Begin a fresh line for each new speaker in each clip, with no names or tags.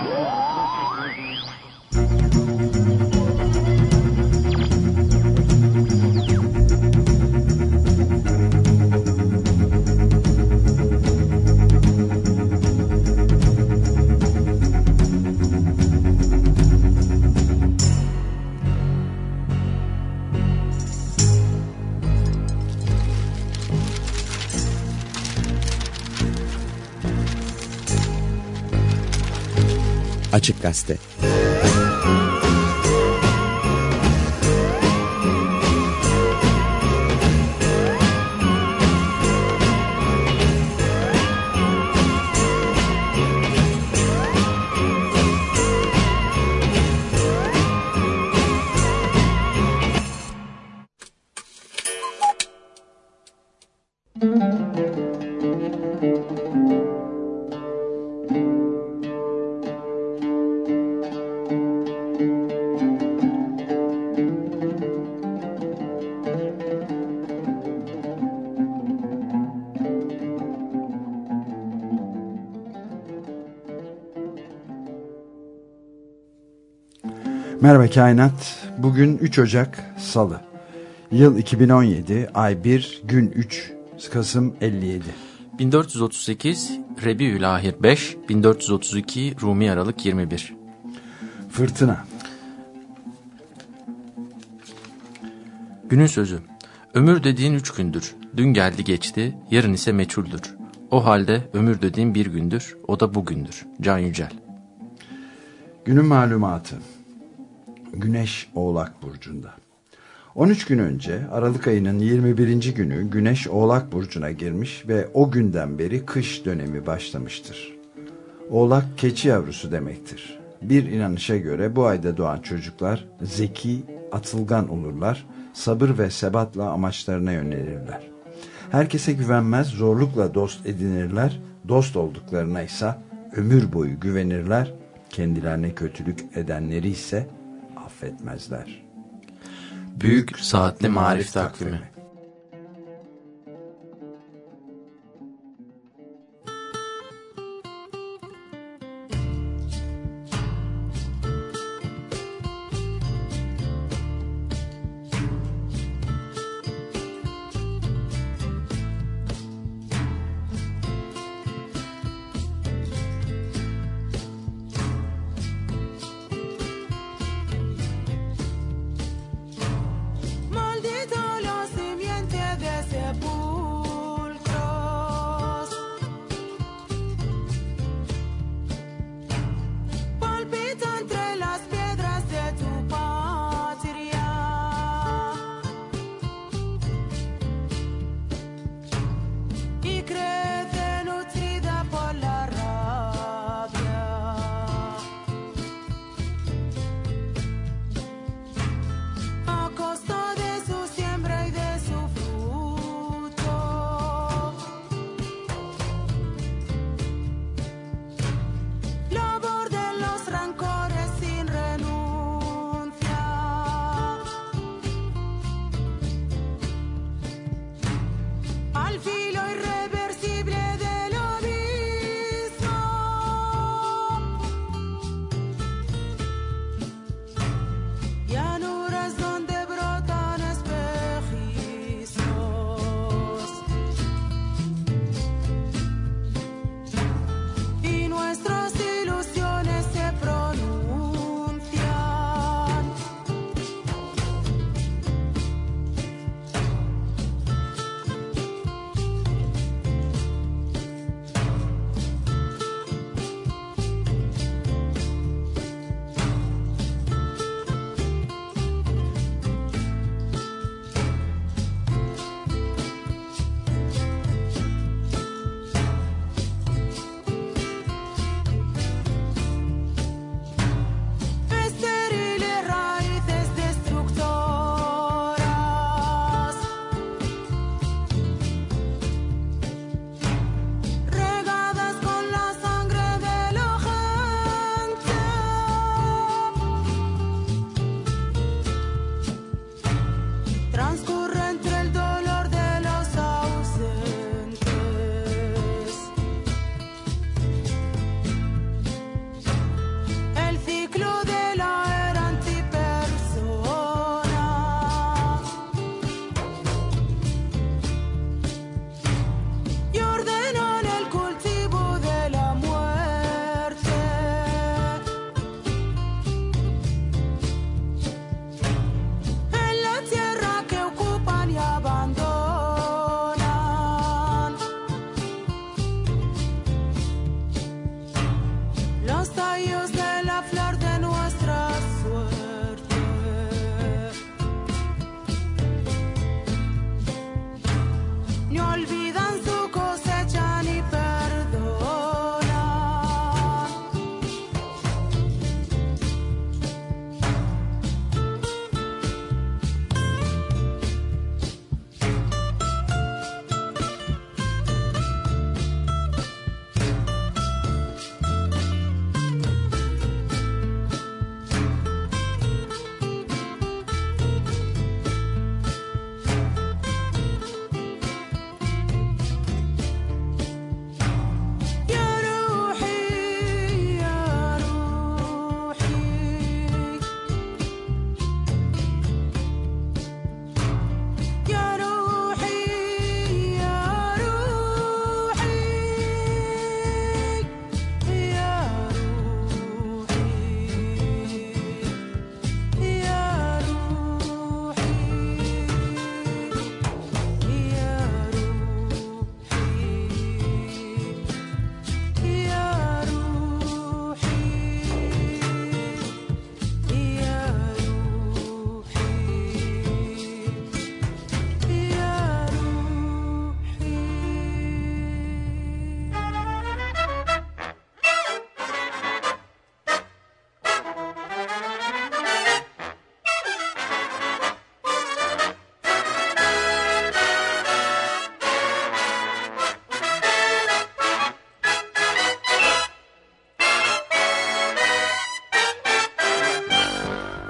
Oh! Açık Gazete Merhaba Kainat. Bugün 3 Ocak Salı. Yıl 2017, ay 1, gün 3, Kasım 57.
1438 Rebiülahir 5, 1432 Rumi Aralık 21.
Fırtına.
Günün sözü. Ömür dediğin üç gündür. Dün geldi geçti, yarın ise meçhuldür. O halde ömür dediğin bir gündür, o da bugündür. Can Yücel.
Günün malumatı. Güneş Oğlak Burcu'nda. 13 gün önce Aralık ayının 21. günü Güneş Oğlak Burcu'na girmiş ve o günden beri kış dönemi başlamıştır. Oğlak keçi yavrusu demektir. Bir inanışa göre bu ayda doğan çocuklar zeki, atılgan olurlar, sabır ve sebatla amaçlarına yönelirler. Herkese güvenmez, zorlukla dost edinirler, dost olduklarına ise ömür boyu güvenirler, kendilerine kötülük edenleri ise affetmezler.
Büyük Saatli Marif Takvimi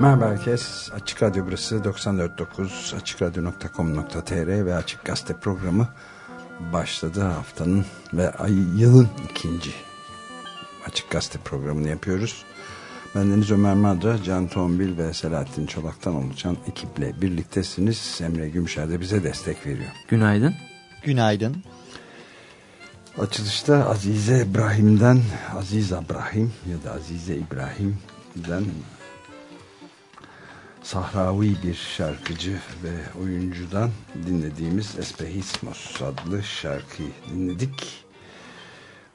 Merhaba herkes. Açık Radyo burası 94.9 AçıkRadyo.com.tr ve Açık Gazete programı başladı haftanın ve ay, yılın ikinci Açık Gazete programını yapıyoruz. Ben Deniz Ömer Madra, Can Tombil ve Selahattin Çolak'tan oluşan ekiple birliktesiniz. Emre Gümüşer de bize destek veriyor.
Günaydın.
Günaydın.
Açılışta Azize İbrahim'den Aziz İbrahim ya da Azize İbrahim'den Sahravi bir şarkıcı ve oyuncudan dinlediğimiz Espehismos adlı şarkıyı dinledik.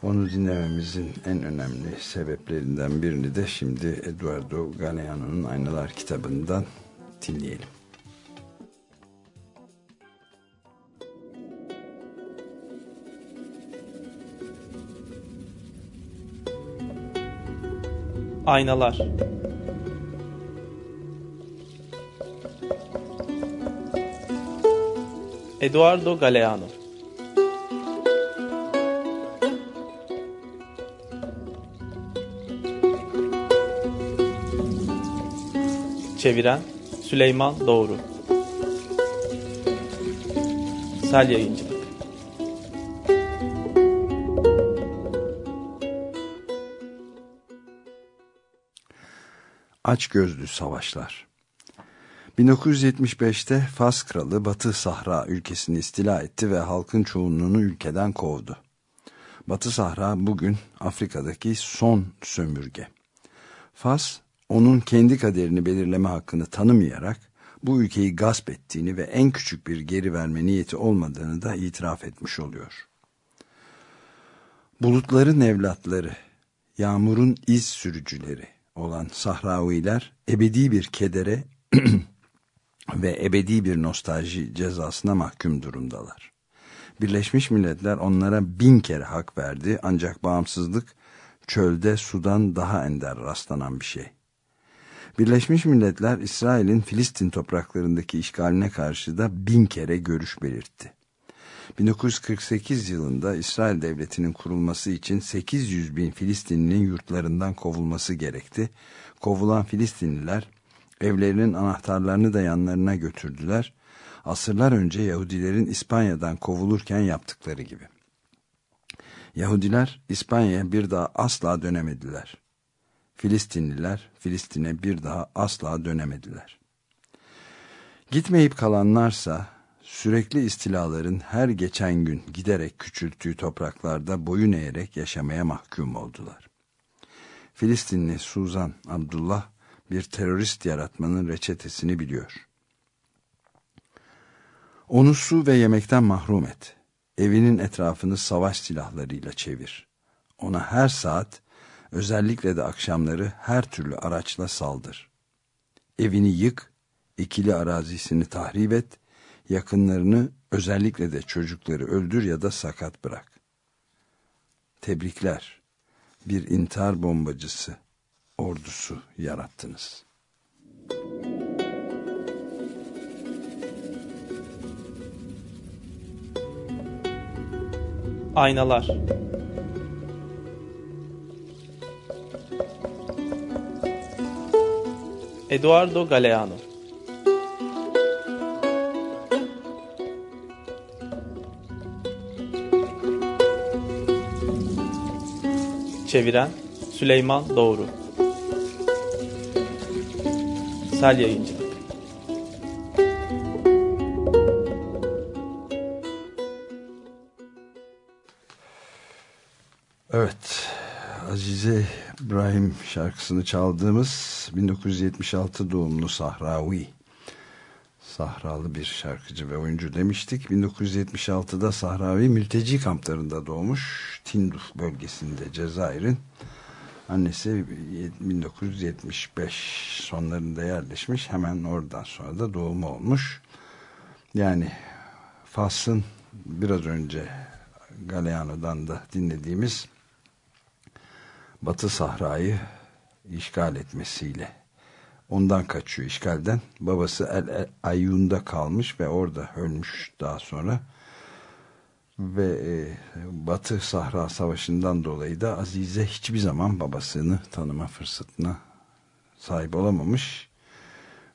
Onu dinlememizin en önemli sebeplerinden birini de şimdi Eduardo Galeano'nun Aynalar kitabından dinleyelim.
Aynalar Eduardo Galeano. Çeviren Süleyman Doğru. Sel Yayıncılık
Aç gözlü savaşlar 1975'te Fas kralı Batı Sahra ülkesini istila etti ve halkın çoğunluğunu ülkeden kovdu. Batı Sahra bugün Afrika'daki son sömürge. Fas, onun kendi kaderini belirleme hakkını tanımayarak bu ülkeyi gasp ettiğini ve en küçük bir geri verme niyeti olmadığını da itiraf etmiş oluyor. Bulutların evlatları, yağmurun iz sürücüleri olan Sahraviler ebedi bir kedere ve ebedi bir nostalji cezasına mahkum durumdalar. Birleşmiş Milletler onlara bin kere hak verdi ancak bağımsızlık çölde sudan daha ender rastlanan bir şey. Birleşmiş Milletler İsrail'in Filistin topraklarındaki işgaline karşı da bin kere görüş belirtti. 1948 yılında İsrail Devleti'nin kurulması için 800 bin Filistinlinin yurtlarından kovulması gerekti. Kovulan Filistinliler Evlerinin anahtarlarını da yanlarına götürdüler. Asırlar önce Yahudilerin İspanya'dan kovulurken yaptıkları gibi. Yahudiler İspanya'ya bir daha asla dönemediler. Filistinliler Filistin'e bir daha asla dönemediler. Gitmeyip kalanlarsa sürekli istilaların her geçen gün giderek küçülttüğü topraklarda boyun eğerek yaşamaya mahkum oldular. Filistinli Suzan Abdullah bir terörist yaratmanın reçetesini biliyor. Onu su ve yemekten mahrum et. Evinin etrafını savaş silahlarıyla çevir. Ona her saat Özellikle de akşamları her türlü araçla saldır. Evini yık, ikili arazisini tahrip et, yakınlarını özellikle de çocukları öldür ya da sakat bırak. Tebrikler. Bir intihar bombacısı ordusu yarattınız.
Aynalar. Eduardo Galeano. Çeviren Süleyman Doğru Sel Yayıncılık
Evet, Azize İbrahim şarkısını çaldığımız 1976 doğumlu Sahravi. Sahralı bir şarkıcı ve oyuncu demiştik. 1976'da Sahravi mülteci kamplarında doğmuş. Tinduf bölgesinde Cezayir'in. Annesi 1975 sonlarında yerleşmiş. Hemen oradan sonra da doğumu olmuş. Yani Fas'ın biraz önce Galeano'dan da dinlediğimiz Batı Sahra'yı işgal etmesiyle ondan kaçıyor işgalden. Babası El Ayyun'da kalmış ve orada ölmüş daha sonra. Ve e, Batı Sahra Savaşı'ndan dolayı da Azize hiçbir zaman babasını tanıma fırsatına sahip olamamış.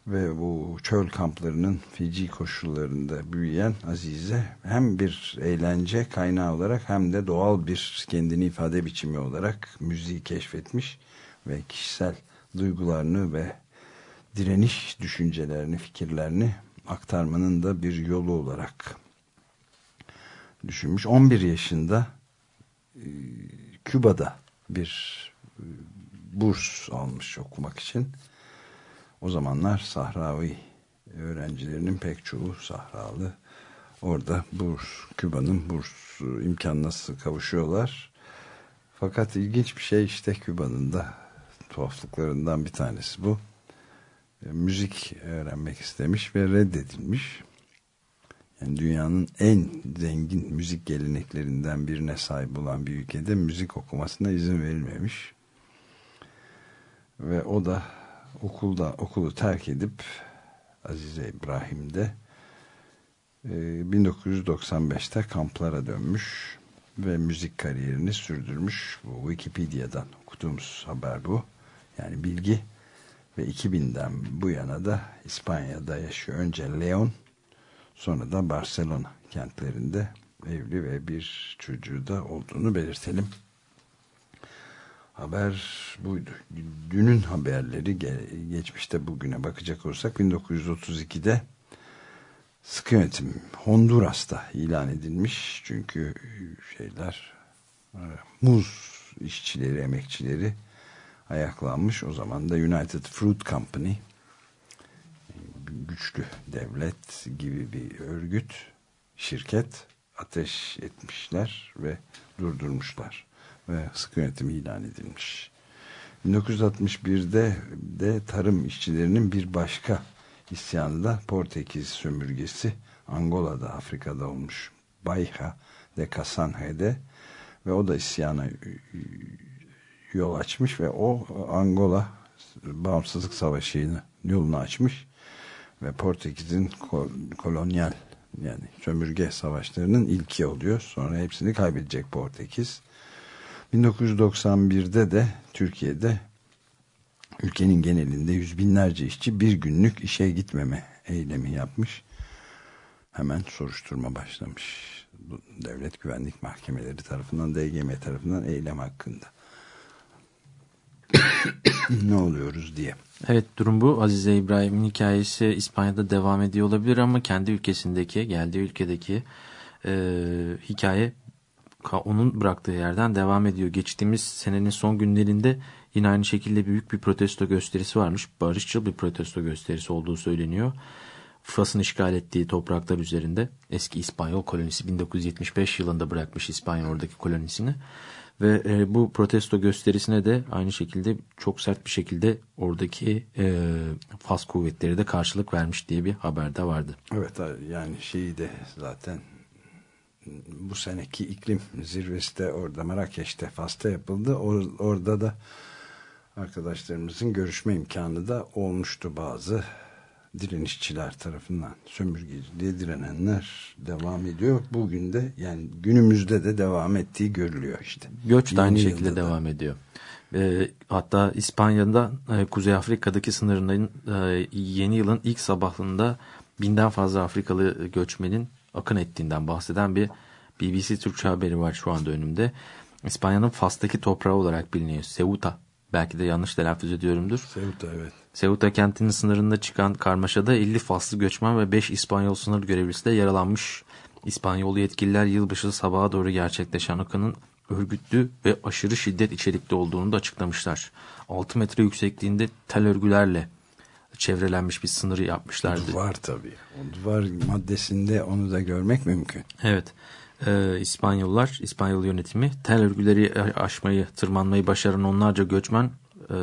Ve bu çöl kamplarının feci koşullarında büyüyen Azize hem bir eğlence kaynağı olarak hem de doğal bir kendini ifade biçimi olarak müziği keşfetmiş ve kişisel duygularını ve direniş düşüncelerini, fikirlerini aktarmanın da bir yolu olarak düşünmüş. 11 yaşında e, Küba'da bir e, burs almış okumak için. O zamanlar Sahravi öğrencilerinin pek çoğu Sahralı. Orada burs, Küba'nın burs imkanına kavuşuyorlar. Fakat ilginç bir şey işte Küba'nın da tuhaflıklarından bir tanesi bu. E, müzik öğrenmek istemiş ve reddedilmiş. Yani dünyanın en zengin müzik geleneklerinden birine sahip olan bir ülkede müzik okumasına izin verilmemiş. Ve o da okulda okulu terk edip Azize İbrahim'de e, 1995'te kamplara dönmüş ve müzik kariyerini sürdürmüş. Bu Wikipedia'dan okuduğumuz haber bu. Yani bilgi ve 2000'den bu yana da İspanya'da yaşıyor. Önce Leon sonra da Barcelona kentlerinde evli ve bir çocuğu da olduğunu belirtelim. Haber buydu. Dünün haberleri geçmişte bugüne bakacak olursak 1932'de sıkı yönetim Honduras'ta ilan edilmiş. Çünkü şeyler e, muz işçileri, emekçileri ayaklanmış. O zaman da United Fruit Company güçlü devlet gibi bir örgüt, şirket ateş etmişler ve durdurmuşlar ve sıkı yönetim ilan edilmiş. 1961'de de tarım işçilerinin bir başka isyanı da Portekiz sömürgesi Angola'da Afrika'da olmuş. Bayha de Casanhe'de ve o da isyana yol açmış ve o Angola bağımsızlık savaşını yolunu açmış ve Portekiz'in kolonyal yani sömürge savaşlarının ilki oluyor. Sonra hepsini kaybedecek Portekiz. 1991'de de Türkiye'de ülkenin genelinde yüz binlerce işçi bir günlük işe gitmeme eylemi yapmış. Hemen soruşturma başlamış. Devlet Güvenlik Mahkemeleri tarafından, DGM tarafından eylem hakkında. ne oluyoruz diye.
Evet durum bu. Azize İbrahim'in hikayesi İspanya'da devam ediyor olabilir ama kendi ülkesindeki, geldiği ülkedeki e, hikaye onun bıraktığı yerden devam ediyor. Geçtiğimiz senenin son günlerinde yine aynı şekilde büyük bir protesto gösterisi varmış. Barışçıl bir protesto gösterisi olduğu söyleniyor. Fas'ın işgal ettiği topraklar üzerinde eski İspanyol kolonisi 1975 yılında bırakmış İspanya oradaki kolonisini Ve e, bu protesto gösterisine de aynı şekilde çok sert bir şekilde oradaki e, Fas kuvvetleri de karşılık vermiş diye bir haber de vardı.
Evet yani şeyi de zaten bu seneki iklim zirvesi de orada Marrakeş'te Fas'ta yapıldı. Or, orada da arkadaşlarımızın görüşme imkanı da olmuştu bazı direnişçiler tarafından sömürgeciliğe direnenler devam ediyor. Bugün de yani günümüzde de devam ettiği görülüyor işte.
Göç de aynı şekilde da. devam ediyor. E, hatta İspanya'da e, Kuzey Afrika'daki sınırının e, yeni yılın ilk sabahında binden fazla Afrikalı göçmenin akın ettiğinden bahseden bir BBC Türkçe haberi var şu anda önümde. İspanya'nın Fas'taki toprağı olarak biliniyor. Ceuta. Belki de yanlış telaffuz ediyorumdur.
Ceuta evet.
Ceuta kentinin sınırında çıkan karmaşada 50 Faslı göçmen ve 5 İspanyol sınır görevlisi de yaralanmış. İspanyol yetkililer yılbaşı sabaha doğru gerçekleşen akının örgütlü ve aşırı şiddet içerikli olduğunu da açıklamışlar. 6 metre yüksekliğinde tel örgülerle çevrelenmiş bir sınırı yapmışlardı.
Duvar tabii. O duvar maddesinde onu da görmek mümkün.
Evet. Ee, İspanyollar, İspanyol yönetimi tel örgüleri aşmayı, tırmanmayı başaran onlarca göçmen e,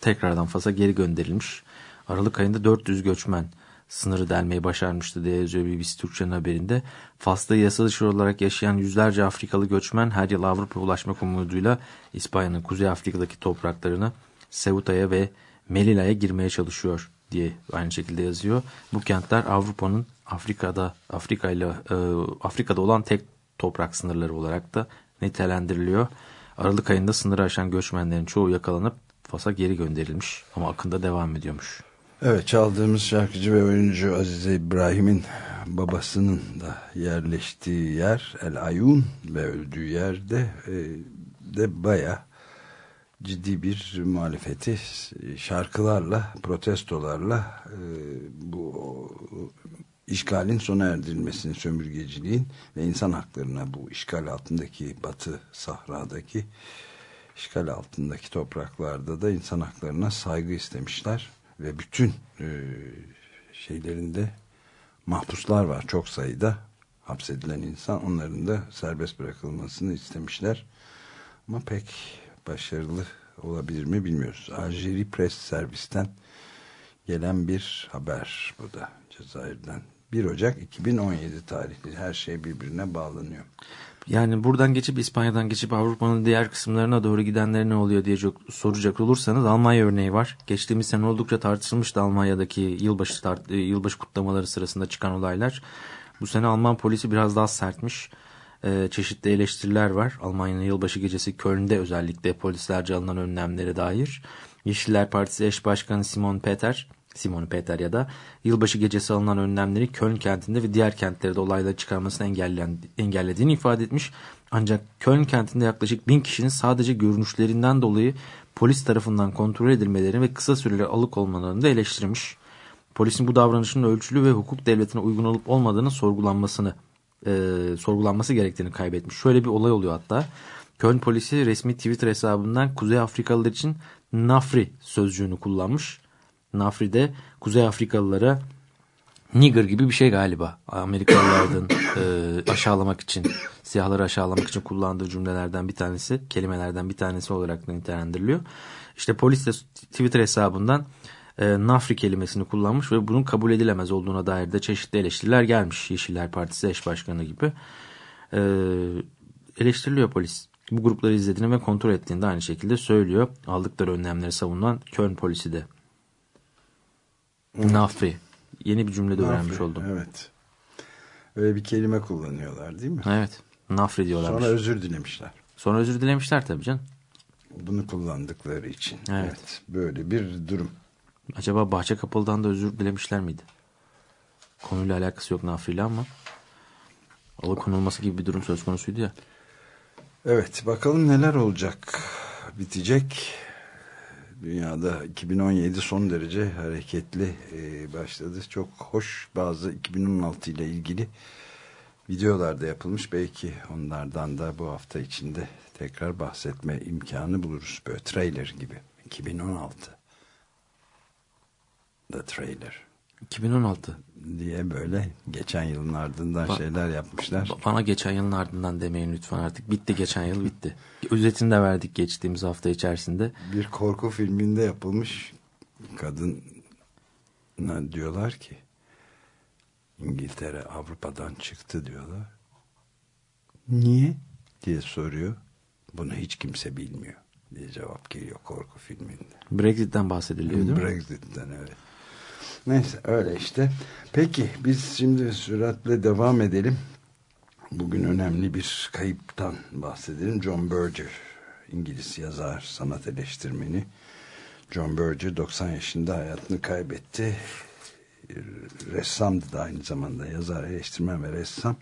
tekrardan Fas'a geri gönderilmiş. Aralık ayında 400 göçmen sınırı delmeyi başarmıştı diye yazıyor BBC Türkçe'nin haberinde. Fas'ta yasa dışı olarak yaşayan yüzlerce Afrikalı göçmen her yıl Avrupa ulaşmak umuduyla İspanya'nın Kuzey Afrika'daki topraklarını Ceuta'ya ve Melilla'ya girmeye çalışıyor diye aynı şekilde yazıyor. Bu kentler Avrupa'nın Afrika'da Afrika ile Afrika'da olan tek toprak sınırları olarak da nitelendiriliyor. Aralık ayında sınırı aşan göçmenlerin çoğu yakalanıp Fas'a geri gönderilmiş ama akında devam ediyormuş.
Evet çaldığımız şarkıcı ve oyuncu Azize İbrahim'in babasının da yerleştiği yer El Ayun ve öldüğü yerde e, de baya ciddi bir muhalefeti şarkılarla, protestolarla e, bu işgalin sona erdirilmesini, sömürgeciliğin ve insan haklarına bu işgal altındaki Batı Sahra'daki işgal altındaki topraklarda da insan haklarına saygı istemişler. Ve bütün e, şeylerinde mahpuslar var. Çok sayıda hapsedilen insan onların da serbest bırakılmasını istemişler. Ama pek başarılı olabilir mi bilmiyoruz. Algeri Press Servis'ten gelen bir haber bu da. Cezayir'den 1 Ocak 2017 tarihli her şey birbirine bağlanıyor.
Yani buradan geçip İspanya'dan geçip Avrupa'nın diğer kısımlarına doğru gidenler ne oluyor diye çok soracak olursanız Almanya örneği var. Geçtiğimiz sene oldukça tartışılmıştı Almanya'daki yılbaşı, tart yılbaşı kutlamaları sırasında çıkan olaylar. Bu sene Alman polisi biraz daha sertmiş. Ee, çeşitli eleştiriler var. Almanya'nın yılbaşı gecesi Köln'de özellikle polislerce alınan önlemlere dair. Yeşiller Partisi eş başkanı Simon Peter Simon Peter ya da yılbaşı gecesi alınan önlemleri Köln kentinde ve diğer kentlerde olayları çıkarmasını engellediğini ifade etmiş. Ancak Köln kentinde yaklaşık bin kişinin sadece görünüşlerinden dolayı polis tarafından kontrol edilmeleri ve kısa süreli alık olmalarını da eleştirmiş. Polisin bu davranışının ölçülü ve hukuk devletine uygun olup olmadığını sorgulanmasını e, sorgulanması gerektiğini kaybetmiş. Şöyle bir olay oluyor hatta. Köln polisi resmi Twitter hesabından Kuzey Afrikalılar için Nafri sözcüğünü kullanmış Nafri'de Kuzey Afrikalılara nigger gibi bir şey galiba. Amerikalılardan e, aşağılamak için, siyahları aşağılamak için kullandığı cümlelerden bir tanesi, kelimelerden bir tanesi olarak da nitelendiriliyor. İşte polis de Twitter hesabından e, Nafri kelimesini kullanmış ve bunun kabul edilemez olduğuna dair de çeşitli eleştiriler gelmiş. Yeşiller Partisi eş başkanı gibi. E, eleştiriliyor polis. Bu grupları izlediğini ve kontrol ettiğini de aynı şekilde söylüyor. Aldıkları önlemleri savunan Köln polisi de Nafri. Yeni bir cümle de öğrenmiş oldum.
Evet. Öyle bir kelime kullanıyorlar değil mi?
Evet. Nafri diyorlar.
Sonra özür dilemişler.
Sonra özür dilemişler tabii canım.
Bunu kullandıkları için.
Evet.
evet. Böyle bir durum.
Acaba Bahçe Kapalı'dan da özür dilemişler miydi? Konuyla alakası yok Nafri ile ama alıkonulması gibi bir durum söz konusuydu ya.
Evet bakalım neler olacak. Bitecek. Dünyada 2017 son derece hareketli e, başladı. Çok hoş bazı 2016 ile ilgili videolar da yapılmış. Belki onlardan da bu hafta içinde tekrar bahsetme imkanı buluruz. Böyle trailer gibi. 2016. The trailer.
2016
diye böyle geçen yılın ardından
Ba
şeyler yapmışlar.
Bana geçen yılın ardından demeyin lütfen artık. Bitti geçen yıl bitti. Özetini de verdik geçtiğimiz hafta içerisinde.
Bir korku filminde yapılmış kadın diyorlar ki İngiltere Avrupa'dan çıktı diyorlar. Niye? diye soruyor. Bunu hiç kimse bilmiyor diye cevap geliyor korku filminde.
Brexit'ten bahsediliyor değil mi?
Brexit'ten evet. Neyse öyle işte. Peki biz şimdi süratle devam edelim. Bugün önemli bir kayıptan bahsedelim. John Berger, İngiliz yazar, sanat eleştirmeni. John Berger 90 yaşında hayatını kaybetti. Ressamdı da aynı zamanda yazar, eleştirmen ve ressam.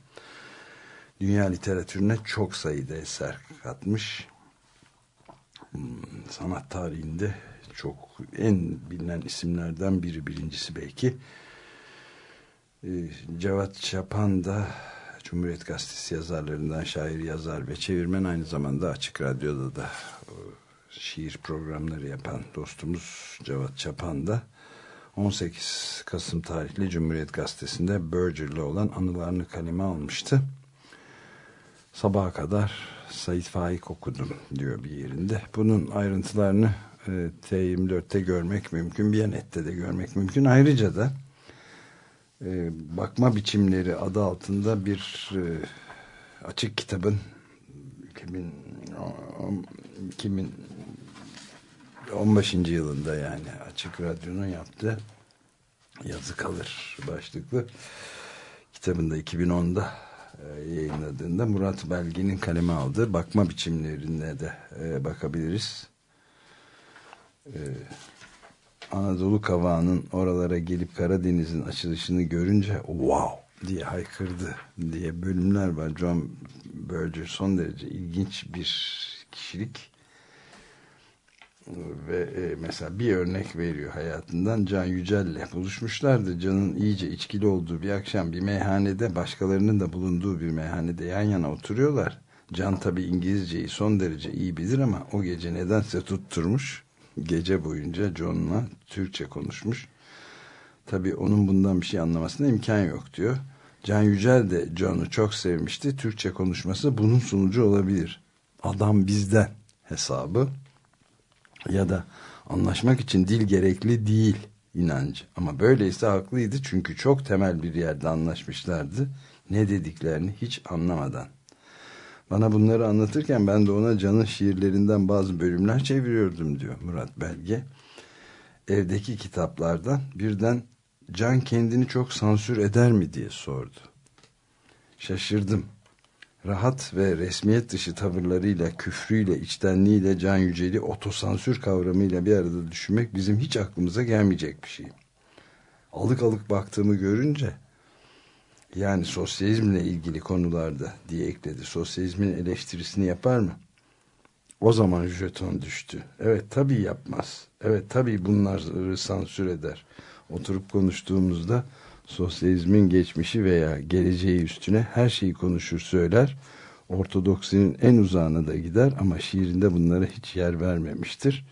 Dünya literatürüne çok sayıda eser katmış. Sanat tarihinde çok en bilinen isimlerden biri birincisi belki. Cevat Çapan da Cumhuriyet Gazetesi yazarlarından şair, yazar ve çevirmen aynı zamanda Açık Radyo'da da şiir programları yapan dostumuz Cevat Çapan da 18 Kasım tarihli Cumhuriyet Gazetesi'nde Berger'le olan anılarını kaleme almıştı. Sabaha kadar Said Faik okudum diyor bir yerinde. Bunun ayrıntılarını e, T24'te görmek mümkün. Biyanet'te de görmek mümkün. Ayrıca da e, Bakma Biçimleri adı altında bir e, açık kitabın 2000, 2015. yılında yani Açık Radyo'nun yaptığı yazı kalır başlıklı kitabında 2010'da e, yayınladığında Murat Belge'nin kaleme aldığı bakma biçimlerine de e, bakabiliriz. E, Anadolu Kavağı'nın oralara gelip Karadeniz'in açılışını görünce wow diye haykırdı diye bölümler var. John Berger son derece ilginç bir kişilik ve e, mesela bir örnek veriyor hayatından Can Yücel'le buluşmuşlardı. Can'ın iyice içkili olduğu bir akşam bir meyhanede başkalarının da bulunduğu bir meyhanede yan yana oturuyorlar. Can tabi İngilizceyi son derece iyi bilir ama o gece nedense tutturmuş. Gece boyunca John'la Türkçe konuşmuş. Tabi onun bundan bir şey anlamasına imkan yok diyor. Can Yücel de John'u çok sevmişti. Türkçe konuşması bunun sonucu olabilir. Adam bizden hesabı ya da anlaşmak için dil gerekli değil inancı. Ama böyleyse haklıydı çünkü çok temel bir yerde anlaşmışlardı. Ne dediklerini hiç anlamadan. Bana bunları anlatırken ben de ona Can'ın şiirlerinden bazı bölümler çeviriyordum diyor Murat Belge. Evdeki kitaplardan birden Can kendini çok sansür eder mi diye sordu. Şaşırdım rahat ve resmiyet dışı tavırlarıyla, küfrüyle, içtenliğiyle Can Yücel'i otosansür kavramıyla bir arada düşünmek bizim hiç aklımıza gelmeyecek bir şey. Alık alık baktığımı görünce yani sosyalizmle ilgili konularda diye ekledi. Sosyalizmin eleştirisini yapar mı? O zaman jeton düştü. Evet tabii yapmaz. Evet tabii bunları sansür eder. Oturup konuştuğumuzda sosyalizmin geçmişi veya geleceği üstüne her şeyi konuşur söyler. Ortodoksinin en uzağına da gider ama şiirinde bunlara hiç yer vermemiştir.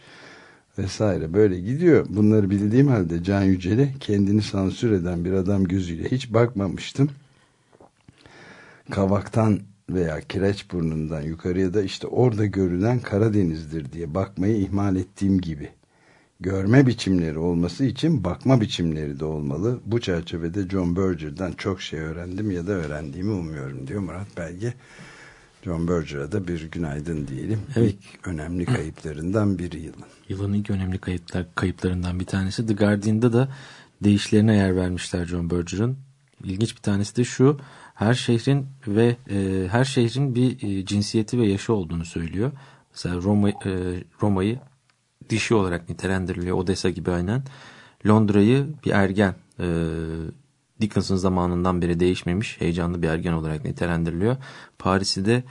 Vesaire böyle gidiyor. Bunları bildiğim halde Can Yücel'e kendini sansür eden bir adam gözüyle hiç bakmamıştım. Kavaktan veya kireç burnundan yukarıya da işte orada görülen Karadeniz'dir diye bakmayı ihmal ettiğim gibi görme biçimleri olması için bakma biçimleri de olmalı. Bu çerçevede John Berger'dan çok şey öğrendim ya da öğrendiğimi umuyorum diyor Murat Belge. John Berger'a da bir günaydın diyelim. Evet. İlk önemli kayıplarından biri yılın.
Yılın ilk önemli kayıplar, kayıplarından bir tanesi. The Guardian'da da değişlerine yer vermişler John Berger'ın. İlginç bir tanesi de şu. Her şehrin ve e, her şehrin bir e, cinsiyeti ve yaşı olduğunu söylüyor. Mesela Roma, e, Roma'yı dişi olarak nitelendiriliyor. Odessa gibi aynen. Londra'yı bir ergen. E, Dickens'ın zamanından beri değişmemiş. Heyecanlı bir ergen olarak nitelendiriliyor. Paris'i de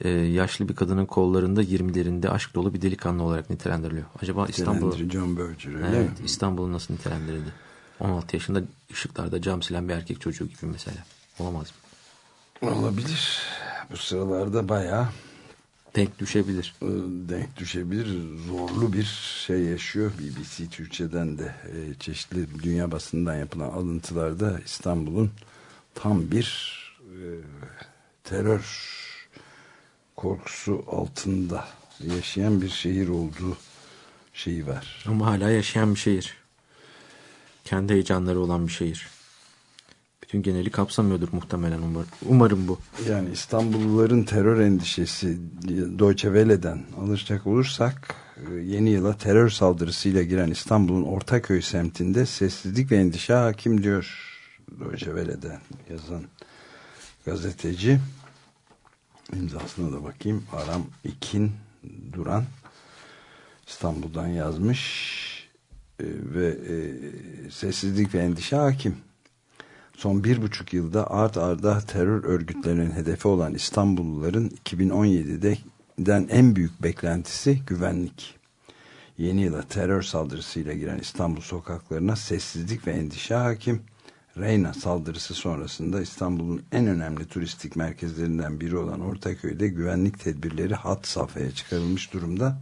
e, yaşlı bir kadının kollarında 20'lerinde aşk dolu bir delikanlı olarak nitelendiriliyor. Acaba İstanbul
John Berger öyle
evet, İstanbul nasıl nitelendirildi? 16 yaşında ışıklarda cam silen bir erkek çocuğu gibi mesela. Olamaz mı?
Olabilir. Bu sıralarda bayağı
denk düşebilir.
E, denk düşebilir. Zorlu bir şey yaşıyor. BBC Türkçe'den de e, çeşitli dünya basından yapılan alıntılarda İstanbul'un tam bir e, terör korkusu altında yaşayan bir şehir olduğu şeyi var.
Ama hala yaşayan bir şehir. Kendi heyecanları olan bir şehir. Bütün geneli kapsamıyordur muhtemelen umar, umarım bu.
Yani İstanbulluların terör endişesi Deutsche Welle'den alacak olursak e, yeni yıla terör saldırısıyla giren İstanbul'un Ortaköy semtinde sessizlik ve endişe hakim diyor Deutsche Welle'den yazan gazeteci. İmzasına da bakayım. Aram İkin Duran İstanbul'dan yazmış e, ve e, sessizlik ve endişe hakim. Son bir buçuk yılda art arda terör örgütlerinin hedefi olan İstanbulluların 2017'den en büyük beklentisi güvenlik. Yeni yıla terör saldırısıyla giren İstanbul sokaklarına sessizlik ve endişe hakim. Reyna saldırısı sonrasında İstanbul'un en önemli turistik merkezlerinden biri olan Ortaköy'de güvenlik tedbirleri hat safhaya çıkarılmış durumda.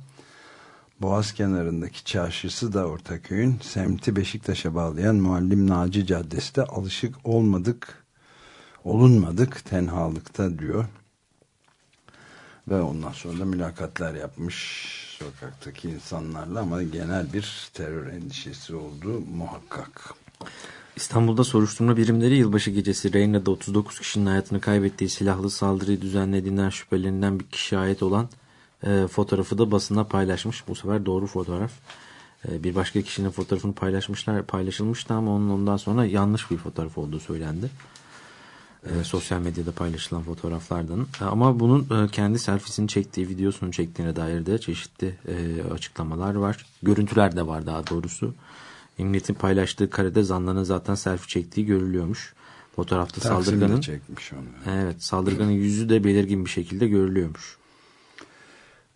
Boğaz kenarındaki çarşısı da Ortaköy'ün semti Beşiktaş'a bağlayan Muallim Naci Caddesi de alışık olmadık, olunmadık tenhalıkta diyor. Ve ondan sonra da mülakatlar yapmış sokaktaki insanlarla ama genel bir terör endişesi olduğu muhakkak.
İstanbul'da soruşturma birimleri yılbaşı gecesi Reyna'da 39 kişinin hayatını kaybettiği silahlı saldırıyı düzenlediğinden şüphelerinden bir kişiye ait olan e, fotoğrafı da basına paylaşmış. Bu sefer doğru fotoğraf. E, bir başka kişinin fotoğrafını paylaşmışlar, paylaşılmıştı ama onun ondan sonra yanlış bir fotoğraf olduğu söylendi. E, evet. E, sosyal medyada paylaşılan fotoğraflardan. E, ama bunun e, kendi selfiesini çektiği, videosunu çektiğine dair de çeşitli e, açıklamalar var. Görüntüler de var daha doğrusu. Emniyetin paylaştığı karede zanlının zaten selfie çektiği görülüyormuş. Fotoğrafta Taksim'de saldırganın
çekmiş onu.
Evet, saldırganın yüzü de belirgin bir şekilde görülüyormuş.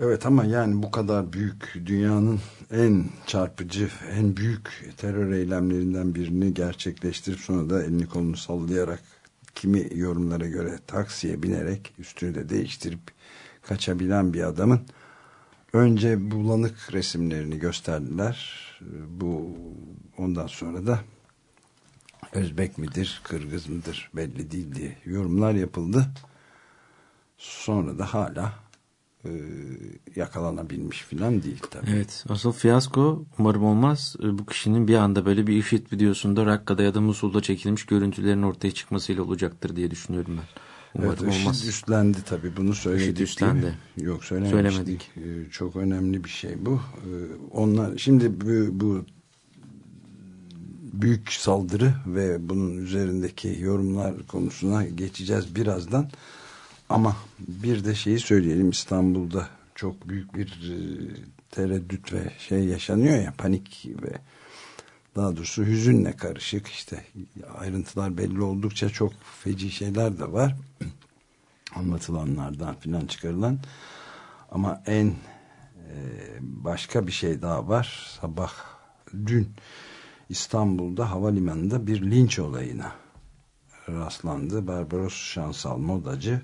Evet ama yani bu kadar büyük dünyanın en çarpıcı, en büyük terör eylemlerinden birini gerçekleştirip sonra da elini kolunu sallayarak kimi yorumlara göre taksiye binerek üstünü de değiştirip kaçabilen bir adamın önce bulanık resimlerini gösterdiler. Bu ondan sonra da Özbek midir, Kırgız mıdır belli değil diye yorumlar yapıldı. Sonra da hala e, yakalanabilmiş filan değil tabii.
Evet asıl fiyasko umarım olmaz. E, bu kişinin bir anda böyle bir IŞİD videosunda Rakka'da ya da Musul'da çekilmiş görüntülerin ortaya çıkmasıyla olacaktır diye düşünüyorum ben.
Umarım evet, olmaz. üstlendi tabii bunu söyledik. IŞİD üstlendi. Yok söylemedik. Söylemedik. Çok önemli bir şey bu. E, onlar şimdi bu, bu büyük saldırı ve bunun üzerindeki yorumlar konusuna geçeceğiz birazdan. Ama bir de şeyi söyleyelim İstanbul'da çok büyük bir e, tereddüt ve şey yaşanıyor ya panik ve daha doğrusu hüzünle karışık işte ayrıntılar belli oldukça çok feci şeyler de var. Anlatılanlardan filan çıkarılan. Ama en e, başka bir şey daha var. Sabah dün İstanbul'da havalimanında bir linç olayına rastlandı. Barbaros Şansal modacı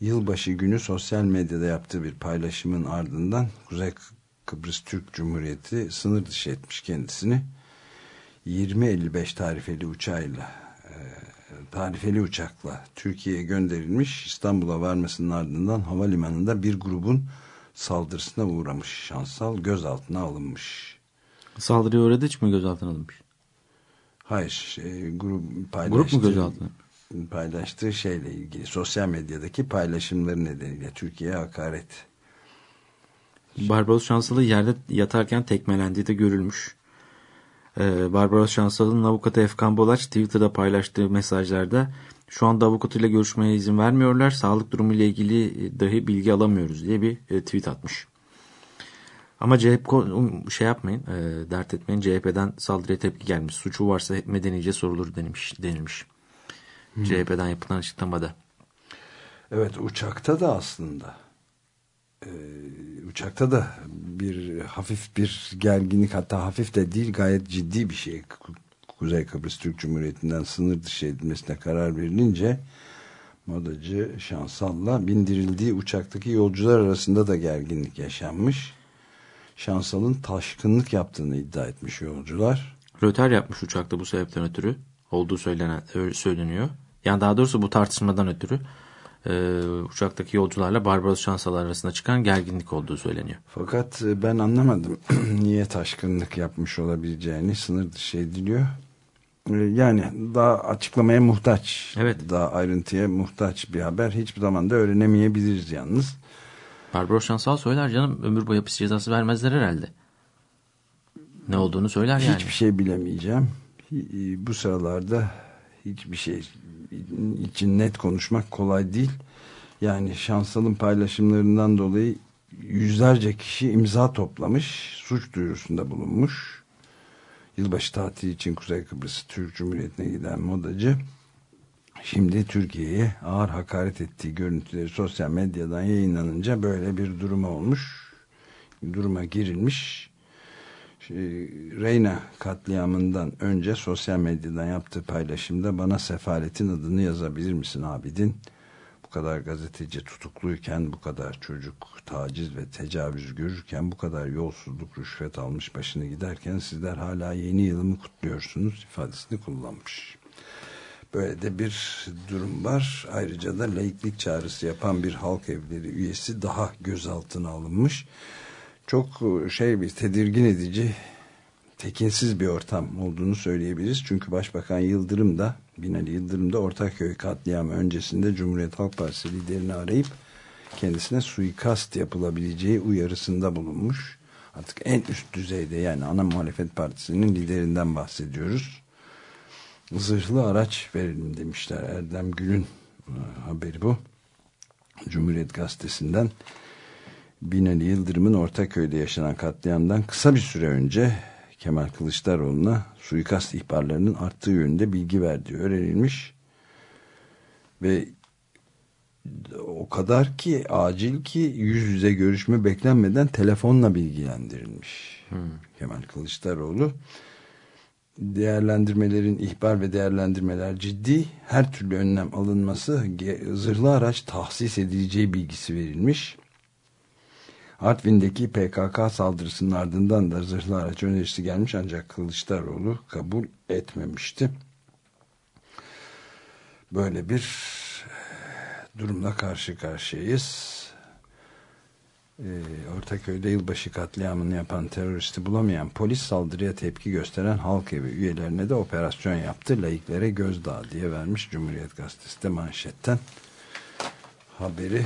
yılbaşı günü sosyal medyada yaptığı bir paylaşımın ardından Kuzey Kıbrıs Türk Cumhuriyeti sınır dışı etmiş kendisini. 20.55 tarifeli uçağıyla e, tarifeli uçakla Türkiye'ye gönderilmiş İstanbul'a varmasının ardından havalimanında bir grubun saldırısına uğramış şansal gözaltına alınmış.
Saldırıya uğradı hiç mi gözaltına alınmış?
Hayır. Şey, grup,
paylaştı, grup mu gözaltına?
Paylaştığı şeyle ilgili sosyal medyadaki paylaşımları nedeniyle Türkiye'ye hakaret.
Barbaros Şansalı yerde yatarken tekmelendiği de görülmüş. Ee, Barbaros Şansalı'nın avukatı Efkan Bolaç Twitter'da paylaştığı mesajlarda şu anda avukatıyla görüşmeye izin vermiyorlar. Sağlık durumu ile ilgili dahi bilgi alamıyoruz diye bir e, tweet atmış. Ama CHP şey yapmayın, e, dert etmeyin. CHP'den saldırıya tepki gelmiş. Suçu varsa medenice sorulur denilmiş. denilmiş. Hmm. CHP'den yapılan açıklamada.
Evet uçakta da aslında e, uçakta da bir hafif bir gerginlik hatta hafif de değil gayet ciddi bir şey Kuzey Kıbrıs Türk Cumhuriyeti'nden sınır dışı edilmesine karar verilince modacı Şansal'la bindirildiği uçaktaki yolcular arasında da gerginlik yaşanmış. Şansal'ın taşkınlık yaptığını iddia etmiş yolcular.
Röter yapmış uçakta bu sebepten ötürü olduğu söylenen, söyleniyor. Yani daha doğrusu bu tartışmadan ötürü e, uçaktaki yolcularla Barbaros Şansal arasında çıkan gerginlik olduğu söyleniyor.
Fakat e, ben anlamadım niye taşkınlık yapmış olabileceğini sınır dışı ediliyor. E, yani daha açıklamaya muhtaç,
evet.
daha ayrıntıya muhtaç bir haber. Hiçbir zaman da öğrenemeyebiliriz yalnız.
Barbaros Şansal söyler canım ömür boyu hapis cezası vermezler herhalde. Ne olduğunu söyler yani.
Hiçbir şey bilemeyeceğim. Bu sıralarda hiçbir şey için net konuşmak kolay değil. Yani Şansal'ın paylaşımlarından dolayı yüzlerce kişi imza toplamış, suç duyurusunda bulunmuş. Yılbaşı tatili için Kuzey Kıbrıs Türk Cumhuriyeti'ne giden modacı şimdi Türkiye'ye ağır hakaret ettiği görüntüleri sosyal medyadan yayınlanınca böyle bir durum olmuş. Duruma girilmiş. Şey, Reyna katliamından önce sosyal medyadan yaptığı paylaşımda bana sefaletin adını yazabilir misin abidin? Bu kadar gazeteci tutukluyken, bu kadar çocuk taciz ve tecavüz görürken, bu kadar yolsuzluk, rüşvet almış başını giderken sizler hala yeni yılımı kutluyorsunuz ifadesini kullanmış. Böyle de bir durum var. Ayrıca da laiklik çağrısı yapan bir halk evleri üyesi daha gözaltına alınmış çok e, şey bir tedirgin edici tekinsiz bir ortam olduğunu söyleyebiliriz. Çünkü Başbakan Yıldırım da Binali Yıldırım da Ortaköy katliamı öncesinde Cumhuriyet Halk Partisi liderini arayıp kendisine suikast yapılabileceği uyarısında bulunmuş. Artık en üst düzeyde yani ana muhalefet partisinin liderinden bahsediyoruz. Zırhlı araç verelim demişler. Erdem Gül'ün e, haberi bu. Cumhuriyet Gazetesi'nden Binali Yıldırım'ın Ortaköy'de yaşanan katliamdan kısa bir süre önce Kemal Kılıçdaroğlu'na suikast ihbarlarının arttığı yönünde bilgi verdiği öğrenilmiş. Ve o kadar ki acil ki yüz yüze görüşme beklenmeden telefonla bilgilendirilmiş hmm. Kemal Kılıçdaroğlu. Değerlendirmelerin ihbar ve değerlendirmeler ciddi. Her türlü önlem alınması zırhlı araç tahsis edileceği bilgisi verilmiş. Artvin'deki PKK saldırısının ardından da zırhlı araç önerisi gelmiş ancak Kılıçdaroğlu kabul etmemişti. Böyle bir durumla karşı karşıyayız. Ee, Ortaköy'de yılbaşı katliamını yapan teröristi bulamayan polis saldırıya tepki gösteren halk evi üyelerine de operasyon yaptı. Laiklere gözdağı diye vermiş Cumhuriyet Gazetesi de manşetten haberi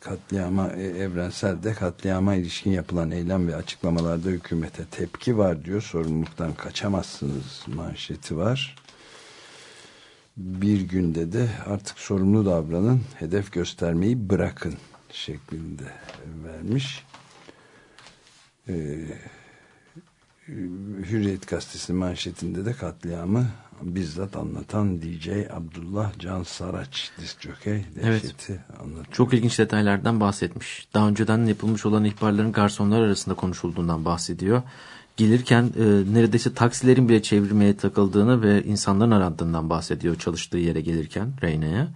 katliama e, evrensel de katliama ilişkin yapılan eylem ve açıklamalarda hükümete tepki var diyor. Sorumluluktan kaçamazsınız manşeti var. Bir günde de artık sorumlu davranın, hedef göstermeyi bırakın şeklinde vermiş. Ee, Hürriyet gazetesi manşetinde de katliamı bizzat anlatan DJ Abdullah Can Saraç diskjokey dehşeti evet. anlatıyor.
Çok ilginç detaylardan bahsetmiş. Daha önceden yapılmış olan ihbarların garsonlar arasında konuşulduğundan bahsediyor. Gelirken e, neredeyse taksilerin bile çevirmeye takıldığını ve insanların arandığından bahsediyor çalıştığı yere gelirken Reyna'ya.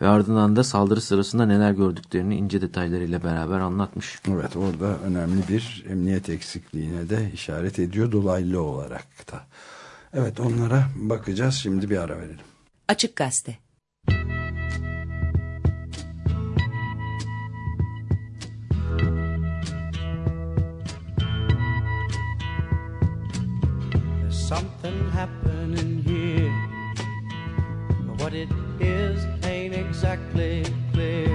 Ve ardından da saldırı sırasında neler gördüklerini ince detaylarıyla beraber anlatmış.
Evet orada önemli bir emniyet eksikliğine de işaret ediyor dolaylı olarak da. Evet onlara bakacağız. Şimdi bir ara verelim.
Açık Gazete something happening here. What it is ain't exactly clear.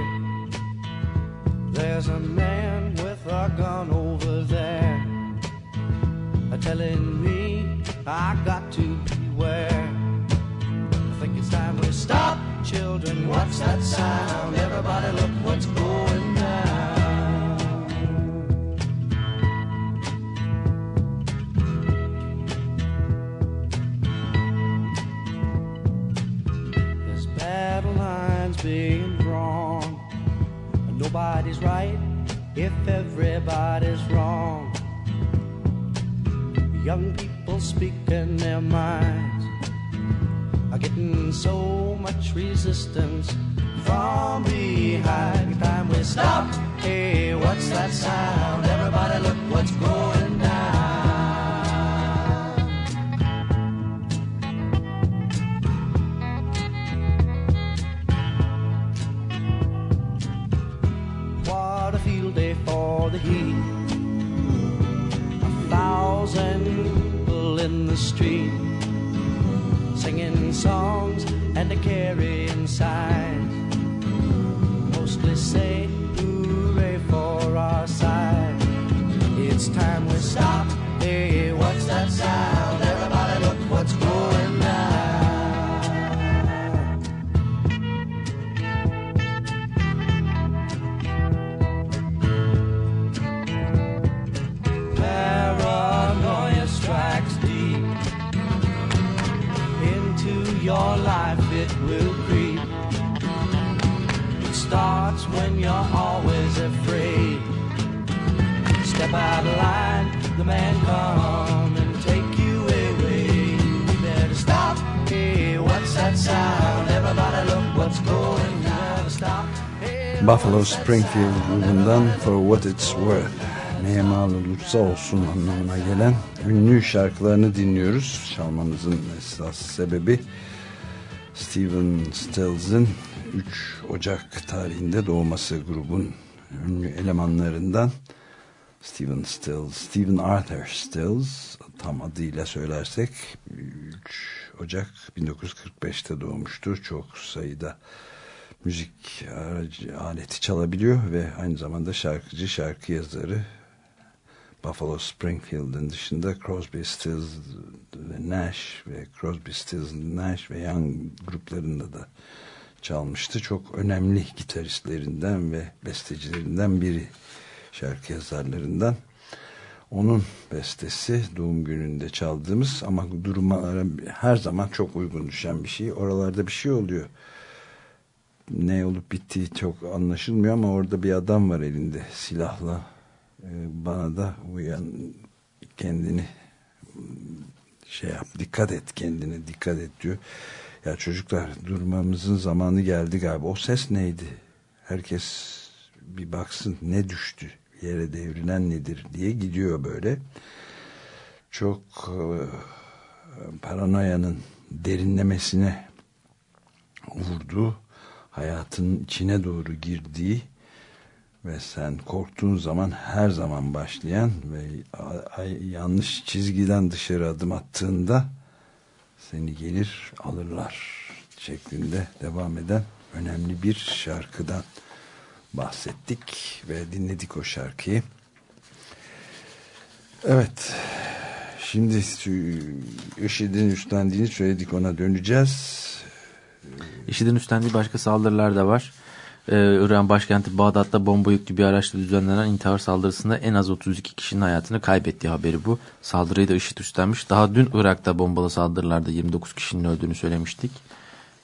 There's a man with a gun over there telling children. What's that sound? Everybody, look what's going down. There's battle lines being drawn. Nobody's right if everybody's wrong. Young people speaking their minds getting so much resistance from behind. Time we stop. Hey, what's that sound? Everybody, look what's going to carry inside. Mostly safe. You're always afraid. Step out of line, the man come and take you away. You better stop. Hey, what's that sound? Everybody look what's going down. Stop. Hey,
Buffalo Springfield grubundan For What It's Worth neye mal olursa olsun anlamına gelen ünlü şarkılarını dinliyoruz. Çalmamızın esas sebebi Steven Stills'ın 3 Ocak tarihinde doğması grubun ünlü elemanlarından Steven Stills, Steven Arthur Stills tam adıyla söylersek 3 Ocak 1945'te doğmuştur. Çok sayıda müzik aracı, aleti çalabiliyor ve aynı zamanda şarkıcı, şarkı yazarı Buffalo Springfield'ın dışında Crosby, Stills ve Nash ve Crosby, Stills, Nash ve Young gruplarında da çalmıştı. Çok önemli gitaristlerinden ve bestecilerinden biri şarkı yazarlarından. Onun bestesi doğum gününde çaldığımız ama durumlara her zaman çok uygun düşen bir şey. Oralarda bir şey oluyor ne olup bittiği çok anlaşılmıyor ama orada bir adam var elinde silahla bana da uyan kendini şey yap dikkat et kendine dikkat et diyor. Ya çocuklar durmamızın zamanı geldi galiba. O ses neydi? Herkes bir baksın ne düştü? Yere devrilen nedir diye gidiyor böyle. Çok e, paranoyanın derinlemesine vurduğu hayatın içine doğru girdiği ve sen korktuğun zaman her zaman başlayan ve yanlış çizgiden dışarı adım attığında seni gelir alırlar şeklinde devam eden önemli bir şarkıdan bahsettik ve dinledik o şarkıyı. Evet. Şimdi IŞİD'in üstlendiğini söyledik ona döneceğiz.
IŞİD'in üstlendiği başka saldırılar da var. Ee, başkenti Bağdat'ta bomba yüklü bir araçla düzenlenen intihar saldırısında en az 32 kişinin hayatını kaybettiği haberi bu. Saldırıyı da IŞİD üstlenmiş. Daha dün Irak'ta bombalı saldırılarda 29 kişinin öldüğünü söylemiştik.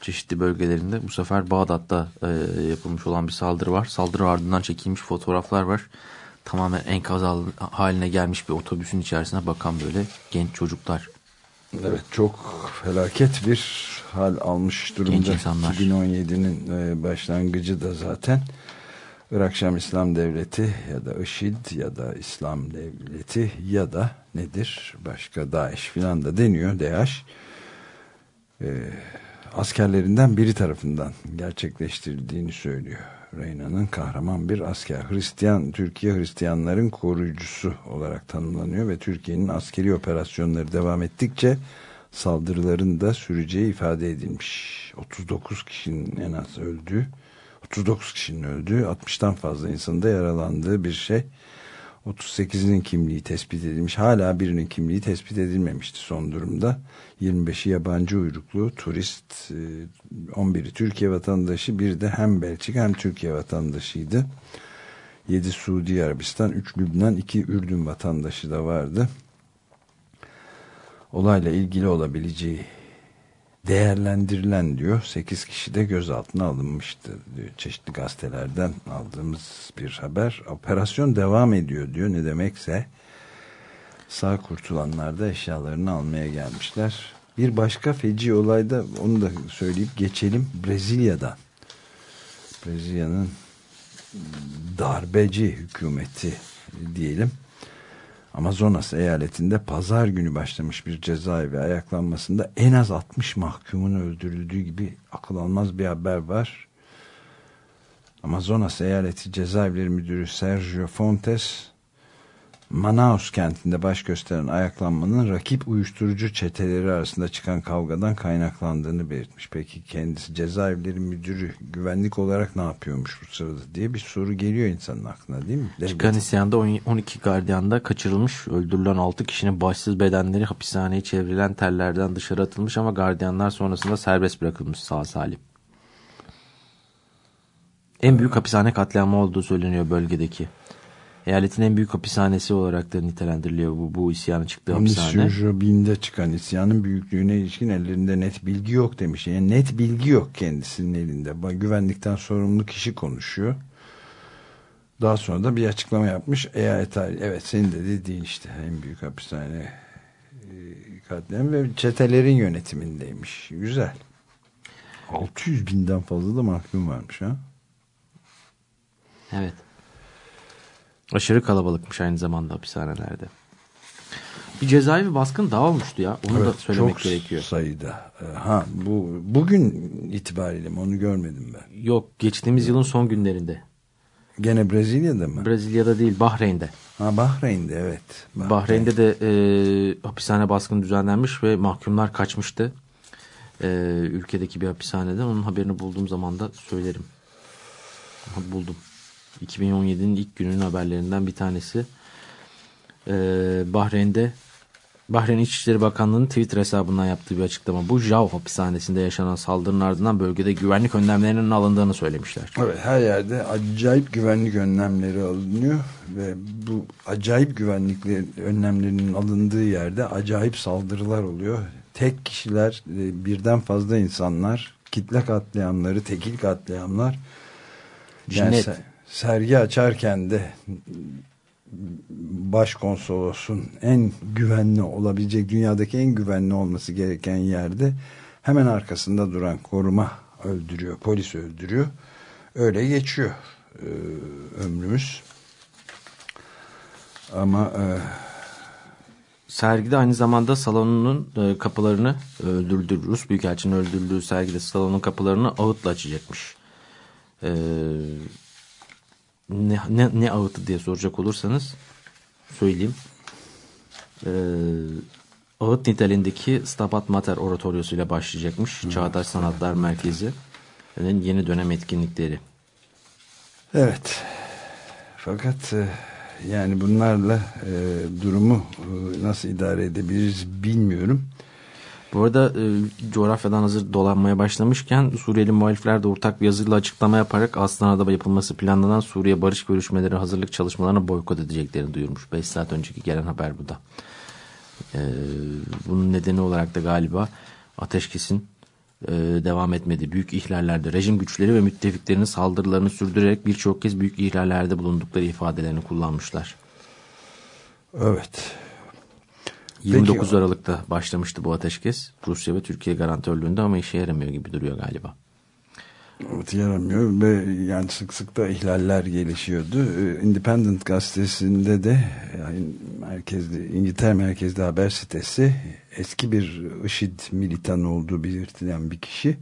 Çeşitli bölgelerinde. Bu sefer Bağdat'ta e, yapılmış olan bir saldırı var. Saldırı ardından çekilmiş fotoğraflar var. Tamamen enkaz hal- haline gelmiş bir otobüsün içerisine bakan böyle genç çocuklar.
Evet çok felaket bir hal almış durumda.
Genç insanlar.
2017'nin e, başlangıcı da zaten Irak Şam İslam Devleti ya da IŞİD ya da İslam Devleti ya da nedir başka DAEŞ filan da deniyor DAEŞ e, askerlerinden biri tarafından gerçekleştirildiğini söylüyor. Reyna'nın kahraman bir asker. Hristiyan, Türkiye Hristiyanların koruyucusu olarak tanımlanıyor ve Türkiye'nin askeri operasyonları devam ettikçe saldırıların da süreceği ifade edilmiş. 39 kişinin en az öldüğü, 39 kişinin öldüğü, 60'tan fazla insanın da yaralandığı bir şey. 38'inin kimliği tespit edilmiş. Hala birinin kimliği tespit edilmemişti son durumda. 25'i yabancı uyruklu turist, e, 11'i Türkiye vatandaşı, bir de hem Belçika hem Türkiye vatandaşıydı. 7 Suudi Arabistan, 3 Lübnan, 2 Ürdün vatandaşı da vardı. Olayla ilgili olabileceği değerlendirilen diyor 8 kişi de gözaltına alınmıştı diyor. Çeşitli gazetelerden aldığımız bir haber. Operasyon devam ediyor diyor. Ne demekse sağ kurtulanlar da eşyalarını almaya gelmişler. Bir başka feci olayda onu da söyleyip geçelim Brezilya'dan. Brezilya'nın darbeci hükümeti diyelim. Amazonas eyaletinde pazar günü başlamış bir cezaevi ayaklanmasında en az 60 mahkumun öldürüldüğü gibi akıl almaz bir haber var. Amazonas eyaleti cezaevleri müdürü Sergio Fontes Manaus kentinde baş gösteren ayaklanmanın rakip uyuşturucu çeteleri arasında çıkan kavgadan kaynaklandığını belirtmiş. Peki kendisi cezaevleri müdürü güvenlik olarak ne yapıyormuş bu sırada diye bir soru geliyor insanın aklına değil mi?
Çıkan isyanda 12 gardiyanda kaçırılmış, öldürülen 6 kişinin başsız bedenleri hapishaneye çevrilen tellerden dışarı atılmış ama gardiyanlar sonrasında serbest bırakılmış sağ salim. En büyük hapishane katliamı olduğu söyleniyor bölgedeki. Eyaletin en büyük hapishanesi olarak da nitelendiriliyor bu, bu isyanın çıktığı hapishane.
Jobin'de çıkan isyanın büyüklüğüne ilişkin ellerinde net bilgi yok demiş. Yani net bilgi yok kendisinin elinde. Güvenlikten sorumlu kişi konuşuyor. Daha sonra da bir açıklama yapmış. Eyalet evet senin de dediğin işte en büyük hapishane e, katliam ve çetelerin yönetimindeymiş. Güzel. 600 binden fazla da mahkum varmış ha.
Evet. Aşırı kalabalıkmış aynı zamanda hapishanelerde. Bir cezaevi baskın daha olmuştu ya. Onu
evet,
da söylemek
çok
gerekiyor.
sayıda. Ha bu bugün itibariyle mi onu görmedim ben.
Yok geçtiğimiz yılın son günlerinde.
Gene Brezilya'da mı?
Brezilya'da değil Bahreyn'de.
Ha Bahreyn'de evet.
Bahreyn. Bahreyn'de de e, hapishane baskını düzenlenmiş ve mahkumlar kaçmıştı. E, ülkedeki bir hapishaneden. Onun haberini bulduğum zaman da söylerim. Buldum. 2017'nin ilk gününün haberlerinden bir tanesi. Ee, Bahreyn'de Bahreyn İçişleri Bakanlığı'nın Twitter hesabından yaptığı bir açıklama. Bu Jav hapishanesinde yaşanan saldırının ardından bölgede güvenlik önlemlerinin alındığını söylemişler.
Evet her yerde acayip güvenlik önlemleri alınıyor ve bu acayip güvenlik önlemlerinin alındığı yerde acayip saldırılar oluyor. Tek kişiler e, birden fazla insanlar kitle katliamları tekil katliamlar
yani
sergi açarken de başkonsolosun en güvenli olabilecek dünyadaki en güvenli olması gereken yerde hemen arkasında duran koruma öldürüyor polis öldürüyor. Öyle geçiyor e, ömrümüz. Ama e,
sergide aynı zamanda salonunun e, kapılarını öldürdü Rus Büyükelçinin öldürüldüğü sergide salonun kapılarını ağıtla açacakmış. Eee ne, ne, ne ağıtı diye soracak olursanız söyleyeyim. Ee, ağıt niteliğindeki Stabat Mater oratoryosuyla başlayacakmış. Hmm. Çağdaş Sanatlar Merkezi. Yeni dönem etkinlikleri.
Evet. Fakat e, yani bunlarla e, durumu e, nasıl idare edebiliriz bilmiyorum.
Bu arada e, coğrafyadan hazır dolanmaya başlamışken Suriyeli muhalifler de ortak bir yazıyla açıklama yaparak Astana'da yapılması planlanan Suriye barış görüşmeleri hazırlık çalışmalarına boykot edeceklerini duyurmuş. 5 saat önceki gelen haber bu da. E, bunun nedeni olarak da galiba ateşkesin e, devam etmedi. Büyük ihlallerde rejim güçleri ve müttefiklerinin saldırılarını sürdürerek birçok kez büyük ihlallerde bulundukları ifadelerini kullanmışlar.
Evet.
29 Peki, Aralık'ta başlamıştı bu ateşkes. Rusya ve Türkiye garantörlüğünde ama işe yaramıyor gibi duruyor galiba.
Evet yaramıyor ve yani sık sık da ihlaller gelişiyordu. Ee, Independent gazetesinde de yani merkezli, İngiltere merkezli haber sitesi eski bir IŞİD militanı olduğu belirtilen bir kişi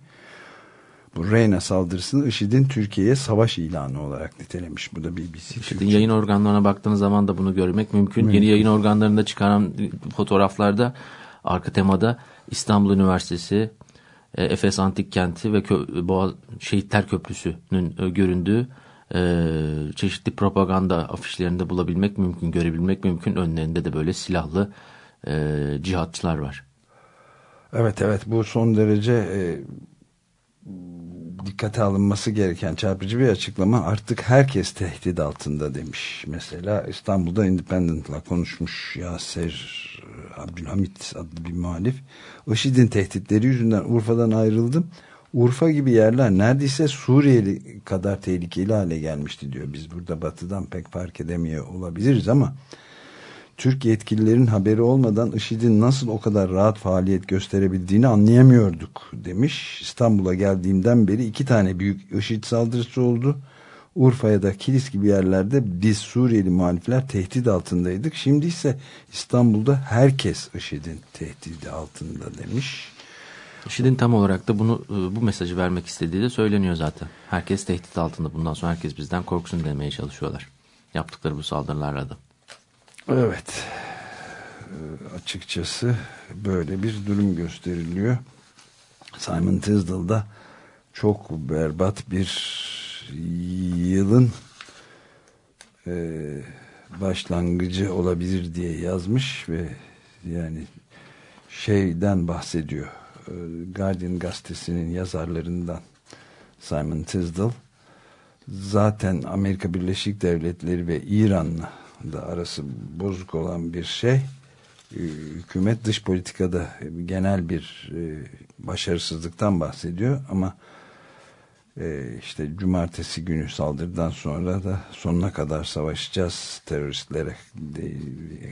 bu Reyna saldırısını IŞİD'in Türkiye'ye savaş ilanı olarak nitelemiş. Bu da BBC.
IŞİD'in yayın organlarına baktığınız zaman da bunu görmek mümkün. mümkün. Yeni yayın organlarında çıkaran fotoğraflarda arka temada İstanbul Üniversitesi, e, Efes Antik Kenti ve Kö Boğaz Şehitler Köprüsü'nün e, göründüğü e, çeşitli propaganda afişlerinde bulabilmek mümkün, görebilmek mümkün. Önlerinde de böyle silahlı e, cihatçılar var.
Evet evet bu son derece e, dikkate alınması gereken çarpıcı bir açıklama artık herkes tehdit altında demiş. Mesela İstanbul'da Independent'la konuşmuş Yaser Abdülhamit adlı bir muhalif. IŞİD'in tehditleri yüzünden Urfa'dan ayrıldım. Urfa gibi yerler neredeyse Suriyeli kadar tehlikeli hale gelmişti diyor. Biz burada batıdan pek fark edemiyor olabiliriz ama Türk yetkililerin haberi olmadan IŞİD'in nasıl o kadar rahat faaliyet gösterebildiğini anlayamıyorduk demiş. İstanbul'a geldiğimden beri iki tane büyük IŞİD saldırısı oldu. Urfa'ya da Kilis gibi yerlerde biz Suriyeli muhalifler tehdit altındaydık. Şimdi ise İstanbul'da herkes IŞİD'in tehdidi altında demiş.
IŞİD'in tam olarak da bunu e, bu mesajı vermek istediği de söyleniyor zaten. Herkes tehdit altında. Bundan sonra herkes bizden korksun demeye çalışıyorlar. Yaptıkları bu saldırılarla da.
Evet. Ee, açıkçası böyle bir durum gösteriliyor. Simon Tisdale'da çok berbat bir yılın e, başlangıcı olabilir diye yazmış ve yani şeyden bahsediyor. E, Guardian gazetesinin yazarlarından Simon Tisdale zaten Amerika Birleşik Devletleri ve İran'la da arası bozuk olan bir şey e, hükümet dış politikada genel bir e, başarısızlıktan bahsediyor ama e, işte cumartesi günü saldırıdan sonra da sonuna kadar savaşacağız teröristlere.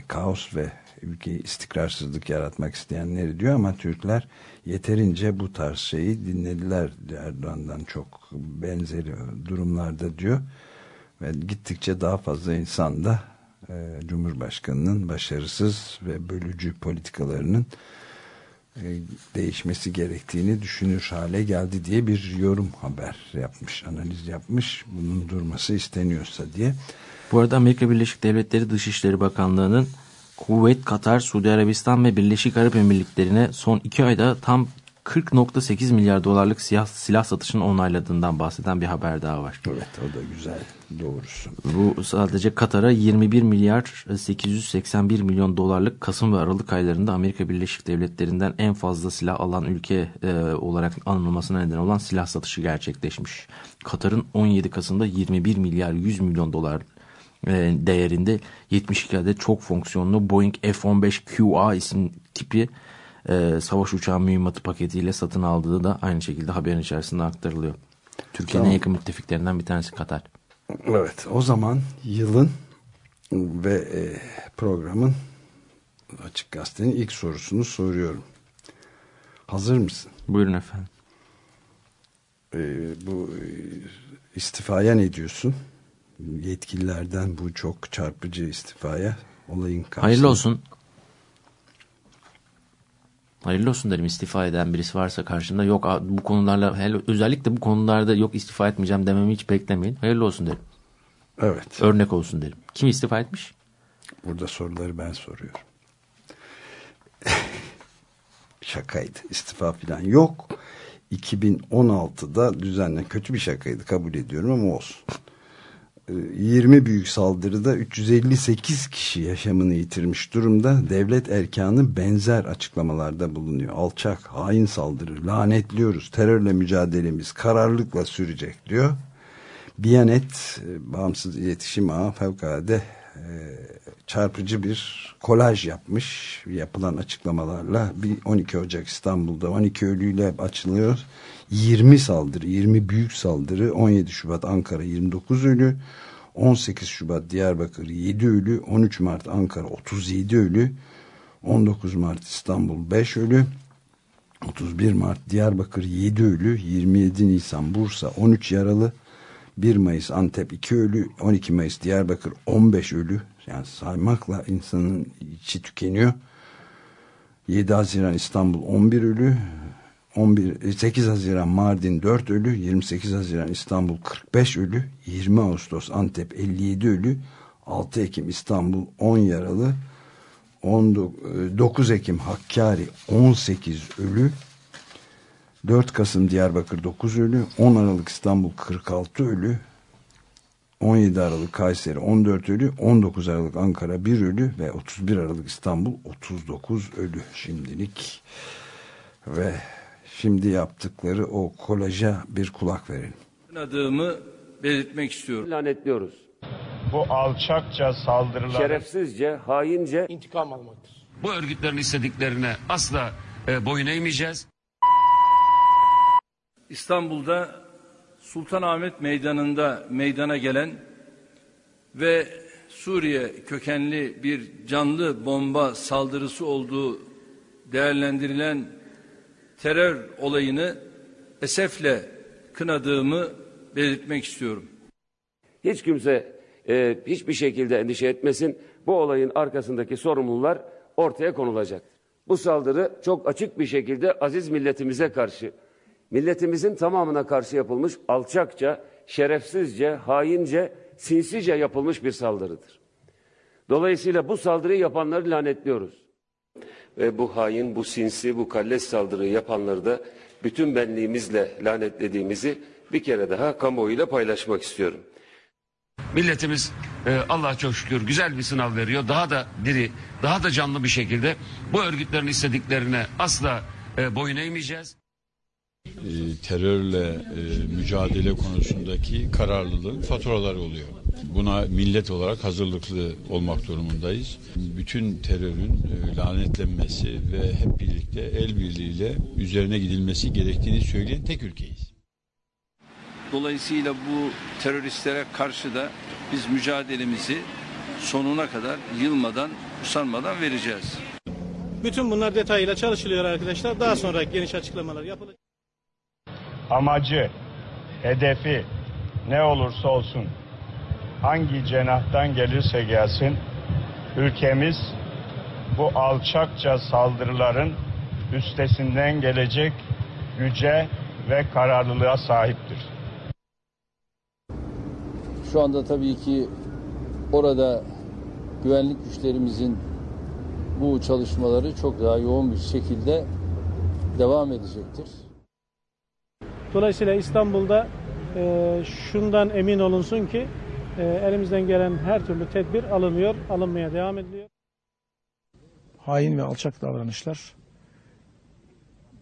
Kaos ve ülkeyi istikrarsızlık yaratmak isteyenleri diyor ama Türkler yeterince bu tarz şeyi dinlediler. Erdoğan'dan çok benzeri durumlarda diyor. Ve gittikçe daha fazla insan da e, Cumhurbaşkanı'nın başarısız ve bölücü politikalarının e, değişmesi gerektiğini düşünür hale geldi diye bir yorum haber yapmış, analiz yapmış. Bunun durması isteniyorsa diye.
Bu arada Amerika Birleşik Devletleri Dışişleri Bakanlığı'nın Kuveyt, Katar, Suudi Arabistan ve Birleşik Arap Emirlikleri'ne son iki ayda tam 40.8 milyar dolarlık siyah, silah satışını onayladığından bahseden bir haber daha var.
Evet o da güzel doğrusu.
Bu sadece Katar'a 21 milyar 881 milyon dolarlık Kasım ve Aralık aylarında Amerika Birleşik Devletleri'nden en fazla silah alan ülke e, olarak anılmasına neden olan silah satışı gerçekleşmiş. Katar'ın 17 Kasım'da 21 milyar 100 milyon dolar e, değerinde 72 adet çok fonksiyonlu Boeing F-15 QA isim tipi e, savaş uçağı mühimmatı paketiyle satın aldığı da aynı şekilde haberin içerisinde aktarılıyor. Türkiye'nin tamam. yakın müttefiklerinden bir tanesi Katar.
Evet o zaman yılın ve e, programın Açık Gazete'nin ilk sorusunu soruyorum. Hazır mısın?
Buyurun efendim.
E, bu e, istifaya ne diyorsun? Yetkililerden bu çok çarpıcı istifaya olayın
karşısında. Hayırlı olsun. Hayırlı olsun derim istifa eden birisi varsa karşında yok bu konularla özellikle bu konularda yok istifa etmeyeceğim dememi hiç beklemeyin. Hayırlı olsun derim.
Evet.
Örnek olsun derim. Kim istifa etmiş?
Burada soruları ben soruyorum. Şakaydı. İstifa falan yok. 2016'da düzenlen kötü bir şakaydı kabul ediyorum ama olsun. 20 büyük saldırıda 358 kişi yaşamını yitirmiş durumda. Devlet erkanı benzer açıklamalarda bulunuyor. Alçak, hain saldırı, lanetliyoruz, terörle mücadelemiz kararlılıkla sürecek diyor. Biyanet, e, bağımsız iletişim ağı fevkalade e, çarpıcı bir kolaj yapmış. Yapılan açıklamalarla 12 Ocak İstanbul'da 12 ölüyle açılıyor. 20 saldırı, 20 büyük saldırı, 17 Şubat Ankara 29 ölü, 18 Şubat Diyarbakır 7 ölü, 13 Mart Ankara 37 ölü, 19 Mart İstanbul 5 ölü, 31 Mart Diyarbakır 7 ölü, 27 Nisan Bursa 13 yaralı, 1 Mayıs Antep 2 ölü, 12 Mayıs Diyarbakır 15 ölü. Yani saymakla insanın içi tükeniyor. 7 Haziran İstanbul 11 ölü, 11, 8 Haziran Mardin 4 ölü, 28 Haziran İstanbul 45 ölü, 20 Ağustos Antep 57 ölü, 6 Ekim İstanbul 10 yaralı, 9 Ekim Hakkari 18 ölü, 4 Kasım Diyarbakır 9 ölü, 10 Aralık İstanbul 46 ölü, 17 Aralık Kayseri 14 ölü, 19 Aralık Ankara 1 ölü ve 31 Aralık İstanbul 39 ölü şimdilik ve şimdi yaptıkları o kolaja bir kulak verelim.
Adımı belirtmek istiyorum.
Lanetliyoruz.
Bu alçakça saldırılar...
Şerefsizce, haince...
intikam almaktır.
Bu örgütlerin istediklerine asla e, boyun eğmeyeceğiz.
İstanbul'da Sultanahmet Meydanı'nda meydana gelen ve Suriye kökenli bir canlı bomba saldırısı olduğu değerlendirilen terör olayını esefle kınadığımı belirtmek istiyorum.
Hiç kimse e, hiçbir şekilde endişe etmesin. Bu olayın arkasındaki sorumlular ortaya konulacak. Bu saldırı çok açık bir şekilde aziz milletimize karşı, milletimizin tamamına karşı yapılmış alçakça, şerefsizce, haince, sinsice yapılmış bir saldırıdır. Dolayısıyla bu saldırıyı yapanları lanetliyoruz. Ve bu hain, bu sinsi, bu kalleş saldırıyı yapanları da bütün benliğimizle lanetlediğimizi bir kere daha kamuoyuyla paylaşmak istiyorum.
Milletimiz e, Allah'a çok şükür güzel bir sınav veriyor. Daha da diri, daha da canlı bir şekilde bu örgütlerin istediklerine asla e, boyun eğmeyeceğiz.
E, terörle e, mücadele konusundaki kararlılığın faturaları oluyor. Buna millet olarak hazırlıklı olmak durumundayız. Bütün terörün e, lanetlenmesi ve hep birlikte el birliğiyle üzerine gidilmesi gerektiğini söyleyen tek ülkeyiz.
Dolayısıyla bu teröristlere karşı da biz mücadelemizi sonuna kadar yılmadan, usanmadan vereceğiz.
Bütün bunlar detayıyla çalışılıyor arkadaşlar. Daha sonra geniş açıklamalar yapılacak.
Amacı, hedefi ne olursa olsun, hangi cenahtan gelirse gelsin, ülkemiz bu alçakça saldırıların üstesinden gelecek güce ve kararlılığa sahiptir.
Şu anda tabii ki orada güvenlik güçlerimizin bu çalışmaları çok daha yoğun bir şekilde devam edecektir.
Dolayısıyla İstanbul'da e, şundan emin olunsun ki e, elimizden gelen her türlü tedbir alınıyor, alınmaya devam ediliyor.
Hain ve alçak davranışlar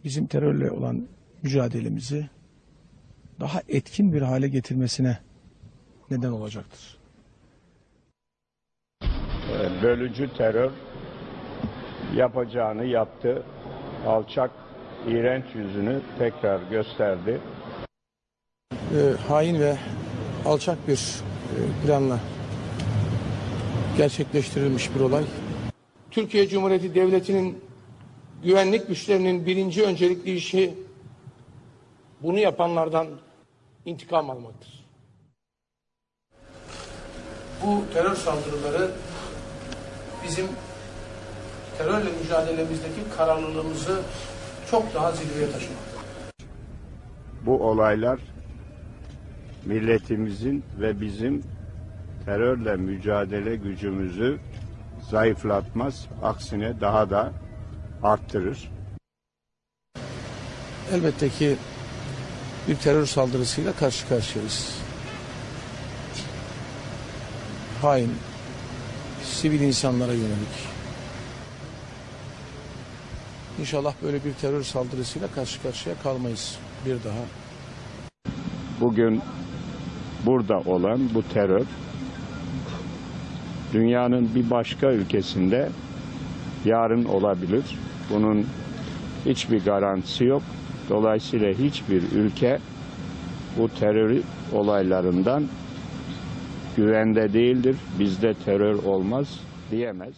bizim terörle olan mücadelemizi daha etkin bir hale getirmesine neden olacaktır.
Bölücü terör yapacağını yaptı. Alçak, iğrenç yüzünü tekrar gösterdi.
E, hain ve alçak bir planla gerçekleştirilmiş bir olay. Türkiye Cumhuriyeti Devleti'nin güvenlik güçlerinin birinci öncelikli işi bunu yapanlardan intikam almaktır. Bu terör saldırıları bizim terörle mücadelemizdeki kararlılığımızı çok daha zirveye taşımaktadır.
Bu olaylar milletimizin ve bizim terörle mücadele gücümüzü zayıflatmaz, aksine daha da arttırır.
Elbette ki bir terör saldırısıyla karşı karşıyayız. Hain, sivil insanlara yönelik. İnşallah böyle bir terör saldırısıyla karşı karşıya kalmayız bir daha.
Bugün burada olan bu terör dünyanın bir başka ülkesinde yarın olabilir. Bunun hiçbir garantisi yok. Dolayısıyla hiçbir ülke bu terör olaylarından güvende değildir. Bizde terör olmaz diyemez.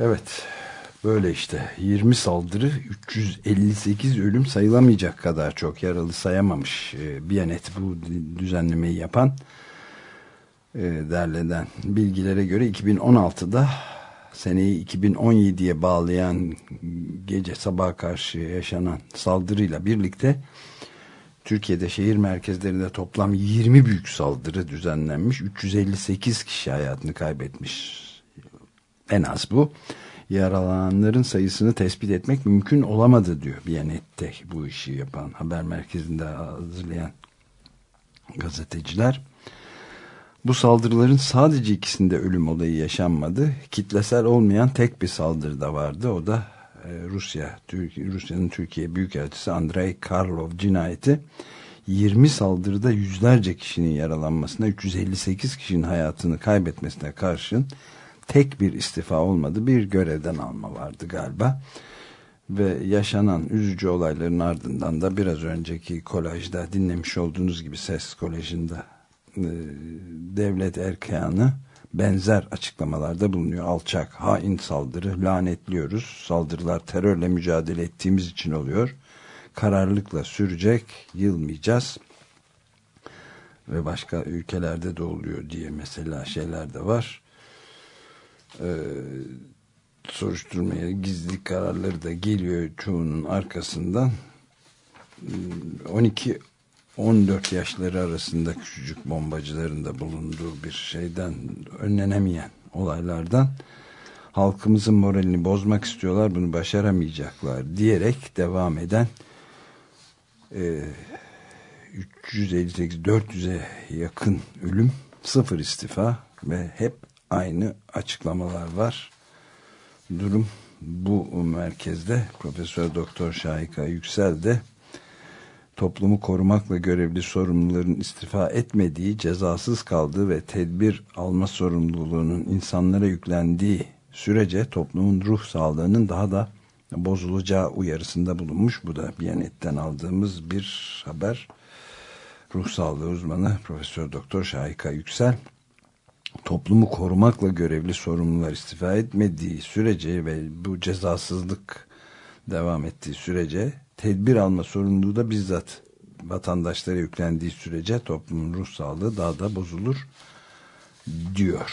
Evet. Böyle işte 20 saldırı 358 ölüm sayılamayacak kadar çok yaralı sayamamış e, Biyanet bu düzenlemeyi yapan e, derleden bilgilere göre 2016'da seneyi 2017'ye bağlayan gece sabaha karşı yaşanan saldırıyla birlikte Türkiye'de şehir merkezlerinde toplam 20 büyük saldırı düzenlenmiş. 358 kişi hayatını kaybetmiş. En az bu yaralananların sayısını tespit etmek mümkün olamadı diyor Biyanet'te bu işi yapan haber merkezinde hazırlayan gazeteciler. Bu saldırıların sadece ikisinde ölüm olayı yaşanmadı. Kitlesel olmayan tek bir saldırı da vardı. O da e, Rusya, Rusya'nın Türkiye Büyükelçisi Andrei Karlov cinayeti. 20 saldırıda yüzlerce kişinin yaralanmasına, 358 kişinin hayatını kaybetmesine karşın tek bir istifa olmadı. Bir görevden alma vardı galiba. ve yaşanan üzücü olayların ardından da biraz önceki kolajda dinlemiş olduğunuz gibi ses kolajında e, devlet erkanı benzer açıklamalarda bulunuyor. Alçak, hain saldırı, lanetliyoruz. Saldırılar terörle mücadele ettiğimiz için oluyor. Kararlılıkla sürecek, yılmayacağız. Ve başka ülkelerde de oluyor diye mesela şeyler de var. Ee, soruşturmaya gizli kararları da geliyor çoğunun arkasından. 12 14 yaşları arasında küçücük bombacıların da bulunduğu bir şeyden önlenemeyen olaylardan halkımızın moralini bozmak istiyorlar bunu başaramayacaklar diyerek devam eden e, 358-400'e yakın ölüm sıfır istifa ve hep aynı açıklamalar var durum bu merkezde Profesör Doktor Şahika Yüksel de toplumu korumakla görevli sorumluların istifa etmediği, cezasız kaldığı ve tedbir alma sorumluluğunun insanlara yüklendiği sürece toplumun ruh sağlığının daha da bozulacağı uyarısında bulunmuş. Bu da Biyanet'ten aldığımız bir haber. Ruh sağlığı uzmanı Profesör Doktor Şahika Yüksel toplumu korumakla görevli sorumlular istifa etmediği sürece ve bu cezasızlık devam ettiği sürece tedbir alma sorumluluğu da bizzat vatandaşlara yüklendiği sürece toplumun ruh sağlığı daha da bozulur diyor.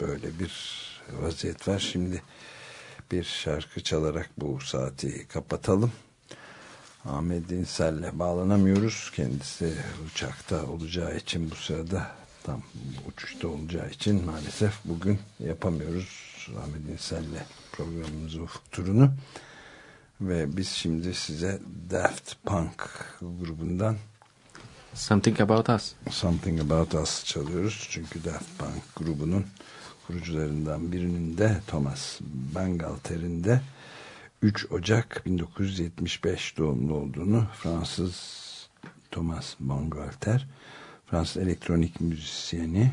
Böyle bir vaziyet var. Şimdi bir şarkı çalarak bu saati kapatalım. Ahmet İnsel'le bağlanamıyoruz. Kendisi uçakta olacağı için bu sırada tam uçuşta olacağı için maalesef bugün yapamıyoruz. Ahmet İnsel'le programımızın ufuk turunu. Ve biz şimdi size Daft Punk grubundan
Something About Us
Something About Us çalıyoruz. Çünkü Daft Punk grubunun kurucularından birinin de Thomas Bangalter'in de 3 Ocak 1975 doğumlu olduğunu Fransız Thomas Bangalter Fransız elektronik müzisyeni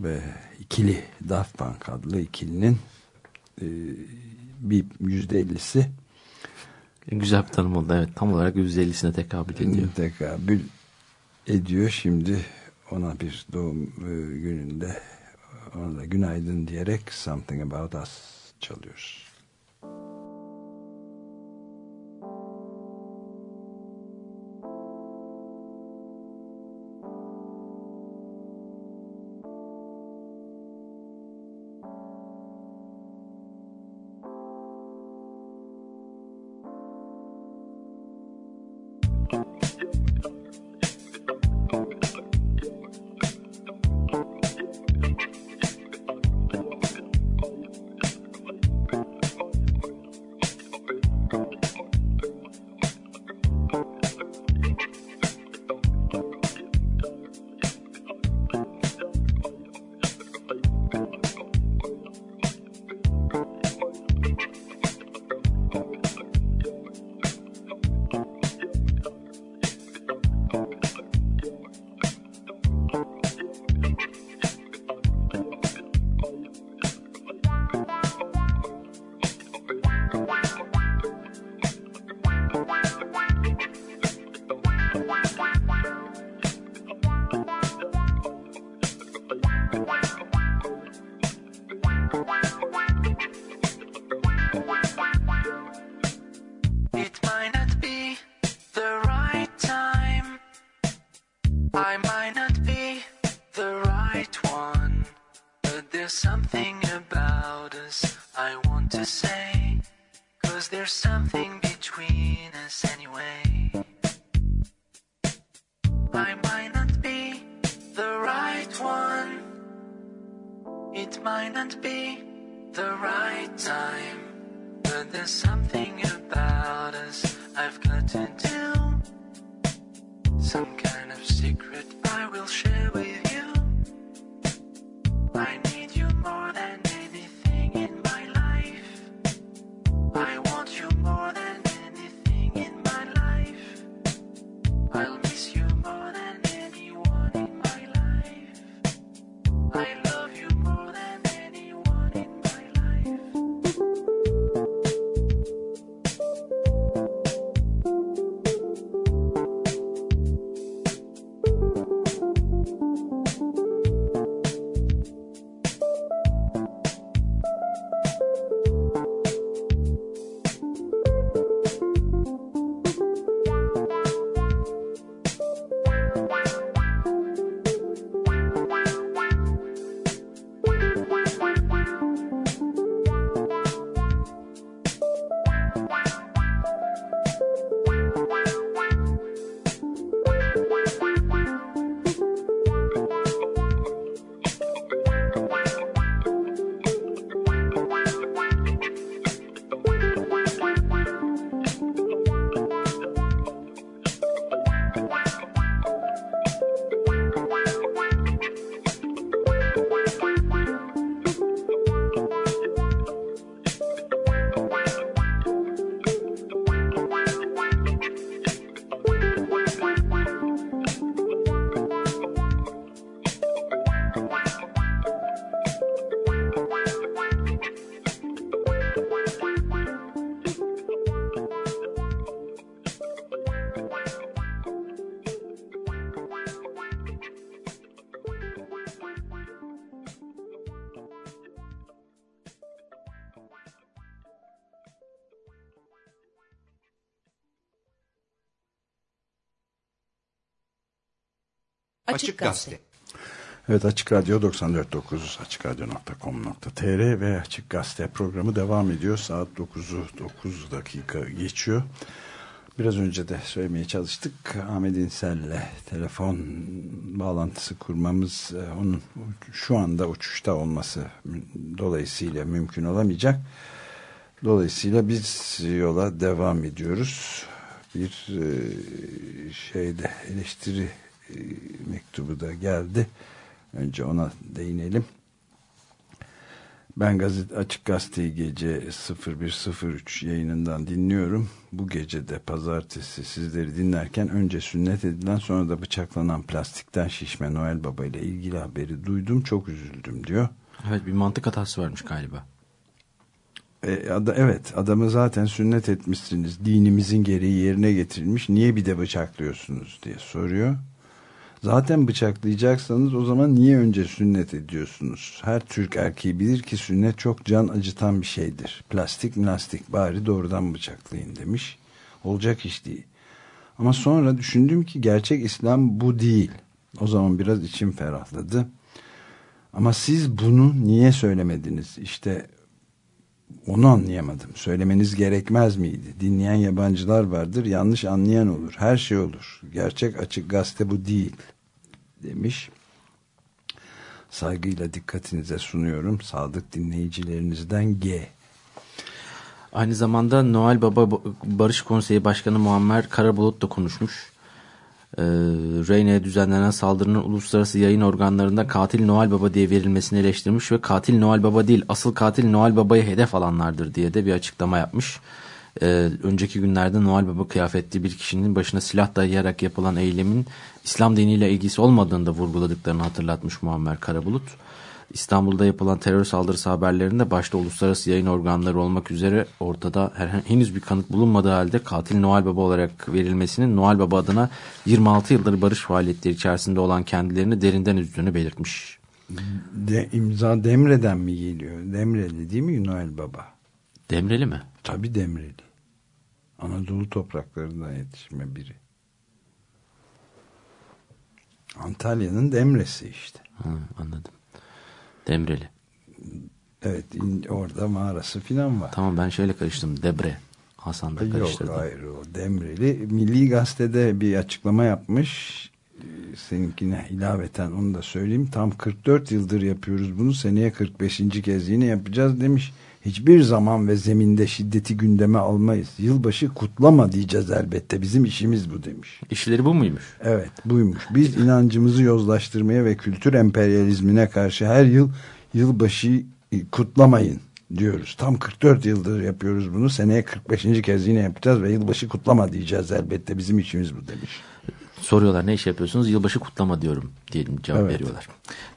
ve ikili Daft Punk adlı ikilinin e, bir yüzde ellisi
güzel bir tanım oldu evet. Tam olarak yüzde ellisine tekabül ediyor.
Tekabül ediyor. Şimdi ona bir doğum e, gününde ona da günaydın diyerek Something About Us çalıyoruz.
Açık Gazete.
Evet Açık Radyo 94.9 açıkradyo.com.tr ve Açık Gazete programı devam ediyor. Saat 9'u 9 dakika geçiyor. Biraz önce de söylemeye çalıştık. Ahmet İnsel'le telefon bağlantısı kurmamız e, onun şu anda uçuşta olması dolayısıyla mümkün olamayacak. Dolayısıyla biz yola devam ediyoruz. Bir e, şeyde eleştiri e, mektubu da geldi. Önce ona değinelim. Ben gazete, Açık Gazeteyi gece 01.03 yayınından dinliyorum. Bu gece de pazartesi sizleri dinlerken önce sünnet edilen sonra da bıçaklanan plastikten şişme Noel Baba ile ilgili haberi duydum. Çok üzüldüm diyor.
Evet bir mantık hatası varmış galiba.
E, ada, evet adamı zaten sünnet etmişsiniz. Dinimizin gereği yerine getirilmiş. Niye bir de bıçaklıyorsunuz diye soruyor. Zaten bıçaklayacaksanız o zaman niye önce sünnet ediyorsunuz? Her Türk erkeği bilir ki sünnet çok can acıtan bir şeydir. Plastik plastik bari doğrudan bıçaklayın demiş. Olacak iş değil. Ama sonra düşündüm ki gerçek İslam bu değil. O zaman biraz içim ferahladı. Ama siz bunu niye söylemediniz? İşte onu anlayamadım. Söylemeniz gerekmez miydi? Dinleyen yabancılar vardır, yanlış anlayan olur. Her şey olur. Gerçek açık gazete bu değil. Demiş. Saygıyla dikkatinize sunuyorum. Sadık dinleyicilerinizden G.
Aynı zamanda Noel Baba Barış Konseyi Başkanı Muammer Karabulut da konuşmuş. Ee, Reyne'ye düzenlenen saldırının uluslararası yayın organlarında katil Noel Baba diye verilmesini eleştirmiş ve katil Noel Baba değil asıl katil Noel Baba'yı hedef alanlardır diye de bir açıklama yapmış. Ee, önceki günlerde Noel Baba kıyafetli bir kişinin başına silah dayayarak yapılan eylemin İslam diniyle ilgisi olmadığını da vurguladıklarını hatırlatmış Muammer Karabulut. İstanbul'da yapılan terör saldırısı haberlerinde başta uluslararası yayın organları olmak üzere ortada henüz bir kanıt bulunmadığı halde katil Noel Baba olarak verilmesinin Noel Baba adına 26 yıldır barış faaliyetleri içerisinde olan kendilerini derinden üzdüğünü belirtmiş.
De, imza Demre'den mi geliyor? Demreli değil mi Noel Baba?
Demreli mi?
Tabii Demreli. Anadolu topraklarından yetişme biri. Antalya'nın Demre'si işte.
Ha, anladım. Demreli.
Evet orada mağarası filan var.
Tamam ben şöyle karıştım. Debre. Hasan da karıştırdı.
Yok hayır o Demreli. Milli Gazete'de bir açıklama yapmış. Seninkine ilaveten onu da söyleyeyim. Tam 44 yıldır yapıyoruz bunu. Seneye 45. kez yine yapacağız demiş. Hiçbir zaman ve zeminde şiddeti gündeme almayız. Yılbaşı kutlama diyeceğiz elbette. Bizim işimiz bu demiş.
İşleri bu muymuş?
Evet buymuş. Biz inancımızı yozlaştırmaya ve kültür emperyalizmine karşı her yıl yılbaşı kutlamayın diyoruz. Tam 44 yıldır yapıyoruz bunu. Seneye 45. kez yine yapacağız ve yılbaşı kutlama diyeceğiz elbette. Bizim işimiz bu demiş.
Soruyorlar ne iş yapıyorsunuz? Yılbaşı kutlama diyorum diyelim cevap evet. veriyorlar.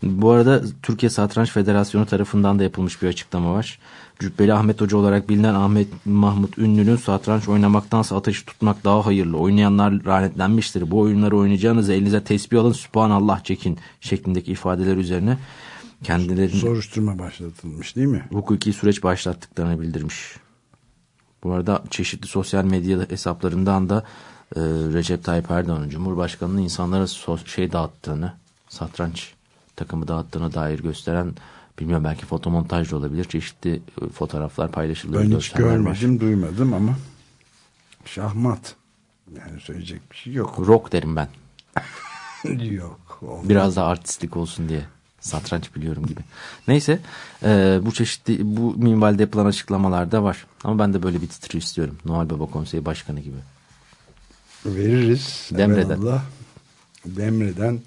Bu arada Türkiye Satranç Federasyonu tarafından da yapılmış bir açıklama var. Cübbeli Ahmet Hoca olarak bilinen Ahmet Mahmut Ünlü'nün satranç oynamaktansa ateşi tutmak daha hayırlı. Oynayanlar lanetlenmiştir. Bu oyunları oynayacağınız elinize tesbih alın Sübhanallah çekin şeklindeki ifadeler üzerine kendilerinin
soruşturma başlatılmış değil mi?
Hukuki süreç başlattıklarını bildirmiş. Bu arada çeşitli sosyal medya hesaplarından da e, Recep Tayyip Erdoğan'ın Cumhurbaşkanı'nın insanlara so şey dağıttığını, satranç takımı dağıttığına dair gösteren bilmiyorum belki fotomontaj da olabilir. Çeşitli fotoğraflar paylaşılıyor.
Ben hiç görmedim, var. duymadım ama şahmat. Yani söyleyecek bir şey yok.
Rock derim ben.
yok.
Olmaz. Biraz daha artistlik olsun diye. Satranç biliyorum gibi. Neyse e, bu çeşitli bu minvalde yapılan açıklamalar da var. Ama ben de böyle bir titri istiyorum. Noel Baba Konseyi Başkanı gibi.
Veririz.
Demre'den.
Allah. Demre'den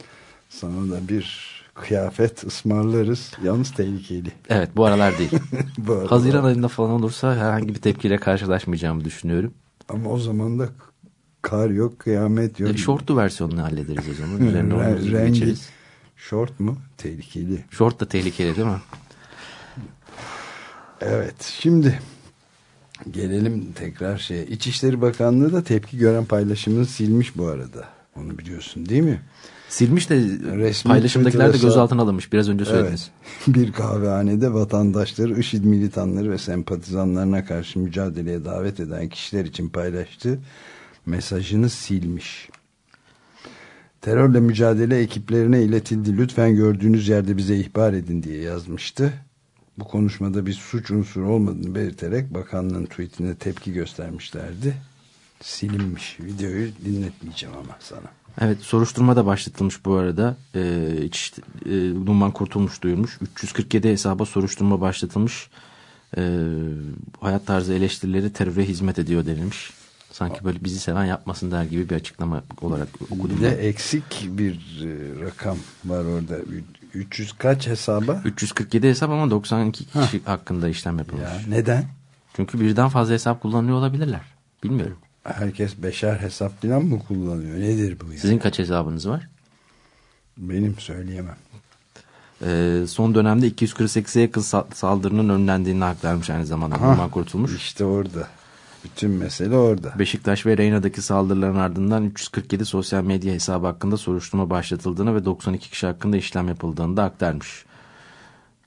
sana da bir kıyafet ısmarlarız. Yalnız tehlikeli.
Evet bu aralar değil.
bu aralar.
Haziran ayında falan olursa herhangi bir tepkiyle karşılaşmayacağımı düşünüyorum.
Ama o zaman da kar yok, kıyamet yok.
E, şortlu versiyonunu hallederiz o zaman. Üzerine onu
Rengi,
geçeriz.
Şort mu? Tehlikeli.
Şort da tehlikeli değil mi?
Evet. Şimdi gelelim tekrar şeye. İçişleri Bakanlığı da tepki gören paylaşımını silmiş bu arada. Onu biliyorsun değil mi?
Silmiş de Resmi paylaşımdakiler de gözaltına alınmış. Biraz önce söylediniz.
Evet, bir kahvehanede vatandaşları IŞİD militanları ve sempatizanlarına karşı mücadeleye davet eden kişiler için paylaştığı mesajını silmiş. Terörle mücadele ekiplerine iletildi. Lütfen gördüğünüz yerde bize ihbar edin diye yazmıştı. Bu konuşmada bir suç unsuru olmadığını belirterek bakanlığın tweetine tepki göstermişlerdi. Silinmiş videoyu dinletmeyeceğim ama sana.
Evet soruşturma da başlatılmış bu arada. Ee, İç, e, Numan Kurtulmuş duyurmuş. 347 hesaba soruşturma başlatılmış. Ee, hayat tarzı eleştirileri teröre hizmet ediyor denilmiş. Sanki böyle bizi seven yapmasın der gibi bir açıklama olarak okudum.
Bir de eksik bir e, rakam var orada. 300 kaç hesaba?
347 hesap ama 92 kişi hakkında işlem yapılmış.
Ya, neden?
Çünkü birden fazla hesap kullanıyor olabilirler. Bilmiyorum.
Herkes beşer hesap falan mı kullanıyor? Nedir bu? Yani?
Sizin kaç hesabınız var?
Benim söyleyemem.
Ee, son dönemde 248'e yakın saldırının önlendiğini aktarmış aynı zamanda. Numan Kurtulmuş.
İşte orada. Bütün mesele orada.
Beşiktaş ve Reyna'daki saldırıların ardından 347 sosyal medya hesabı hakkında soruşturma başlatıldığını ve 92 kişi hakkında işlem yapıldığını da aktarmış.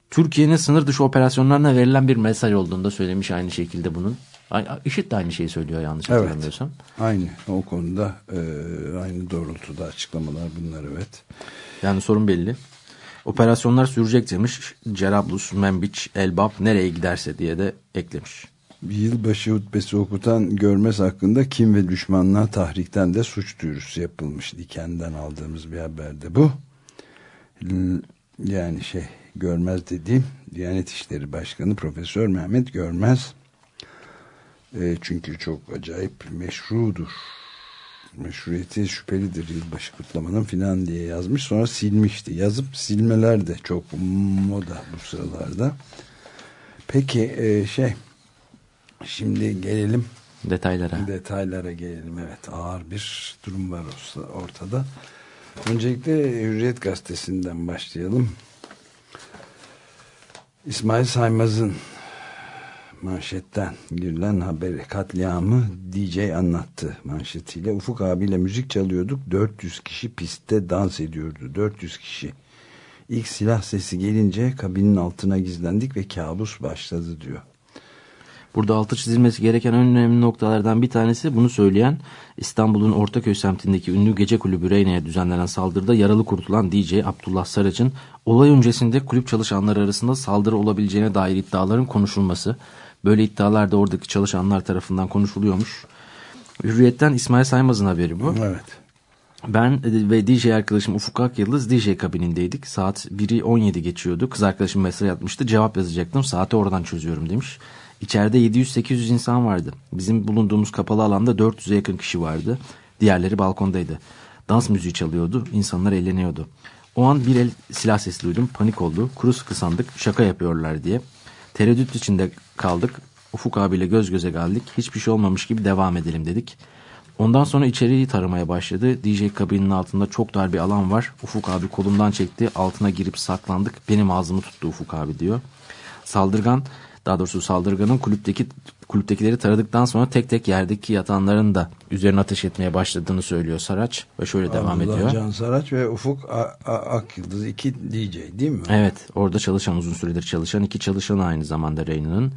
Türkiye'nin sınır dışı operasyonlarına verilen bir mesaj olduğunu da söylemiş aynı şekilde bunun. IŞİD de aynı şeyi söylüyor yanlış
evet,
hatırlamıyorsam.
Aynı o konuda e, aynı doğrultuda açıklamalar bunlar evet.
Yani sorun belli. Operasyonlar sürecek demiş. Cerablus, Membiç, Elbap nereye giderse diye de eklemiş.
Yılbaşı hutbesi okutan görmez hakkında kim ve düşmanlığa tahrikten de suç duyurusu yapılmış. Diken'den aldığımız bir haberde bu. Yani şey görmez dediğim Diyanet İşleri Başkanı Profesör Mehmet Görmez. E, çünkü çok acayip meşrudur. Meşruiyeti şüphelidir yılbaşı kutlamanın filan diye yazmış. Sonra silmişti. Yazıp silmeler de çok moda bu sıralarda. Peki e, şey Şimdi gelelim
detaylara.
Detaylara gelelim. Evet ağır bir durum var ortada. Öncelikle Hürriyet Gazetesi'nden başlayalım. İsmail Saymaz'ın manşetten girilen haberi katliamı DJ anlattı manşetiyle. Ufuk abiyle müzik çalıyorduk. 400 kişi pistte dans ediyordu. 400 kişi. İlk silah sesi gelince kabinin altına gizlendik ve kabus başladı diyor.
Burada altı çizilmesi gereken en önemli noktalardan bir tanesi bunu söyleyen İstanbul'un Ortaköy semtindeki ünlü gece kulübü Reyne'ye düzenlenen saldırıda yaralı kurtulan DJ Abdullah Saraç'ın olay öncesinde kulüp çalışanları arasında saldırı olabileceğine dair iddiaların konuşulması. Böyle iddialar da oradaki çalışanlar tarafından konuşuluyormuş. Hürriyet'ten İsmail Saymaz'ın haberi bu.
Evet.
Ben ve DJ arkadaşım Ufuk Akyıldız DJ kabinindeydik. Saat 1'i 17 geçiyordu. Kız arkadaşım mesaj atmıştı. Cevap yazacaktım. Saati oradan çözüyorum demiş. İçeride 700-800 insan vardı. Bizim bulunduğumuz kapalı alanda 400'e yakın kişi vardı. Diğerleri balkondaydı. Dans müziği çalıyordu. İnsanlar eğleniyordu. O an bir el silah sesi duydum. Panik oldu. Kuru sıkı sandık. Şaka yapıyorlar diye. Tereddüt içinde kaldık. Ufuk abiyle göz göze geldik. Hiçbir şey olmamış gibi devam edelim dedik. Ondan sonra içeriği taramaya başladı. DJ kabinin altında çok dar bir alan var. Ufuk abi kolumdan çekti. Altına girip saklandık. Benim ağzımı tuttu Ufuk abi diyor. Saldırgan daha doğrusu saldırganın kulüpteki kulüptekileri taradıktan sonra tek tek yerdeki yatanların da üzerine ateş etmeye başladığını söylüyor Saraç ve şöyle
Abdullah
devam ediyor.
Can Saraç ve Ufuk Akyıldız iki DJ değil mi?
Evet orada çalışan uzun süredir çalışan iki çalışan aynı zamanda Reyna'nın.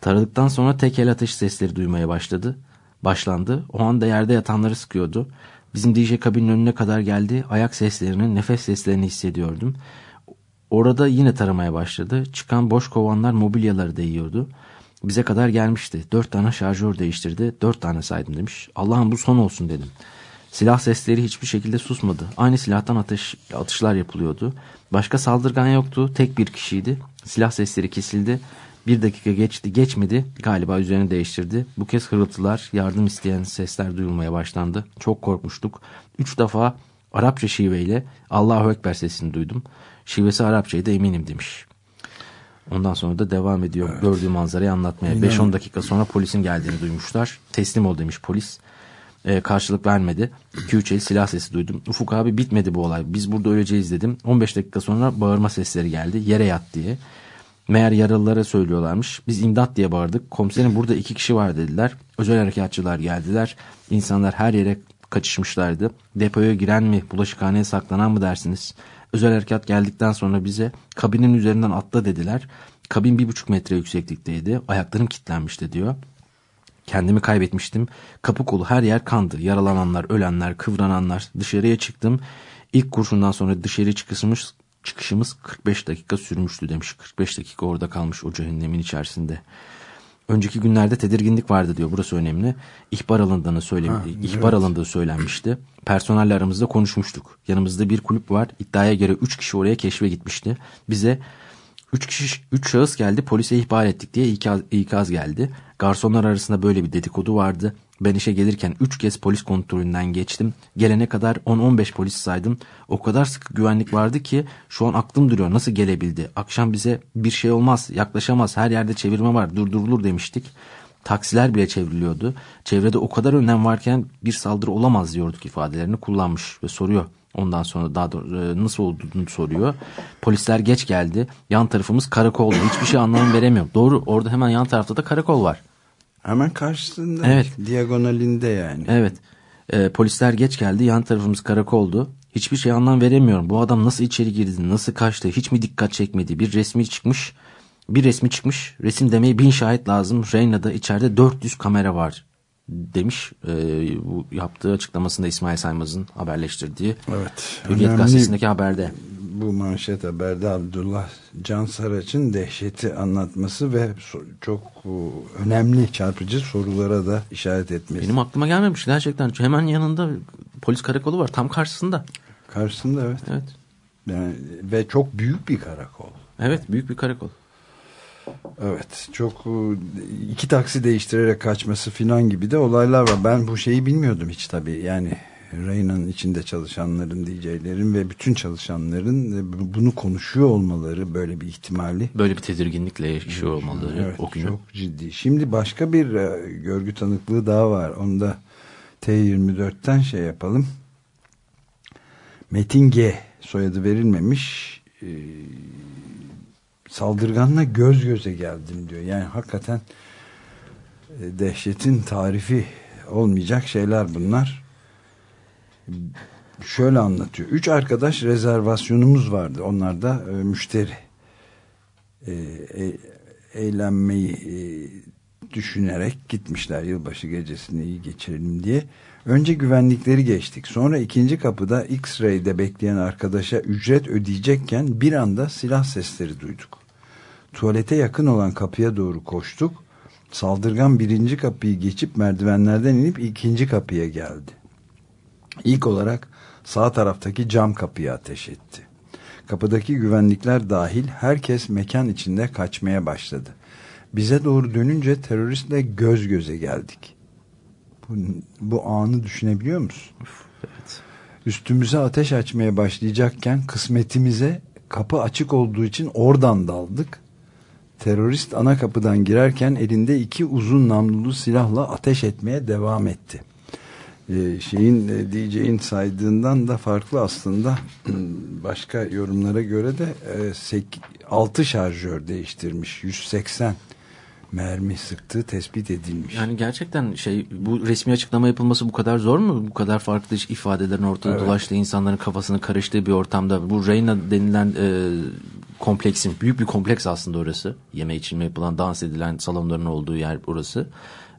Taradıktan sonra tek el ateş sesleri duymaya başladı. Başlandı. O anda yerde yatanları sıkıyordu. Bizim DJ kabinin önüne kadar geldi. Ayak seslerini, nefes seslerini hissediyordum. Orada yine taramaya başladı. Çıkan boş kovanlar mobilyaları değiyordu. Bize kadar gelmişti. Dört tane şarjör değiştirdi. Dört tane saydım demiş. Allah'ım bu son olsun dedim. Silah sesleri hiçbir şekilde susmadı. Aynı silahtan atış, atışlar yapılıyordu. Başka saldırgan yoktu. Tek bir kişiydi. Silah sesleri kesildi. Bir dakika geçti geçmedi. Galiba üzerini değiştirdi. Bu kez hırıltılar, yardım isteyen sesler duyulmaya başlandı. Çok korkmuştuk. Üç defa Arapça şiveyle Allahu Ekber sesini duydum. Şivesi Arapçaydı eminim demiş. Ondan sonra da devam ediyor evet. gördüğü manzarayı anlatmaya. 5-10 dakika sonra polisin geldiğini duymuşlar. Teslim ol demiş polis. Ee, karşılık vermedi. 2-3 el silah sesi duydum. Ufuk abi bitmedi bu olay. Biz burada öleceğiz dedim. 15 dakika sonra bağırma sesleri geldi. Yere yat diye. Meğer yaralılara söylüyorlarmış. Biz imdat diye bağırdık. Komiserin burada iki kişi var dediler. Özel harekatçılar geldiler. İnsanlar her yere kaçışmışlardı. Depoya giren mi, bulaşıkhaneye saklanan mı dersiniz? Özel harekat geldikten sonra bize kabinin üzerinden atla dediler. Kabin bir buçuk metre yükseklikteydi. Ayaklarım kilitlenmişti diyor. Kendimi kaybetmiştim. Kapı kolu her yer kandı. Yaralananlar, ölenler, kıvrananlar. Dışarıya çıktım. İlk kurşundan sonra dışarı çıkışımız, çıkışımız 45 dakika sürmüştü demiş. 45 dakika orada kalmış o cehennemin içerisinde. Önceki günlerde tedirginlik vardı diyor. Burası önemli. İhbar alındığını söyle
Ha,
ihbar
evet.
alındığı söylenmişti. Personelle aramızda konuşmuştuk. Yanımızda bir kulüp var. İddiaya göre 3 kişi oraya keşfe gitmişti. Bize 3 kişi 3 şahıs geldi. Polise ihbar ettik diye ikaz, ikaz geldi. Garsonlar arasında böyle bir dedikodu vardı. Ben işe gelirken 3 kez polis kontrolünden geçtim. Gelene kadar 10-15 polis saydım. O kadar sıkı güvenlik vardı ki şu an aklım duruyor. Nasıl gelebildi? Akşam bize bir şey olmaz, yaklaşamaz, her yerde çevirme var, durdurulur demiştik. Taksiler bile çevriliyordu. Çevrede o kadar önlem varken bir saldırı olamaz diyorduk ifadelerini kullanmış ve soruyor. Ondan sonra daha doğrusu e, nasıl olduğunu soruyor. Polisler geç geldi. Yan tarafımız karakoldu. Hiçbir şey anlam veremiyorum. Doğru orada hemen yan tarafta da karakol var.
Hemen karşısında.
Evet.
Diagonalinde yani.
Evet. E, polisler geç geldi. Yan tarafımız karakoldu. Hiçbir şey anlam veremiyorum. Bu adam nasıl içeri girdi, nasıl kaçtı, hiç mi dikkat çekmedi? Bir resmi çıkmış, bir resmi çıkmış. Resim demeye bin şahit lazım. Reyna'da içeride 400 kamera var demiş. E, bu yaptığı açıklamasında İsmail Saymaz'ın haberleştirdiği
Evet.
Hürriyet
önemli
Gazetesi'ndeki haberde.
Bu manşet haberde Abdullah Can Saraç'ın dehşeti anlatması ve çok e, önemli çarpıcı sorulara da işaret etmesi.
Benim aklıma gelmemiş gerçekten. Hemen yanında polis karakolu var tam karşısında.
Karşısında evet.
Evet.
Yani, ve çok büyük bir karakol.
Evet büyük bir karakol.
Evet çok e, iki taksi değiştirerek kaçması filan gibi de olaylar var. Ben bu şeyi bilmiyordum hiç tabii. Yani Reyna'nın içinde çalışanların, DJ'lerin ve bütün çalışanların e, bu- bunu konuşuyor olmaları böyle bir ihtimali.
Böyle bir tedirginlikle yaşıyor olmaları
Evet,
o günü.
çok ciddi. Şimdi başka bir e, görgü tanıklığı daha var. Onu da T24'ten şey yapalım. Metin G soyadı verilmemiş. E, saldırganla göz göze geldim diyor. Yani hakikaten e, dehşetin tarifi olmayacak şeyler bunlar. Şöyle anlatıyor. Üç arkadaş rezervasyonumuz vardı. Onlar da e, müşteri. E, e, eğlenmeyi e, düşünerek gitmişler yılbaşı gecesini iyi geçirelim diye. Önce güvenlikleri geçtik. Sonra ikinci kapıda X-ray'de bekleyen arkadaşa ücret ödeyecekken bir anda silah sesleri duyduk. Tuvalete yakın olan kapıya doğru koştuk. Saldırgan birinci kapıyı geçip merdivenlerden inip ikinci kapıya geldi. İlk olarak sağ taraftaki cam kapıyı ateş etti. Kapıdaki güvenlikler dahil herkes mekan içinde kaçmaya başladı. Bize doğru dönünce teröristle göz göze geldik. Bu, bu anı düşünebiliyor musun?
Evet.
Üstümüze ateş açmaya başlayacakken kısmetimize kapı açık olduğu için oradan daldık. Terörist ana kapıdan girerken elinde iki uzun namlulu silahla ateş etmeye devam etti. Ee, şeyin e, DJ'in saydığından da farklı aslında başka yorumlara göre de e, 6 şarjör değiştirmiş 180 mermi sıktığı tespit edilmiş.
Yani gerçekten şey bu resmi açıklama yapılması bu kadar zor mu? Bu kadar farklı ifadelerin ortada
Evet.
dolaştığı, insanların kafasının karıştığı bir ortamda. Bu Reyna denilen e, kompleksin, büyük bir kompleks aslında orası. Yeme içilme yapılan, dans edilen salonların olduğu yer orası.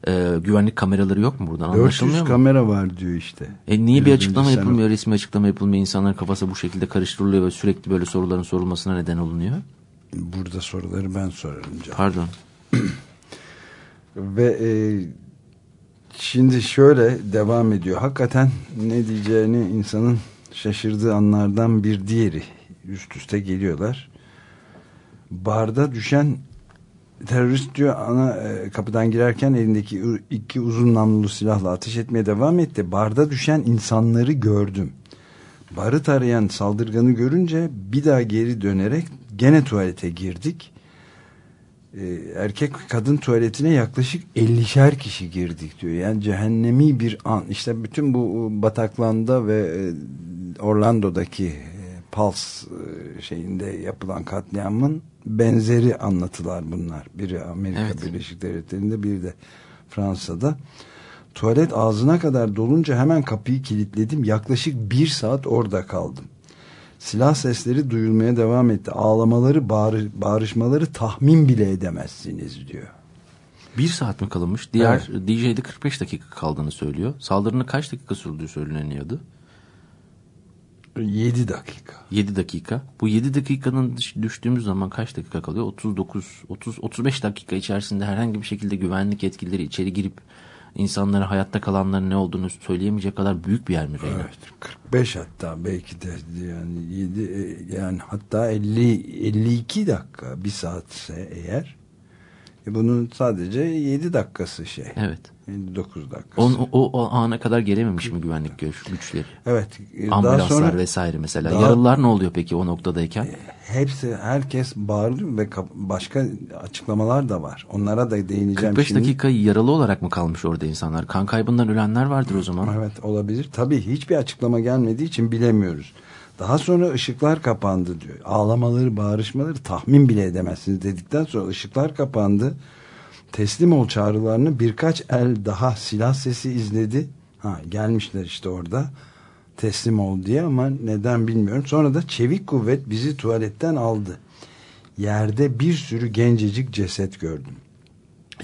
E, güvenlik kameraları yok mu buradan?
400
Anlaşılmıyor mu?
kamera var diyor işte.
E niye bir açıklama yapılmıyor, resmi açıklama yapılmıyor, insanların kafası bu şekilde karıştırılıyor ve sürekli böyle soruların sorulmasına neden olunuyor?
Burada soruları ben sorarım canım.
Pardon.
Ve e, şimdi şöyle devam ediyor. Hakikaten ne diyeceğini insanın şaşırdığı anlardan bir diğeri. Üst üste geliyorlar. Barda düşen terörist diyor ana e, kapıdan girerken elindeki iki uzun namlulu silahla ateş etmeye devam etti. Barda düşen insanları gördüm. Barı tarayan saldırganı görünce bir daha geri dönerek gene tuvalete girdik e, erkek kadın tuvaletine yaklaşık 50'şer kişi girdik diyor. Yani cehennemi bir an. İşte bütün bu Bataklanda ve e, Orlando'daki Pulse e, şeyinde yapılan katliamın benzeri anlatılar bunlar. Biri Amerika
Evet.
Birleşik Devletleri'nde biri de Fransa'da. Tuvalet ağzına kadar dolunca hemen kapıyı kilitledim. Yaklaşık bir saat orada kaldım. Silah sesleri duyulmaya devam etti. Ağlamaları, bağır, bağırışmaları tahmin bile edemezsiniz diyor.
Bir saat mi kalınmış? Diğer DJ'de 45 dakika kaldığını söylüyor. Saldırının kaç dakika sürdüğü söyleniyordu?
7 dakika.
7 dakika. Bu 7 dakikanın düş- düştüğümüz zaman kaç dakika kalıyor? 39, 30, 35 dakika içerisinde herhangi bir şekilde güvenlik yetkilileri içeri girip insanlara hayatta kalanların ne olduğunu söyleyemeyecek kadar büyük bir yer mi Reyna?
Evet 45 hatta belki de yani 7 yani hatta 50 52 dakika bir saatse eğer e bunun sadece 7 dakikası şey.
Evet.
59 dakikası.
O, o, o ana kadar gelememiş mi güvenlik güç, güçleri?
Evet. e,
Ambulanslar
daha sonra
vesaire mesela.
daha-
Yaralılar ne oluyor peki o noktadayken?
hepsi herkes bağırıyor ve başka açıklamalar da var. Onlara da değineceğim
45
şimdi.
dakika yaralı olarak mı kalmış orada insanlar? Kan kaybından ölenler vardır o zaman.
Evet olabilir. Tabii hiçbir açıklama gelmediği için bilemiyoruz. Daha sonra ışıklar kapandı diyor. Ağlamaları, bağırışmaları tahmin bile edemezsiniz dedikten sonra ışıklar kapandı. Teslim ol çağrılarını birkaç el daha silah sesi izledi. Ha gelmişler işte orada. Teslim ol diye ama neden bilmiyorum. Sonra da çevik kuvvet bizi tuvaletten aldı. Yerde bir sürü gencecik ceset gördüm.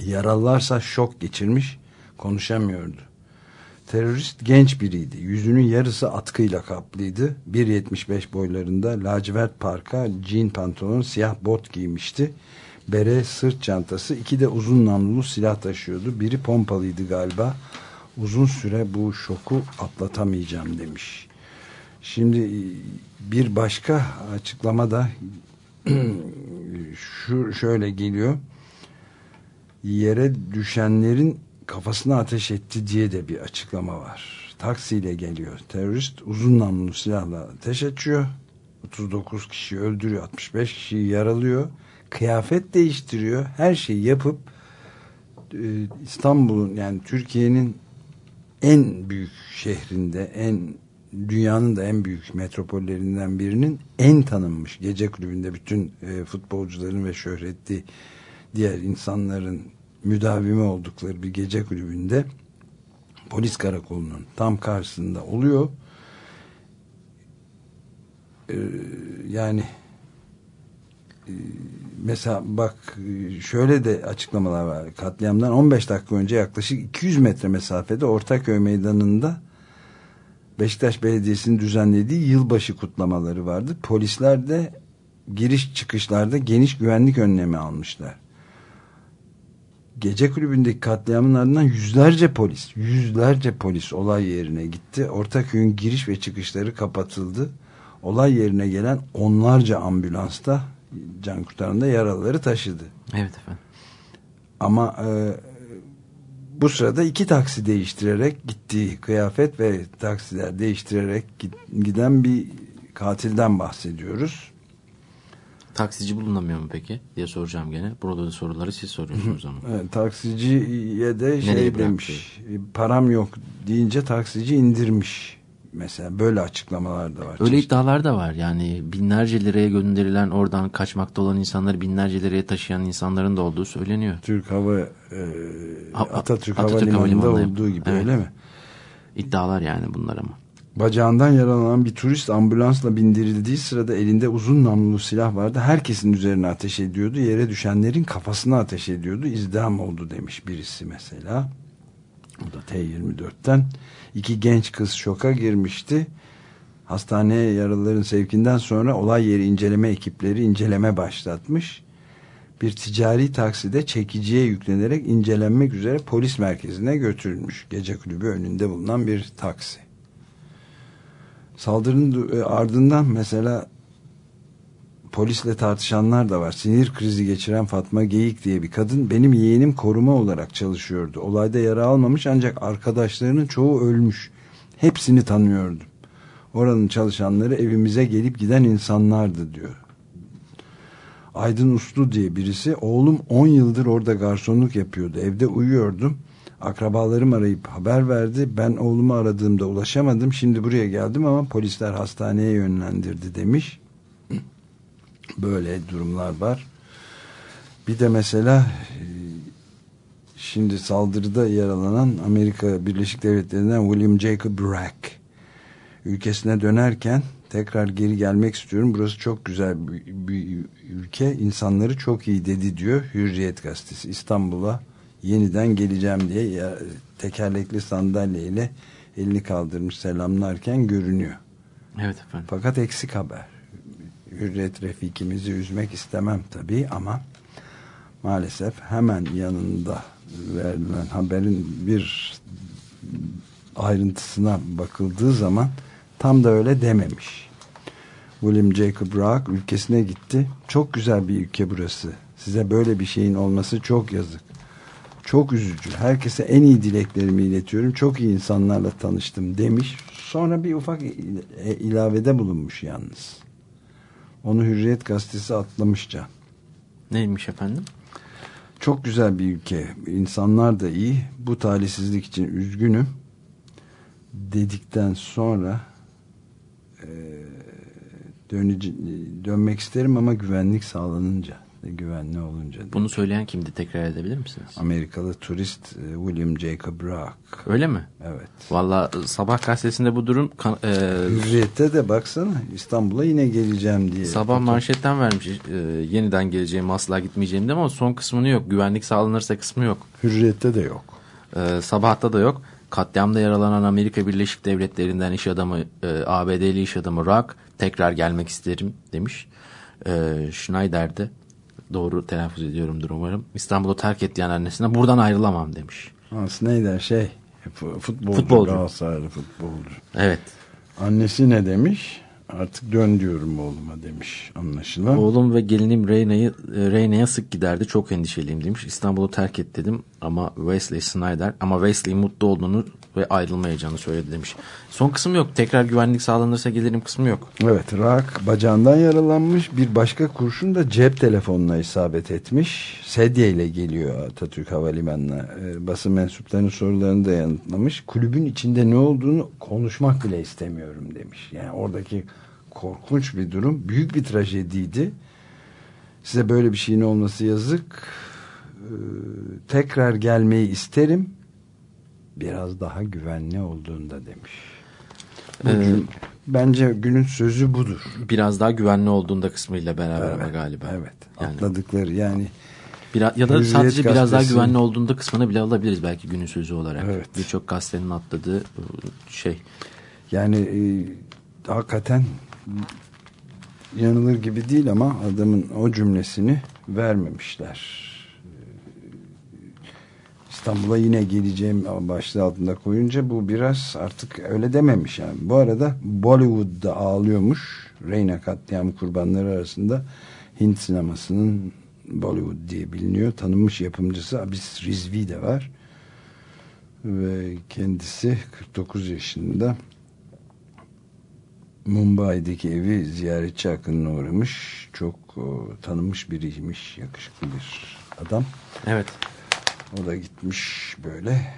Yaralılarsa şok geçirmiş, konuşamıyordu. Terörist genç biriydi. Yüzünün yarısı atkıyla kaplıydı. 1.75 boylarında lacivert parka, jean pantolon, siyah bot giymişti. Bere, sırt çantası, iki de uzun namlulu silah taşıyordu. Biri pompalıydı galiba. Uzun süre bu şoku atlatamayacağım demiş. Şimdi bir başka açıklama da şu şöyle geliyor. Yere düşenlerin kafasına ateş etti diye de bir açıklama var. Taksiyle geliyor. Terörist uzun namlulu silahla ateş açıyor. 39 kişi öldürüyor. 65 kişiyi yaralıyor. Kıyafet değiştiriyor. Her şeyi yapıp e, İstanbul'un yani Türkiye'nin en büyük şehrinde en dünyanın da en büyük metropollerinden birinin en tanınmış gece kulübünde bütün e, futbolcuların ve şöhretli diğer insanların müdavimi oldukları bir gece kulübünde polis karakolunun tam karşısında oluyor. Ee, yani mesela bak e, şöyle de açıklamalar var. Katliamdan 15 dakika önce yaklaşık 200 metre mesafede Ortaköy Meydanı'nda Beşiktaş Belediyesi'nin düzenlediği yılbaşı kutlamaları vardı. Polisler de giriş çıkışlarda geniş güvenlik önlemi almışlar. Gece kulübündeki katliamın ardından yüzlerce polis, yüzlerce polis olay yerine gitti. Ortaköy'ün giriş ve çıkışları kapatıldı. Olay yerine gelen onlarca ambulansta can kurtaranda yaralıları taşıdı.
Evet efendim.
Ama e, bu sırada iki taksi değiştirerek gittiği kıyafet ve taksiler değiştirerek giden bir katilden bahsediyoruz.
Taksici bulunamıyor mu peki diye soracağım gene. Burada da soruları siz soruyorsunuz ama.
Evet, taksiciye de şey
Nereye
demiş param yok deyince taksici indirmiş. Mesela böyle açıklamalar da var.
Öyle iddialar da var. Yani binlerce liraya gönderilen oradan kaçmakta olan insanları binlerce liraya taşıyan insanların da olduğu söyleniyor.
Türk Hava e, Atatürk,
Atatürk
Havalimanı'nda
Havalimanı'nda
olduğu gibi
evet.
öyle mi?
İddialar yani bunlar ama.
Bacağından yaralanan bir turist ambulansla bindirildiği sırada elinde uzun namlulu silah vardı. Herkesin üzerine ateş ediyordu. Yere düşenlerin kafasına ateş ediyordu. İzdiham oldu demiş birisi mesela. Bu da T24'ten. İki genç kız şoka girmişti. Hastaneye yaralıların sevkinden sonra olay yeri inceleme ekipleri inceleme başlatmış. Bir ticari takside çekiciye yüklenerek incelenmek üzere polis merkezine götürülmüş. Gece kulübü önünde bulunan bir taksi. Saldırının e, ardından mesela polisle tartışanlar da var. Sinir krizi geçiren Fatma Geyik diye bir kadın benim yeğenim koruma olarak çalışıyordu. Olayda yara almamış ancak arkadaşlarının çoğu ölmüş. Hepsini tanıyordum. Oranın çalışanları evimize gelip giden insanlardı diyor. Aydın Uslu diye birisi oğlum 10 yıldır orada garsonluk yapıyordu. Evde uyuyordum. Akrabalarım arayıp haber verdi. Ben oğlumu aradığımda ulaşamadım. Şimdi buraya geldim ama polisler hastaneye yönlendirdi demiş. Böyle durumlar var. Bir de mesela e, şimdi saldırıda yaralanan Amerika Birleşik Devletleri'nden William Jacob Bragg ülkesine dönerken tekrar geri gelmek istiyorum. Burası çok güzel bir, bir ülke. İnsanları çok iyi dedi diyor Hürriyet gazetesi. İstanbul'a yeniden geleceğim diye ya, tekerlekli sandalyeyle elini kaldırmış selamlarken görünüyor.
Evet efendim.
Fakat eksik haber. Hürriyet Refikimizi üzmek istemem tabii ama maalesef hemen yanında verilen haberin bir ayrıntısına bakıldığı zaman tam da öyle dememiş. William Jacob Rock ülkesine gitti. Çok güzel bir ülke burası. Size böyle bir şeyin olması çok yazık. Çok üzücü. Herkese en iyi dileklerimi iletiyorum. Çok iyi insanlarla tanıştım demiş. Sonra bir ufak ilavede bulunmuş yalnız. Onu Hürriyet gazetesi atlamış can.
Neymiş efendim?
Çok güzel bir ülke. İnsanlar da iyi. Bu talihsizlik için üzgünüm. Dedikten sonra e, dönece, dönmek isterim ama güvenlik sağlanınca güvenli olunca.
Bunu demiş. söyleyen kimdi tekrar edebilir misiniz?
Amerikalı turist William Jacob Rock.
Öyle mi?
Evet.
Valla sabah gazetesinde bu durum... E,
Hürriyette de baksana İstanbul'a yine geleceğim diye.
Sabah manşetten vermiş e, yeniden geleceğim asla gitmeyeceğim ama son kısmını yok. Güvenlik sağlanırsa kısmı yok.
Hürriyette de yok.
E, sabahta da yok. Katliamda yaralanan Amerika Birleşik Devletleri'nden iş adamı e, ABD'li iş adamı Rock tekrar gelmek isterim demiş. E, Schneider de doğru telaffuz ediyorumdur umarım. İstanbul'u terk ettiği annesine buradan ayrılamam demiş.
Schneider şey futbolcu,
futbolcu.
Galatasaraylı futbolcu.
Evet.
Annesi ne demiş? Artık dön diyorum oğluma demiş anlaşılan.
Oğlum ve gelinim Reyna'yı Reyna'ya sık giderdi. Çok endişeliyim demiş. İstanbul'u terk et dedim ama Wesley Snyder ama Wesley mutlu olduğunu ve ayrılmayacağını söyledi demiş. Son kısım yok. Tekrar güvenlik sağlanırsa gelirim kısmı yok.
Evet. Rock bacağından yaralanmış. Bir başka kurşun da cep telefonuna isabet etmiş. Sedye ile geliyor Atatürk Havalimanı'na. Ee, basın mensuplarının sorularını da yanıtlamış. Kulübün içinde ne olduğunu konuşmak bile istemiyorum demiş. Yani oradaki korkunç bir durum. Büyük bir trajediydi. Size böyle bir şeyin olması yazık. Ee, tekrar gelmeyi isterim biraz daha güvenli olduğunda demiş. Ee, bence günün sözü budur.
Biraz daha güvenli olduğunda kısmıyla beraber
evet,
ama galiba.
Evet. Yani, Atladıkları yani
biraz, ya da sadece gazetesi, biraz daha güvenli olduğunda kısmını bile alabiliriz belki günün sözü olarak.
Evet.
Birçok gazetenin atladığı şey.
Yani e, hakikaten yanılır gibi değil ama adamın o cümlesini vermemişler. İstanbul'a yine geleceğim başlığı altında koyunca bu biraz artık öyle dememiş yani. Bu arada Bollywood'da ağlıyormuş. Reyna katliamı kurbanları arasında Hint sinemasının Bollywood diye biliniyor. Tanınmış yapımcısı Abis Rizvi de var. Ve kendisi 49 yaşında Mumbai'deki evi ziyaretçi akınına uğramış. Çok o, tanınmış biriymiş. Yakışıklı bir adam.
Evet.
O da gitmiş böyle.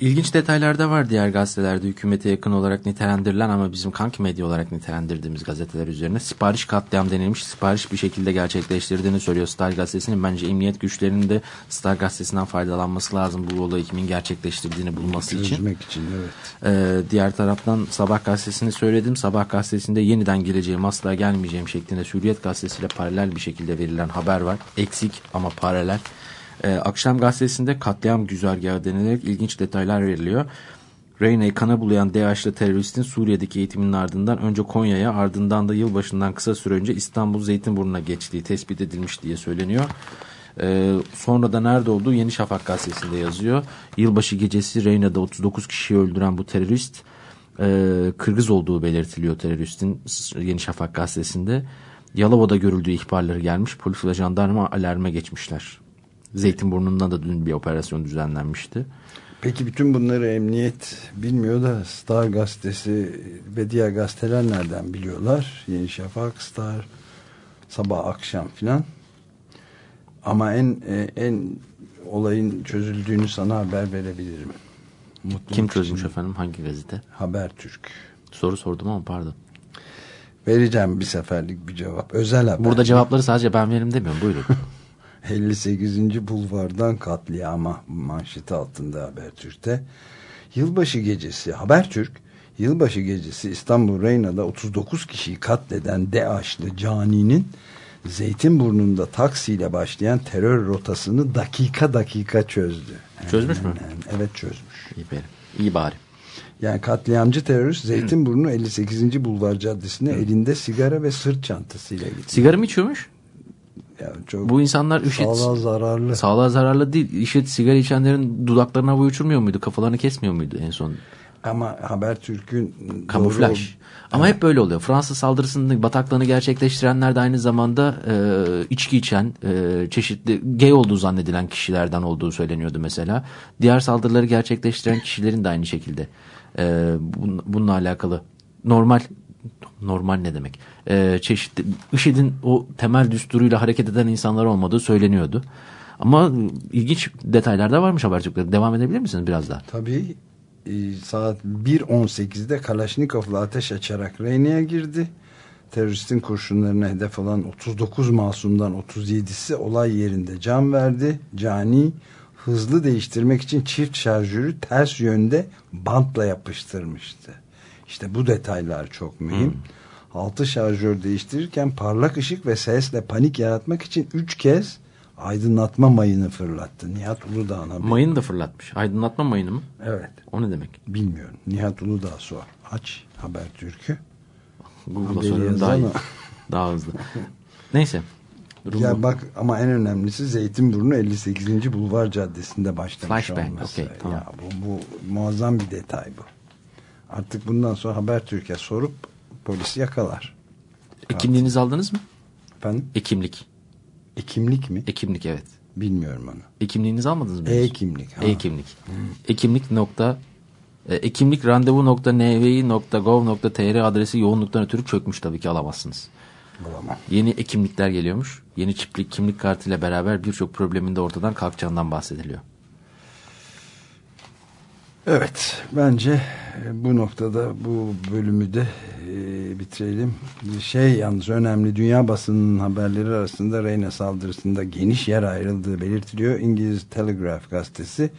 İlginç detaylar da var diğer gazetelerde hükümete yakın olarak nitelendirilen ama bizim kanki medya olarak nitelendirdiğimiz gazeteler üzerine sipariş katliam denilmiş. Sipariş bir şekilde gerçekleştirdiğini söylüyor Star gazetesinin. Bence emniyet güçlerinin de Star gazetesinden faydalanması lazım bu olayı kimin gerçekleştirdiğini bulması
Çözmek
için.
Çözmek için evet.
Ee, diğer taraftan Sabah gazetesini söyledim. Sabah gazetesinde yeniden geleceğim asla gelmeyeceğim şeklinde Hürriyet gazetesiyle paralel bir şekilde verilen haber var. Eksik ama paralel. Ee, Akşam gazetesinde katliam güzergahı denilerek ilginç detaylar veriliyor. Reyna'yı kana bulayan DAEŞ'li teröristin Suriye'deki eğitiminin ardından önce Konya'ya ardından da yılbaşından kısa süre önce İstanbul Zeytinburnu'na geçtiği tespit edilmiş diye söyleniyor. Ee, sonra da nerede olduğu Yeni Şafak gazetesinde yazıyor. Yılbaşı gecesi Reyna'da 39 kişiyi öldüren bu terörist e, Kırgız olduğu belirtiliyor teröristin Yeni Şafak gazetesinde. Yalova'da görüldüğü ihbarları gelmiş. Polis ve jandarma alarma geçmişler. Zeytinburnu'ndan da dün bir operasyon düzenlenmişti.
Peki bütün bunları emniyet bilmiyor da Star gazetesi ve diğer gazeteler nereden biliyorlar? Yeni Şafak, Star, sabah akşam filan. Ama en en olayın çözüldüğünü sana haber verebilirim.
Mutluluk Kim çözmüş için. efendim? Hangi gazete?
Habertürk.
Soru sordum ama pardon.
Vereceğim bir seferlik bir cevap. Özel haber.
Burada cevapları sadece ben veririm demiyorum. Buyurun.
58. Bulvardan katliama manşeti altında Habertürk'te. Yılbaşı gecesi Habertürk Yılbaşı gecesi İstanbul Reyna'da 39 kişiyi katleden DAEŞ'li caninin Zeytinburnu'nda taksiyle başlayan terör rotasını dakika dakika çözdü.
Çözmüş mü?
Evet çözmüş.
İyi bari. İyi bari.
Yani katliamcı terörist Zeytinburnu 58. Bulvar Caddesi'ne elinde sigara ve sırt çantasıyla gitti.
Sigara mı içiyormuş?
Yani çok
Bu insanlar IŞİD...
sağlığa zararlı.
Sağlığa zararlı değil. IŞİD sigara içenlerin dudaklarına hava uçurmuyor muydu? Kafalarını kesmiyor muydu en son?
Ama Habertürk'ün
Kamuflaj.
doğru-
Ama hep böyle oluyor. Fransız saldırısının bataklığını gerçekleştirenler de aynı zamanda e, içki içen, e, çeşitli gay olduğu zannedilen kişilerden olduğu söyleniyordu mesela. Diğer saldırıları gerçekleştiren kişilerin de aynı şekilde e, bun- bununla alakalı normal normal ne demek? E, çeşitli IŞİD'in o temel düsturuyla hareket eden insanlar olmadığı söyleniyordu. Ama ilginç detaylar da varmış Habertürk'te. Devam edebilir misiniz biraz daha?
Tabii e, saat 1.18'de Kalaşnikov'la ateş açarak Reyne'ye girdi. Teröristin kurşunlarına hedef olan 39 masumdan 37'si olay yerinde can verdi. Cani hızlı değiştirmek için çift şarjörü ters yönde bantla yapıştırmıştı. İşte bu detaylar çok mühim. Altı şarjör değiştirirken parlak ışık ve sesle panik yaratmak için 3 kez aydınlatma mayını fırlattı. Nihat Uludağ'ın haberi.
Mayını da fırlatmış. Aydınlatma mayını mı?
Evet.
O ne demek?
Bilmiyorum. Nihat Uludağ sor. Aç Habertürk'ü.
Google'a
Haberi
sorarım daha iyi. Daha hızlı. Neyse. Durum
Ya bak ama en önemlisi Zeytinburnu 58. Bulvar Caddesi'nde başlamış
Flashbang,
olması.
okey, tamam.
Ya bu, bu muazzam bir detay bu. Artık bundan sonra Habertürk'e sorup polisi yakalar.
Ekimliğinizi aldınız mı?
Efendim?
Ekimlik.
Ekimlik mi?
Ekimlik evet.
Bilmiyorum onu.
Ekimliğinizi almadınız mı?
E-kimlik.
E-kimlik. Ekimlik nokta e, ekimlik randevu nokta nvi nokta gov nokta tr adresi yoğunluktan ötürü çökmüş tabii ki alamazsınız.
Bulamam.
Yeni ekimlikler geliyormuş. Yeni çiplik kimlik kartıyla beraber birçok problemin de ortadan kalkacağından bahsediliyor.
Evet, bence e, bu noktada bu bölümü de e, bitirelim. Şey yalnız önemli, dünya basınının haberleri arasında Reyna saldırısında geniş yer ayrıldığı belirtiliyor. İngiliz Telegraph gazetesi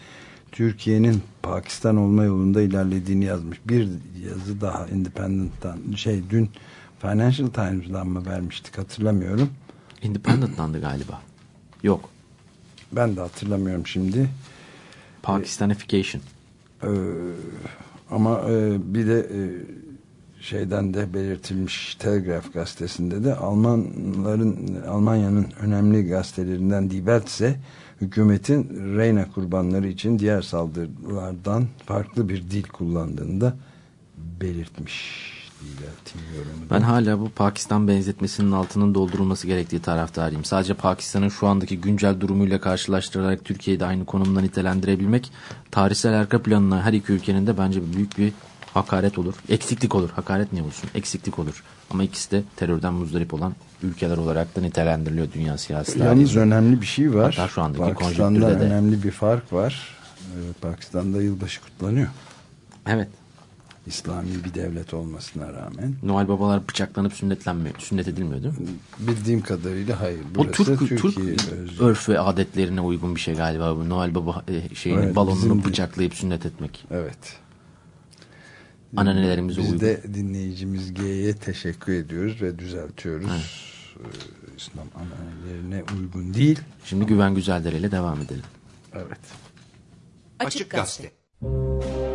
Türkiye'nin Pakistan olma yolunda ilerlediğini yazmış. Bir yazı daha Independent'tan, şey dün Financial Times'dan mı vermiştik hatırlamıyorum.
Independent'tandı galiba. Yok.
Ben de hatırlamıyorum şimdi.
Pakistanification.
Ee, ama e, bir de e, şeyden de belirtilmiş Telegraph gazetesinde de Almanların Almanya'nın önemli gazetelerinden Die Welt ise hükümetin Reyna kurbanları için diğer saldırılardan farklı bir dil kullandığını da belirtmiş.
Ben hala bu Pakistan benzetmesinin altının doldurulması gerektiği taraftarıyım. Sadece Pakistan'ın şu andaki güncel durumuyla karşılaştırarak Türkiye'yi de aynı konumdan nitelendirebilmek tarihsel arka planına her iki ülkenin de bence büyük bir hakaret olur. Eksiklik olur. Hakaret niye olsun? Eksiklik olur. Ama ikisi de terörden muzdarip olan ülkeler olarak da nitelendiriliyor dünya siyasi
Yalnız önemli bir şey var.
Hatta şu andaki
Pakistan'da
konjonktürde de.
önemli bir fark var. Ee, Pakistan'da yılbaşı kutlanıyor.
Evet.
İslami bir devlet olmasına rağmen.
Noel babalar bıçaklanıp sünnetlenmiyor. Sünnet edilmiyor değil mi?
Bildiğim kadarıyla hayır.
Bu
Burası
Türk,
Türkiye
Türk
özgü.
örf ve adetlerine uygun bir şey galiba bu. Noel Baba e, şeyini
Evet,
balonunu
de-
bıçaklayıp sünnet etmek.
Evet.
Ananelerimize
Biz
uygun.
de dinleyicimiz G'ye teşekkür ediyoruz ve düzeltiyoruz. Ee, İslam ananelerine uygun değil.
Şimdi Güven Güzeldere ile devam edelim.
Evet.
Açık Gazete.
Açık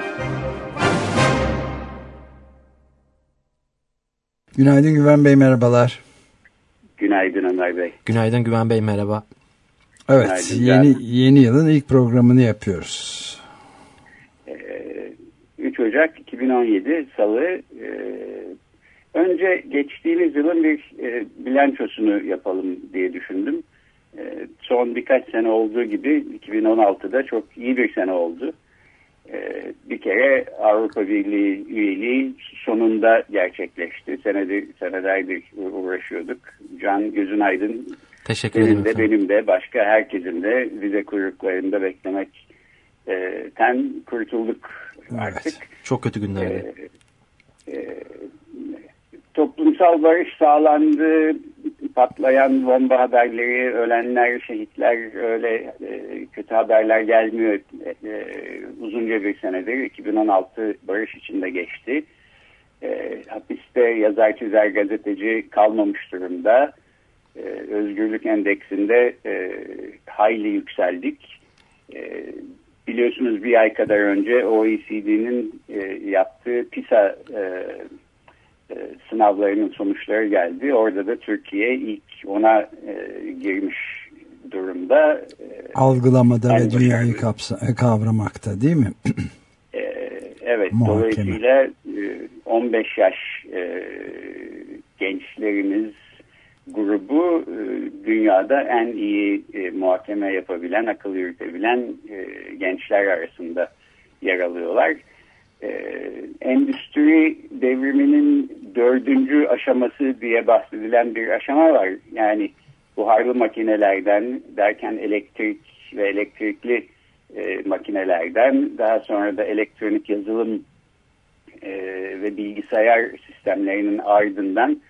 Günaydın Güven Bey merhabalar.
Günaydın Ömer Bey.
Günaydın Güven Bey merhaba.
Evet
Günaydın
yeni
canım.
yeni yılın ilk programını yapıyoruz.
Ee, 3 Ocak 2017 Salı. Ee, önce geçtiğimiz yılın bir e, bilançosunu yapalım diye düşündüm. E, son birkaç sene olduğu gibi 2016'da çok iyi bir sene oldu. E, bir kere Avrupa Birliği üyeliği sonunda gerçekleşti. Senedir, senelerdir uğraşıyorduk. Can Gözün Aydın
Teşekkür ederim.
de
efendim.
benim de başka herkesin de vize kuyruklarında beklemekten kurtulduk artık.
Çok kötü günlerdi.
E, toplumsal barış sağlandı. Patlayan bomba haberleri, ölenler, şehitler öyle e, kötü haberler gelmiyor. E, uzunca bir senedir 2016 barış içinde geçti. E, hapiste yazar, çizer, gazeteci kalmamış durumda. Özgürlük endeksinde hayli yükseldik. Biliyorsunuz bir ay kadar önce OECD'nin yaptığı PISA sınavlarının sonuçları geldi. Orada da Türkiye ilk ona e, girmiş durumda. E,
Algılamada ve dünyayı kapsa, kavramakta değil mi?
E, evet,
Muhakeme.
dolayısıyla e, 15 yaş e, gençlerimiz grubu e, dünyada en iyi e, muhakeme yapabilen, akıl yürütebilen e, gençler arasında yer alıyorlar. E, endüstri devriminin dördüncü aşaması diye bahsedilen bir aşama var. Yani buharlı makinelerden derken elektrik ve elektrikli e, makinelerden daha sonra da elektronik yazılım e, ve bilgisayar sistemlerinin ardından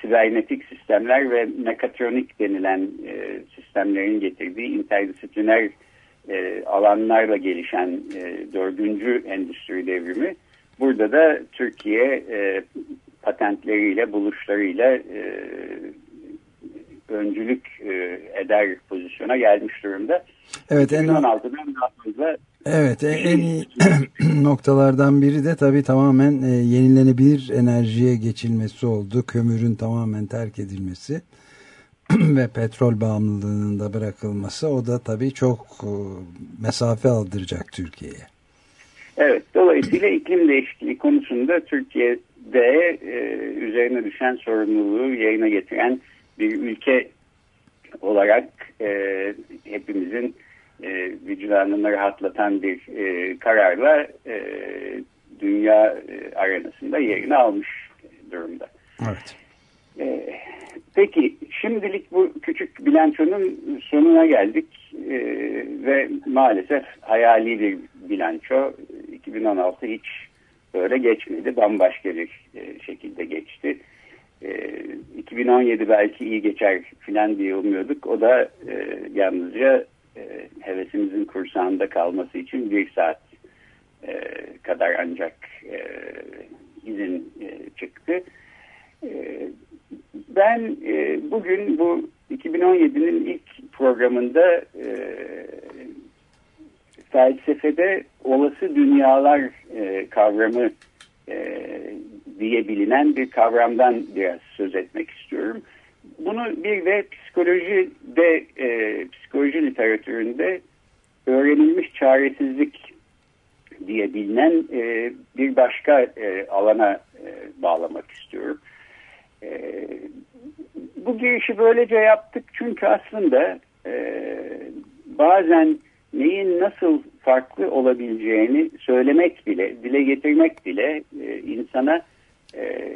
sibernetik sistemler ve mekatronik denilen e, sistemlerin getirdiği interdisipliner e, alanlarla gelişen e, dördüncü endüstri devrimi. Burada da Türkiye e, patentleriyle, buluşlarıyla e, öncülük e, eder pozisyona gelmiş durumda.
Evet, en-
2016'dan daha fazla
Evet e- en iyi noktalardan biri de tabii tamamen e, yenilenebilir enerjiye geçilmesi oldu. Kömürün tamamen terk edilmesi ve petrol bağımlılığının da bırakılması o da tabii çok e, mesafe aldıracak Türkiye'ye.
Evet, dolayısıyla iklim değişikliği konusunda Türkiye'de e, üzerine düşen sorumluluğu yerine getiren bir ülke olarak e, hepimizin e, vicdanını rahatlatan bir e, kararla e, dünya e, arenasında yerini almış durumda.
Evet.
Ee, peki şimdilik bu küçük bilançonun sonuna geldik Ee, ve maalesef hayali bir bilanço 2016 hiç böyle geçmedi bambaşka bir e, şekilde geçti. Ee, 2017 belki iyi geçer filan diye umuyorduk o da e, yalnızca e, hevesimizin kursağında kalması için bir saat e, kadar ancak e, izin e, çıktı. E, ben e, bugün bu 2017'nin ilk programında felsefede olası dünyalar e, kavramı e, diye bilinen bir kavramdan biraz söz etmek istiyorum. Bunu bir de psikolojide, e, psikoloji literatüründe öğrenilmiş çaresizlik diye bilinen bir başka alana bağlamak istiyorum. E, bu girişi böylece yaptık çünkü aslında e, bazen neyin nasıl farklı olabileceğini söylemek bile, dile getirmek bile e, insana e,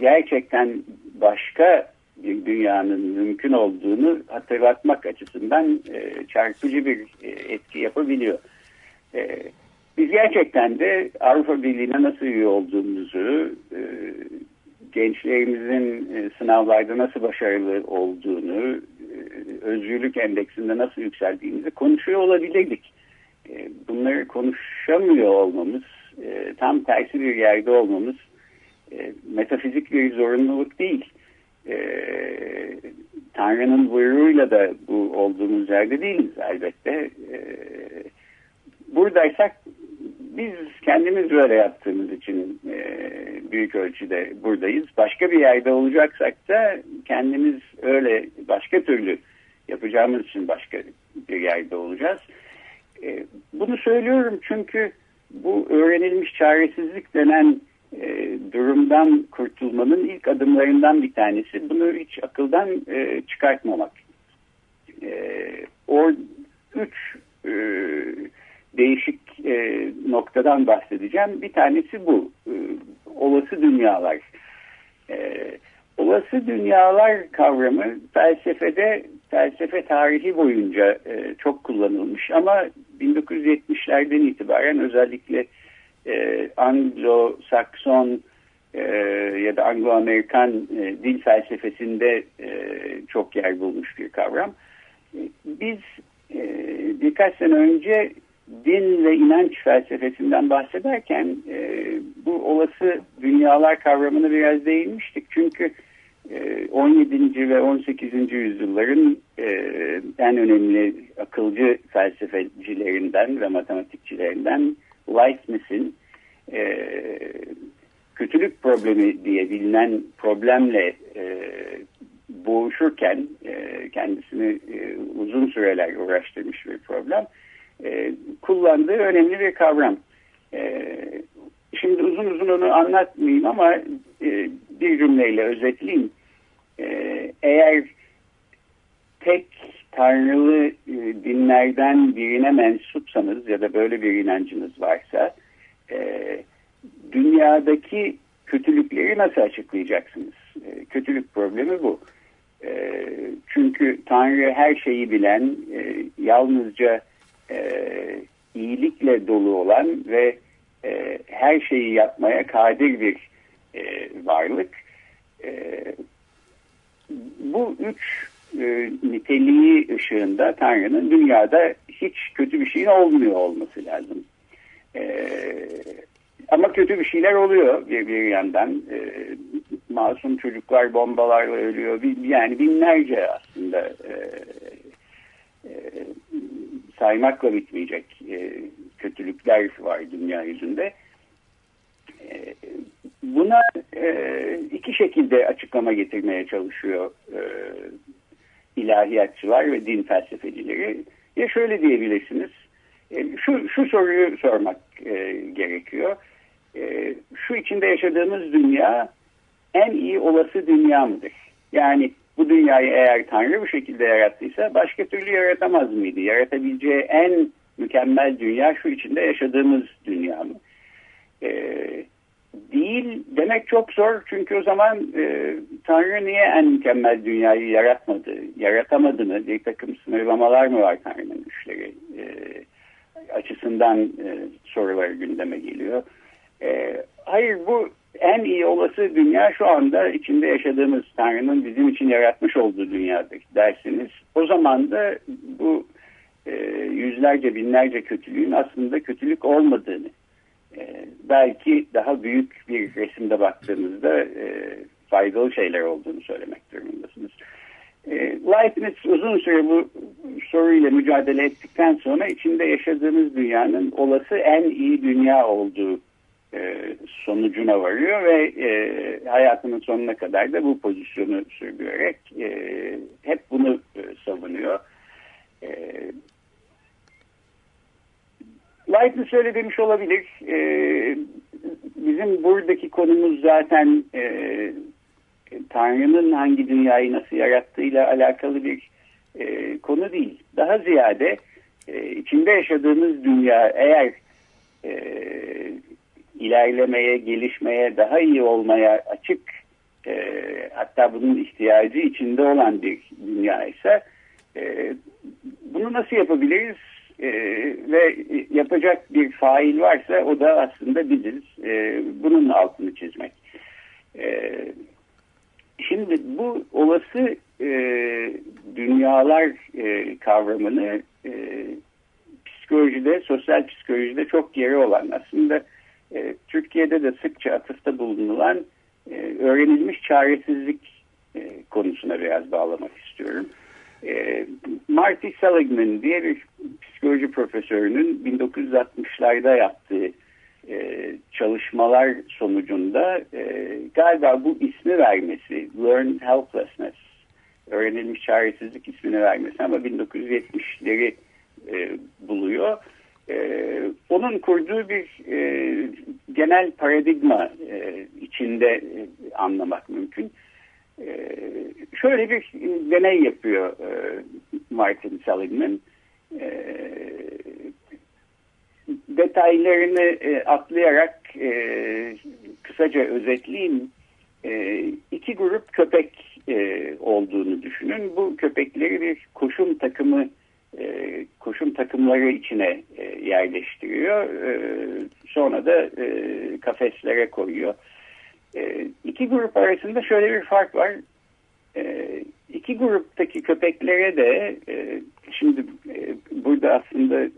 gerçekten başka bir dünyanın mümkün olduğunu hatırlatmak açısından e, çarpıcı bir e, etki yapabiliyor. E, biz gerçekten de Avrupa Birliği'ne nasıl üye olduğumuzu, e, gençlerimizin e, sınavlarda nasıl başarılı olduğunu, e, özgürlük endeksinde nasıl yükseldiğimizi konuşuyor olabilirdik. E, bunları konuşamıyor olmamız, tam tersi bir yerde olmamız metafizik bir zorunluluk değil. Tanrı'nın buyruğuyla da bu olduğumuz yerde değiliz elbette. Buradaysak biz kendimiz böyle yaptığımız için e, büyük ölçüde buradayız. Başka bir yerde olacaksak da kendimiz öyle başka türlü yapacağımız için başka bir yerde olacağız. E, bunu söylüyorum çünkü bu öğrenilmiş çaresizlik denen e, durumdan kurtulmanın ilk adımlarından bir tanesi. Bunu hiç akıldan e, çıkartmamak. E, o üç e, değişik e, noktadan bahsedeceğim. Bir tanesi bu. E, olası dünyalar. E, olası dünyalar kavramı felsefede felsefe tarihi boyunca e, çok kullanılmış ama 1970'lerden itibaren özellikle e, Anglo-Sakson e, ya da Anglo-Amerikan e, dil felsefesinde e, çok yer bulmuş bir kavram. E, biz e, birkaç sene önce din ve inanç felsefesinden bahsederken e, bu olası dünyalar kavramını biraz değinmiştik. Çünkü 17. E, ve 18. yüzyılların e, en önemli akılcı felsefecilerinden ve matematikçilerinden Leibniz'in e, kötülük problemi diye bilinen problemle boğuşurken kendisini uzun süreler uğraştırmış bir problem kullandığı önemli bir kavram. Şimdi uzun uzun onu anlatmayayım ama bir cümleyle özetleyeyim. Ee, eğer tek tanrılı e, dinlerden birine mensupsanız ya da böyle bir inancınız varsa e, dünyadaki kötülükleri nasıl açıklayacaksınız? E, kötülük problemi bu. çünkü Tanrı her şeyi bilen, yalnızca iyilikle dolu olan ve her şeyi yapmaya kadir bir varlık bu üç e, niteliği ışığında Tanrı'nın dünyada hiç kötü bir şeyin olmuyor olması lazım. E, ama kötü bir şeyler oluyor bir, bir yandan. E, masum çocuklar bombalarla ölüyor. Yani binlerce aslında e, e, saymakla bitmeyecek e, kötülükler var dünya yüzünde. E, buna e, iki şekilde açıklama getirmeye çalışıyor e, ilahiyatçılar ve din felsefecileri. Ya şöyle diyebilirsiniz, e, şu, şu soruyu sormak e, gerekiyor. E, şu içinde yaşadığımız dünya en iyi olası dünya mıdır? Yani bu dünyayı eğer Tanrı bu şekilde yarattıysa başka türlü yaratamaz mıydı? Yaratabileceği en mükemmel dünya şu içinde yaşadığımız dünya mı? Ee, değil demek çok zor çünkü o zaman e, Tanrı niye en mükemmel dünyayı yaratmadı, yaratamadı mı? Bir takım sınırlamalar mı var Tanrı'nın güçleri e, açısından e, sorular gündeme geliyor. E, hayır bu en iyi olası dünya şu anda içinde yaşadığımız Tanrı'nın bizim için yaratmış olduğu dünyadır dersiniz. O zaman da bu e, yüzlerce binlerce kötülüğün aslında kötülük olmadığını e, belki daha büyük bir resimde baktığımızda e, faydalı şeyler olduğunu söylemek durumundasınız. E, Leibniz uzun süre bu soruyla mücadele ettikten sonra içinde yaşadığımız dünyanın olası en iyi dünya olduğu e, sonucuna varıyor ve e, hayatının sonuna kadar da bu pozisyonu sürdürerek e, hep bunu e, savunuyor. E, Leibniz şöyle demiş olabilir. E, bizim buradaki konumuz zaten e, Tanrı'nın hangi dünyayı nasıl yarattığıyla alakalı bir e, konu değil. Daha ziyade e, içinde yaşadığımız dünya eğer e, ilerlemeye, gelişmeye, daha iyi olmaya açık e, hatta bunun ihtiyacı içinde olan bir dünya ise e, bunu nasıl yapabiliriz? e, ve yapacak bir fail varsa o da aslında biziz. E, bunun altını çizmek. E, şimdi bu olası e, dünyalar e, kavramını e, psikolojide, sosyal psikolojide çok yeri olan aslında e, Türkiye'de de sıkça atıfta bulunulan e, öğrenilmiş çaresizlik e, konusuna biraz bağlamak istiyorum. E, Marty Seligman diye bir psikoloji profesörünün 1960'larda yaptığı e, çalışmalar sonucunda e, galiba bu ismi vermesi, learned helplessness, öğrenilmiş çaresizlik ismini vermesi ama 1970'leri e, buluyor. E, onun kurduğu bir e, genel paradigma e, içinde e, anlamak mümkün. E, şöyle bir deney yapıyor e, Martin Seligman. E, detaylarını e, atlayarak e, kısaca özetleyeyim. E, iki grup köpek e, olduğunu düşünün. Bu köpekleri bir koşum takımı e, koşum takımları içine e, yerleştiriyor. E, sonra da e, kafeslere koyuyor. E, iki grup arasında şöyle bir fark var. E, iki gruptaki köpeklere de şimdi e, burada aslında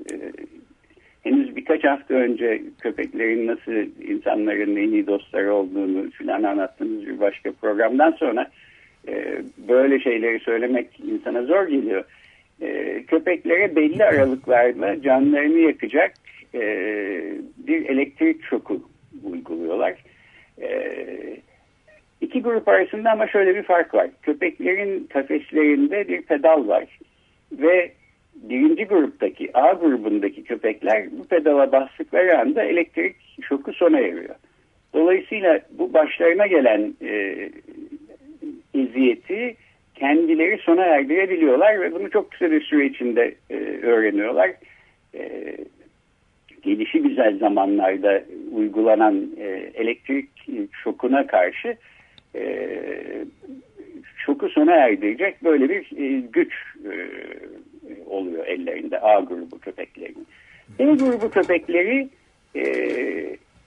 henüz birkaç hafta önce köpeklerin nasıl insanların en iyi dostları olduğunu filan anlattığımız bir başka programdan sonra böyle şeyleri söylemek insana zor geliyor. E, köpeklere belli aralıklarla canlarını yakacak e, bir elektrik şoku uyguluyorlar. E, iki grup arasında ama şöyle bir fark var. Köpeklerin kafeslerinde bir pedal var ve birinci gruptaki A grubundaki köpekler bu pedala bastıkları anda elektrik şoku sona eriyor. Dolayısıyla bu başlarına gelen e, eziyeti kendileri sona erdirebiliyorlar ve bunu çok kısa bir süre içinde e, öğreniyorlar. E, gelişi güzel zamanlarda uygulanan e, elektrik şokuna karşı e, şoku sona erdirecek böyle bir e, güç e, oluyor ellerinde A grubu köpeklerinin. B grubu köpekleri e,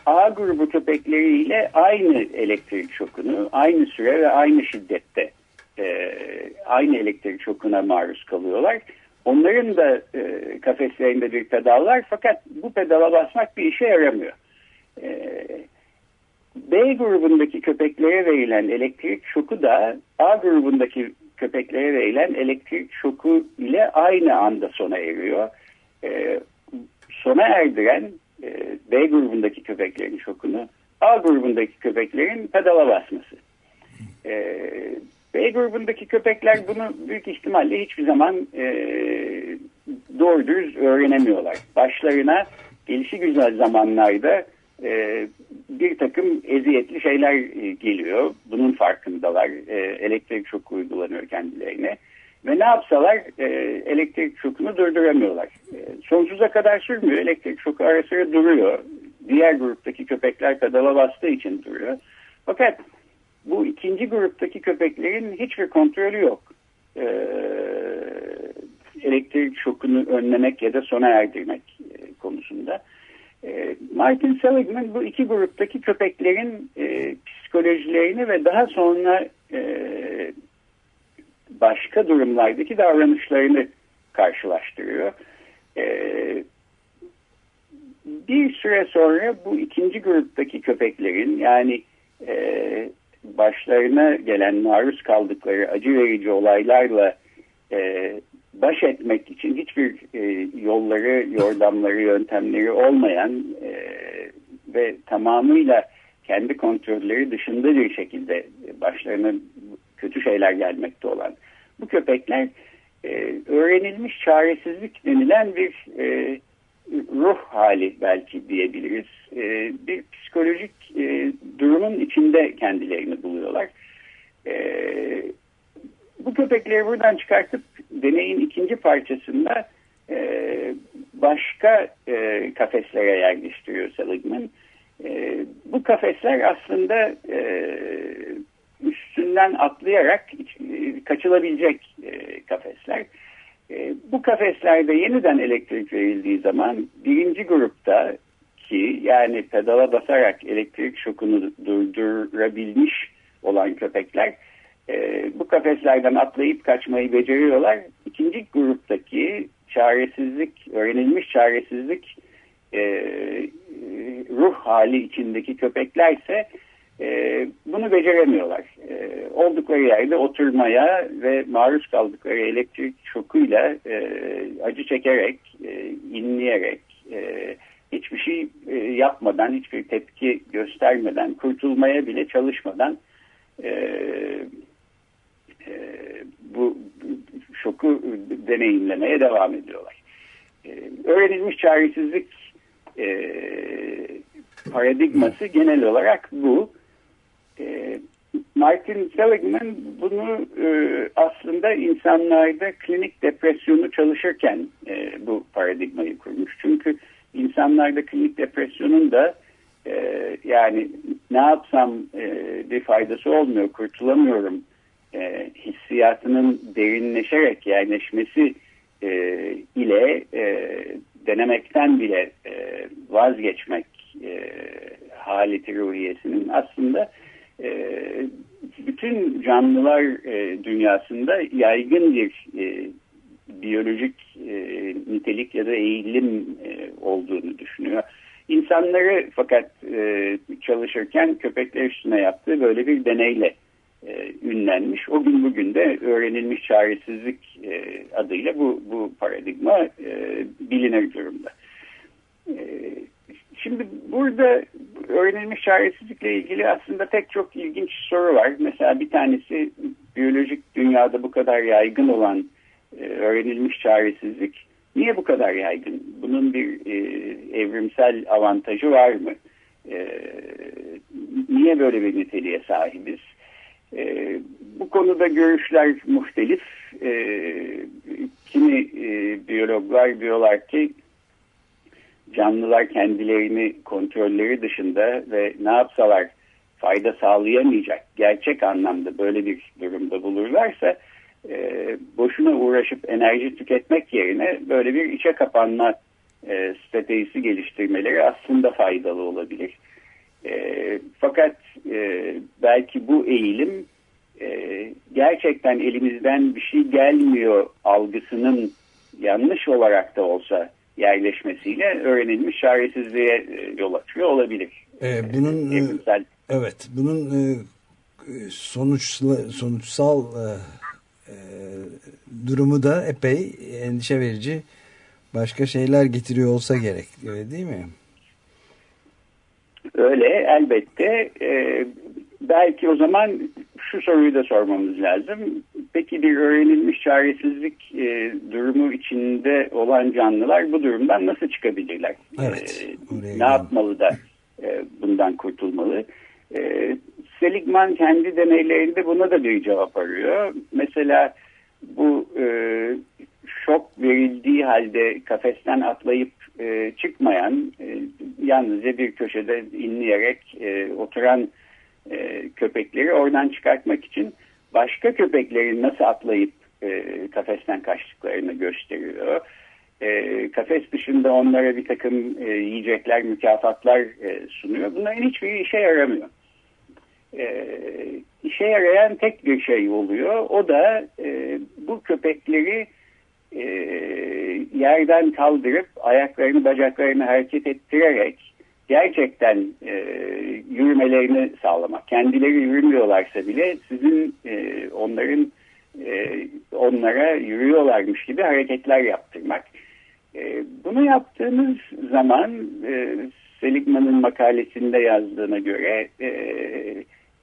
A grubu köpekleriyle aynı elektrik şokunu aynı süre ve aynı şiddette e, aynı elektrik şokuna maruz kalıyorlar. Onların da e, kafeslerinde bir pedal var fakat bu pedala basmak bir işe yaramıyor. E, B grubundaki köpeklere verilen elektrik şoku da A grubundaki köpeklere verilen elektrik şoku ile aynı anda sona eriyor. E, sona erdiren e, B grubundaki köpeklerin şokunu A grubundaki köpeklerin pedala basması. E, B grubundaki köpekler bunu büyük ihtimalle hiçbir zaman e, doğru dürüst öğrenemiyorlar. Başlarına gelişi güzel zamanlarda e, bir takım eziyetli şeyler e, geliyor. Bunun farkındalar. E, elektrik şoku uygulanıyor kendilerine. Ve ne yapsalar e, elektrik şokunu durduramıyorlar. E, sonsuza kadar sürmüyor. Elektrik şoku ara sıra duruyor. Diğer gruptaki köpekler pedala bastığı için duruyor. Fakat bu ikinci gruptaki köpeklerin hiçbir kontrolü yok. E, elektrik şokunu önlemek ya da sona erdirmek e, konusunda. E, Martin Seligman bu iki gruptaki köpeklerin e, psikolojilerini ve daha sonra e, başka durumlardaki davranışlarını karşılaştırıyor. E, bir süre sonra bu ikinci gruptaki köpeklerin yani e, başlarına gelen maruz kaldıkları acı verici olaylarla e, baş etmek için hiçbir e, yolları, yordamları, yöntemleri olmayan e, ve tamamıyla kendi kontrolleri dışında bir şekilde başlarına kötü şeyler gelmekte olan. Bu köpekler e, öğrenilmiş çaresizlik denilen bir e, ruh hali belki diyebiliriz. E, bir psikolojik e, durumun içinde kendilerini buluyorlar. E, bu köpekleri buradan çıkartıp deneyin ikinci parçasında e, başka e, kafeslere yerleştiriyor Seligman. E, bu kafesler aslında e, üstünden atlayarak e, kaçılabilecek e, kafesler. E, bu kafeslerde yeniden elektrik verildiği zaman birinci grupta ki yani pedala basarak elektrik şokunu durdurabilmiş olan köpekler e, bu kafeslerden atlayıp kaçmayı beceriyorlar. İkinci gruptaki çaresizlik, öğrenilmiş çaresizlik e, ruh hali içindeki köpekler ise e, bunu beceremiyorlar. E, oldukları yerde oturmaya ve maruz kaldıkları elektrik şokuyla e, acı çekerek, e, inleyerek, e, hiçbir şey e, yapmadan, hiçbir tepki göstermeden, kurtulmaya bile çalışmadan e, e, bu şoku deneyimlemeye devam ediyorlar. E, öğrenilmiş çaresizlik e, paradigması genel olarak bu. E, Martin Seligman bunu e, aslında insanlarda klinik depresyonu çalışırken e, bu paradigmayı kurmuş. Çünkü insanlarda klinik depresyonun da e, yani ne yapsam e, bir faydası olmuyor, kurtulamıyorum e, hissiyatının derinleşerek yerleşmesi e, ile e, denemekten bile e, vazgeçmek e, haleti ruhiyesinin aslında e, bütün canlılar e, dünyasında yaygın bir e, biyolojik e, nitelik ya da eğilim olduğunu düşünüyor. İnsanları fakat çalışırken köpekler üstüne yaptığı böyle bir deneyle ünlenmiş. O gün bugün de öğrenilmiş çaresizlik adıyla bu, bu paradigma bilinir durumda. Şimdi burada öğrenilmiş çaresizlikle ilgili aslında pek çok ilginç soru var. Mesela bir tanesi biyolojik dünyada bu kadar yaygın olan e, öğrenilmiş çaresizlik niye bu kadar yaygın? Bunun bir e, evrimsel avantajı var mı? E, niye böyle bir niteliğe sahibiz? E, bu konuda görüşler muhtelif. E, kimi e, biyologlar diyorlar ki canlılar kendilerini kontrolleri dışında ve ne yapsalar fayda sağlayamayacak gerçek anlamda böyle bir durumda bulurlarsa e, boşuna uğraşıp enerji tüketmek yerine böyle bir içe kapanma e, stratejisi geliştirmeleri aslında faydalı olabilir. E, fakat e, belki bu eğilim e, gerçekten elimizden bir şey gelmiyor algısının yanlış olarak da olsa yerleşmesiyle öğrenilmiş çaresizliğe e, yol açıyor olabilir.
Ee, bunun e,
Evrimsel.
evet bunun e, sonuçla, sonuçsal e, e, durumu da epey endişe verici başka şeyler getiriyor olsa gerek öyle değil mi?
Öyle elbette. Ee, belki o zaman şu soruyu da sormamız lazım. Peki bir öğrenilmiş çaresizlik e, durumu içinde olan canlılar bu durumdan nasıl çıkabilirler?
Evet.
Ee, ne yapmalı da e, bundan kurtulmalı? E, Seligman kendi deneylerinde buna da bir cevap arıyor. Mesela bu e, şok verildiği halde kafesten atlayıp e, çıkmayan, e, yalnızca bir köşede inleyerek e, oturan e, köpekleri oradan çıkartmak için başka köpeklerin nasıl atlayıp e, kafesten kaçtıklarını gösteriyor. E, kafes dışında onlara bir takım e, yiyecekler, mükafatlar e, sunuyor. Bunların hiçbiri işe yaramıyor. E, işe yarayan tek bir şey oluyor. O da e, bu köpekleri e, yerden kaldırıp ayaklarını bacaklarını hareket ettirerek gerçekten e, yürümelerini sağlamak. Kendileri yürümüyorlarsa bile sizin e, onların e, onlara yürüyorlarmış gibi hareketler yaptırmak. E, bunu yaptığınız zaman e, Seligman'ın makalesinde yazdığına göre e,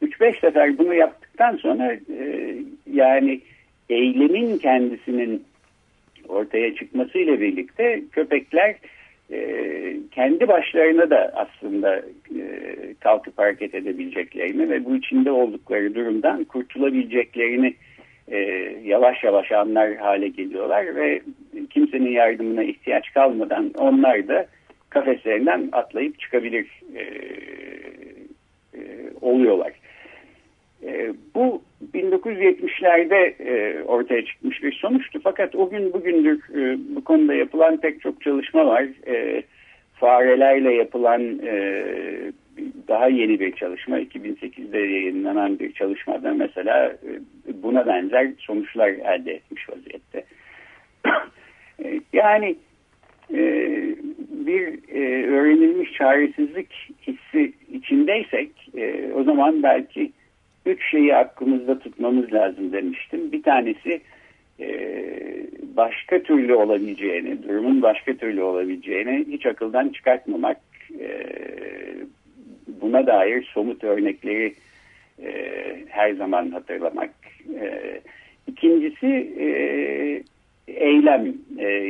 3-5 sefer bunu yaptıktan sonra e, yani eylemin kendisinin ortaya çıkmasıyla birlikte köpekler e, kendi başlarına da aslında e, kalkıp hareket edebileceklerini ve bu içinde oldukları durumdan kurtulabileceklerini e, yavaş yavaş anlar hale geliyorlar ve kimsenin yardımına ihtiyaç kalmadan onlar da kafeslerinden atlayıp çıkabilir e, e, oluyorlar. E, bu 1970'lerde e, ortaya çıkmış bir sonuçtu. Fakat o gün bugündür e, bu konuda yapılan pek çok çalışma var. E, farelerle yapılan e, daha yeni bir çalışma, 2008'de yayınlanan bir çalışmada mesela e, buna benzer sonuçlar elde etmiş vaziyette. e, yani e, bir e, öğrenilmiş çaresizlik hissi içindeysek e, o zaman belki üç şeyi aklımızda tutmamız lazım demiştim. Bir tanesi e, başka türlü olabileceğini, durumun başka türlü olabileceğini hiç akıldan çıkartmamak, e, buna dair somut örnekleri e, her zaman hatırlamak. İkincisi eylem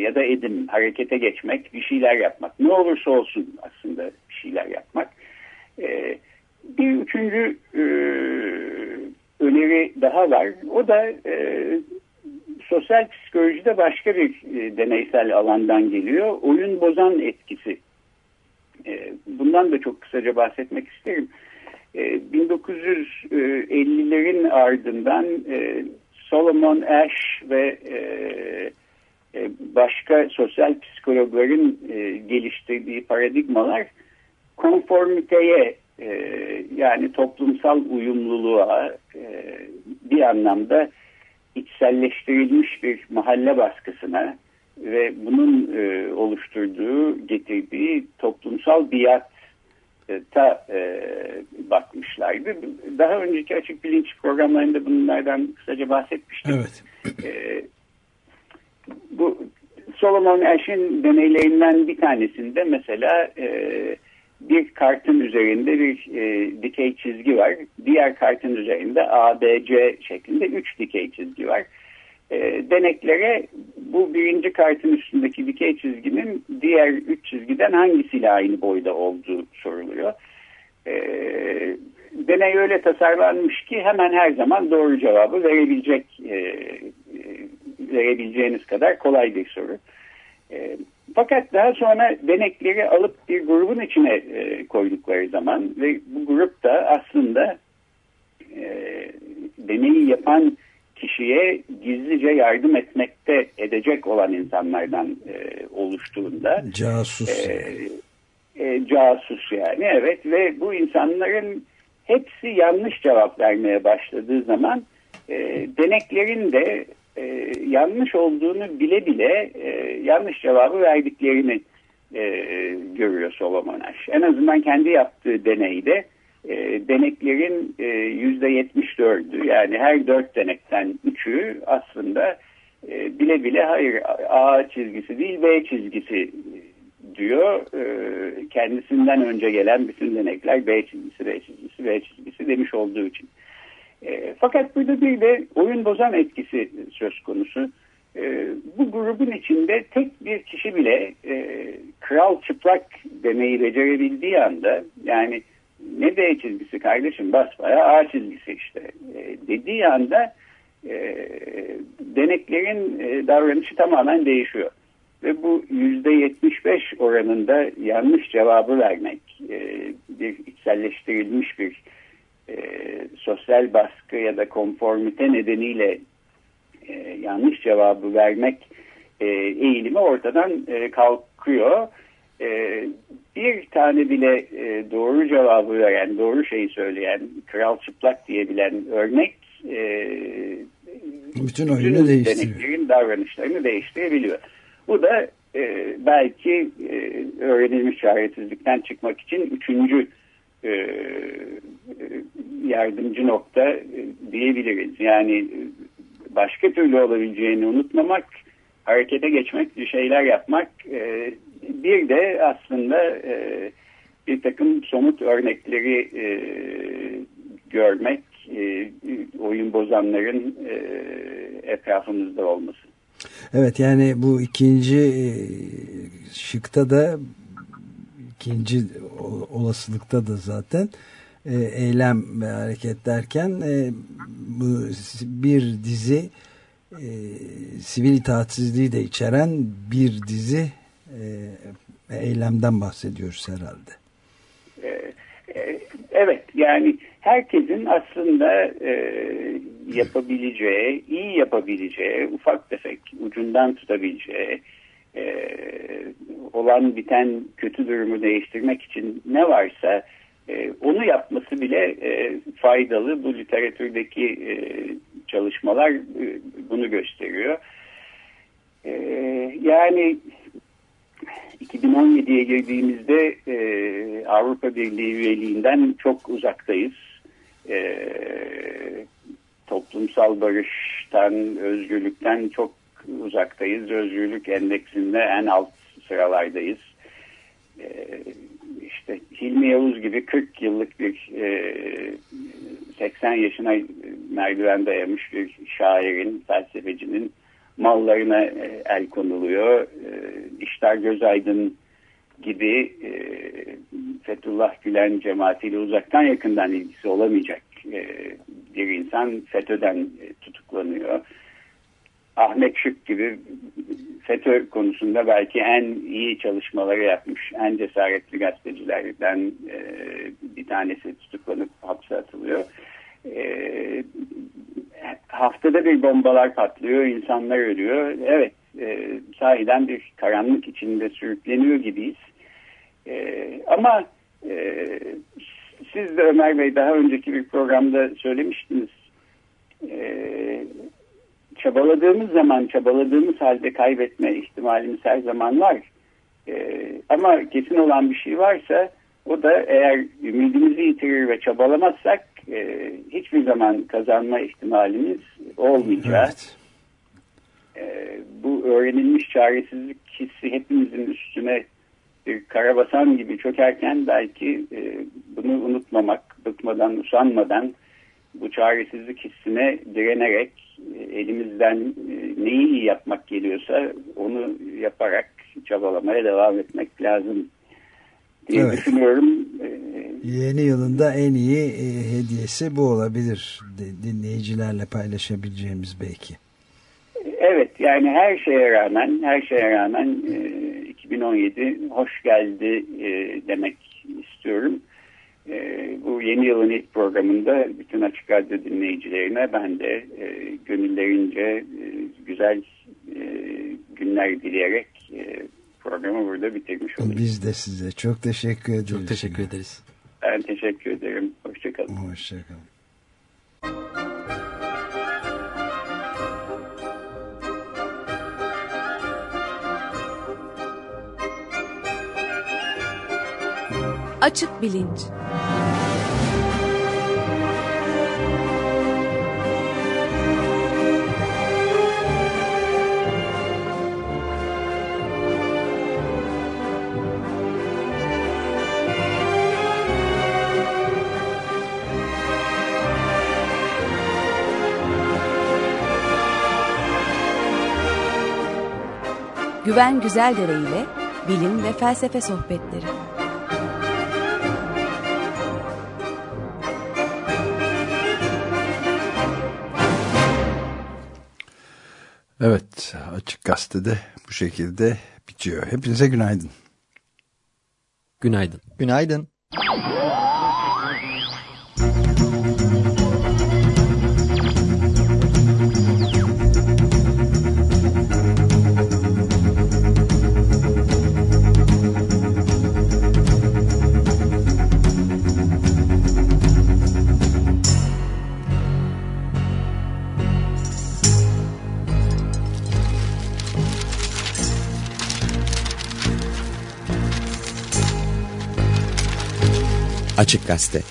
ya da edim, harekete geçmek, bir şeyler yapmak. Ne olursa olsun aslında bir şeyler yapmak. E, bir üçüncü e, daha var. O da e, sosyal psikolojide başka bir e, deneysel alandan geliyor. Oyun bozan etkisi. E, bundan da çok kısaca bahsetmek isterim. E, 1950'lerin ardından e, Solomon Ash ve e, e, başka sosyal psikologların e, geliştirdiği paradigmalar konformiteye e, yani toplumsal uyumluluğa e, bir anlamda içselleştirilmiş bir mahalle baskısına ve bunun e, oluşturduğu, getirdiği toplumsal biata e, bakmışlardı. Daha önceki açık bilinç programlarında bunlardan kısaca bahsetmiştim.
Evet.
E, bu Solomon Ash'in deneylerinden bir tanesinde mesela e, bir kartın üzerinde bir e, dikey çizgi var. Diğer kartın üzerinde A, B, C şeklinde üç dikey çizgi var. E, deneklere bu birinci kartın üstündeki dikey çizginin diğer üç çizgiden hangisiyle aynı boyda olduğu soruluyor. E, deney öyle tasarlanmış ki hemen her zaman doğru cevabı verebilecek e, e verebileceğiniz kadar kolay bir soru. E, fakat daha sonra denekleri alıp bir grubun içine e, koydukları zaman ve bu grup da aslında e, deneyi yapan kişiye gizlice yardım etmekte edecek olan insanlardan e, oluştuğunda
casus.
e, e, casus yani evet. Ve bu insanların hepsi yanlış cevap vermeye başladığı zaman e, deneklerin de e, yanlış olduğunu bile bile e, yanlış cevabı verdiklerini e, görüyor Solomon Ash. En azından kendi yaptığı deneyde e, deneklerin yüzde yetmiş dördü yani her dört denekten üçü aslında e, bile bile hayır A çizgisi değil B çizgisi diyor. E, kendisinden önce gelen bütün denekler B çizgisi, B çizgisi, B çizgisi demiş olduğu için. E, fakat burada bir oyun bozan etkisi söz konusu. E, bu grubun içinde tek bir kişi bile e, kral çıplak demeyi becerebildiği anda yani ne B çizgisi kardeşim basbaya A çizgisi işte e, dediği anda e, deneklerin e, davranışı tamamen değişiyor. Ve bu yüzde yetmiş beş oranında yanlış cevabı vermek, e, bir içselleştirilmiş bir e, sosyal baskı ya da konformite nedeniyle e, yanlış cevabı vermek e, eğilimi ortadan e, kalkıyor. E, bir tane bile e, doğru cevabı veren, doğru şeyi söyleyen, kral çıplak diyebilen örnek e,
bütün oyunu değiştiriyor.
davranışlarını değiştirebiliyor. Bu da e, belki e, öğrenilmiş çaresizlikten çıkmak için üçüncü e, yardımcı nokta e, diyebiliriz. Yani e, başka türlü olabileceğini unutmamak, harekete geçmek, bir şeyler yapmak. Bir de aslında bir takım somut örnekleri görmek, oyun bozanların etrafımızda olması.
Evet yani bu ikinci şıkta da ikinci olasılıkta da zaten e, eylem ve hareket derken e, bu bir dizi e, sivil itaatsizliği de içeren bir dizi eylemden bahsediyoruz herhalde.
Evet yani herkesin aslında yapabileceği, iyi yapabileceği, ufak tefek ucundan tutabileceği, e, olan biten kötü durumu değiştirmek için ne varsa e, onu yapması bile e, faydalı. Bu literatürdeki e, çalışmalar e, bunu gösteriyor. E, yani 2017'ye girdiğimizde e, Avrupa Birliği üyeliğinden çok uzaktayız. E, toplumsal barıştan, özgürlükten çok uzaktayız. Özgürlük endeksinde en alt sıralardayız. E, işte Hilmi Yavuz gibi 40 yıllık bir e, 80 yaşına merdiven dayamış bir şairin, felsefecinin mallarına e, el konuluyor. E, İşler Gözaydın gibi e, Fethullah Gülen cemaatiyle uzaktan yakından ilgisi olamayacak e, bir insan FETÖ'den e, tutuklanıyor. Ahmet Şık gibi FETÖ konusunda belki en iyi çalışmaları yapmış, en cesaretli gazetecilerden e, bir tanesi tutuklanıp hapse atılıyor. E, haftada bir bombalar patlıyor, insanlar ölüyor. Evet, e, sahiden bir karanlık içinde sürükleniyor gibiyiz. Ama siz de Ömer Bey daha önceki bir programda söylemiştiniz. E, çabaladığımız zaman, çabaladığımız halde kaybetme ihtimalimiz her zaman var. E, ama kesin olan bir şey varsa o da eğer ümidimizi yitirir ve çabalamazsak e, hiçbir zaman kazanma ihtimalimiz olmayacak. Evet. E, bu öğrenilmiş çaresizlik hissi hepimizin üstüne bir karabasan gibi çökerken belki e, bunu unutmamak, bıkmadan, usanmadan bu çaresizlik hissine direnerek e, elimizden e, neyi iyi yapmak geliyorsa onu yaparak çabalamaya devam etmek lazım diye evet. düşünüyorum. E,
Yeni yılında en iyi hediyesi bu olabilir. Dinleyicilerle paylaşabileceğimiz belki.
Evet yani her şeye rağmen her şeye rağmen e, 2017 hoş geldi demek istiyorum. E, bu yeni yılın ilk programında bütün Açık Radyo dinleyicilerine ben de e, gönüllerince e, güzel e, günler dileyerek e, programı burada bitirmiş olayım.
Biz de size çok teşekkür ederiz.
Çok teşekkür ederiz.
Ben teşekkür ederim. Hoşçakalın.
Hoşçakalın.
Açık Bilinç Güven Güzeldere ile bilim ve felsefe sohbetleri.
Evet, Açık Gazete'de bu şekilde bitiyor. Hepinize günaydın.
Günaydın.
Günaydın.
Açık Gazete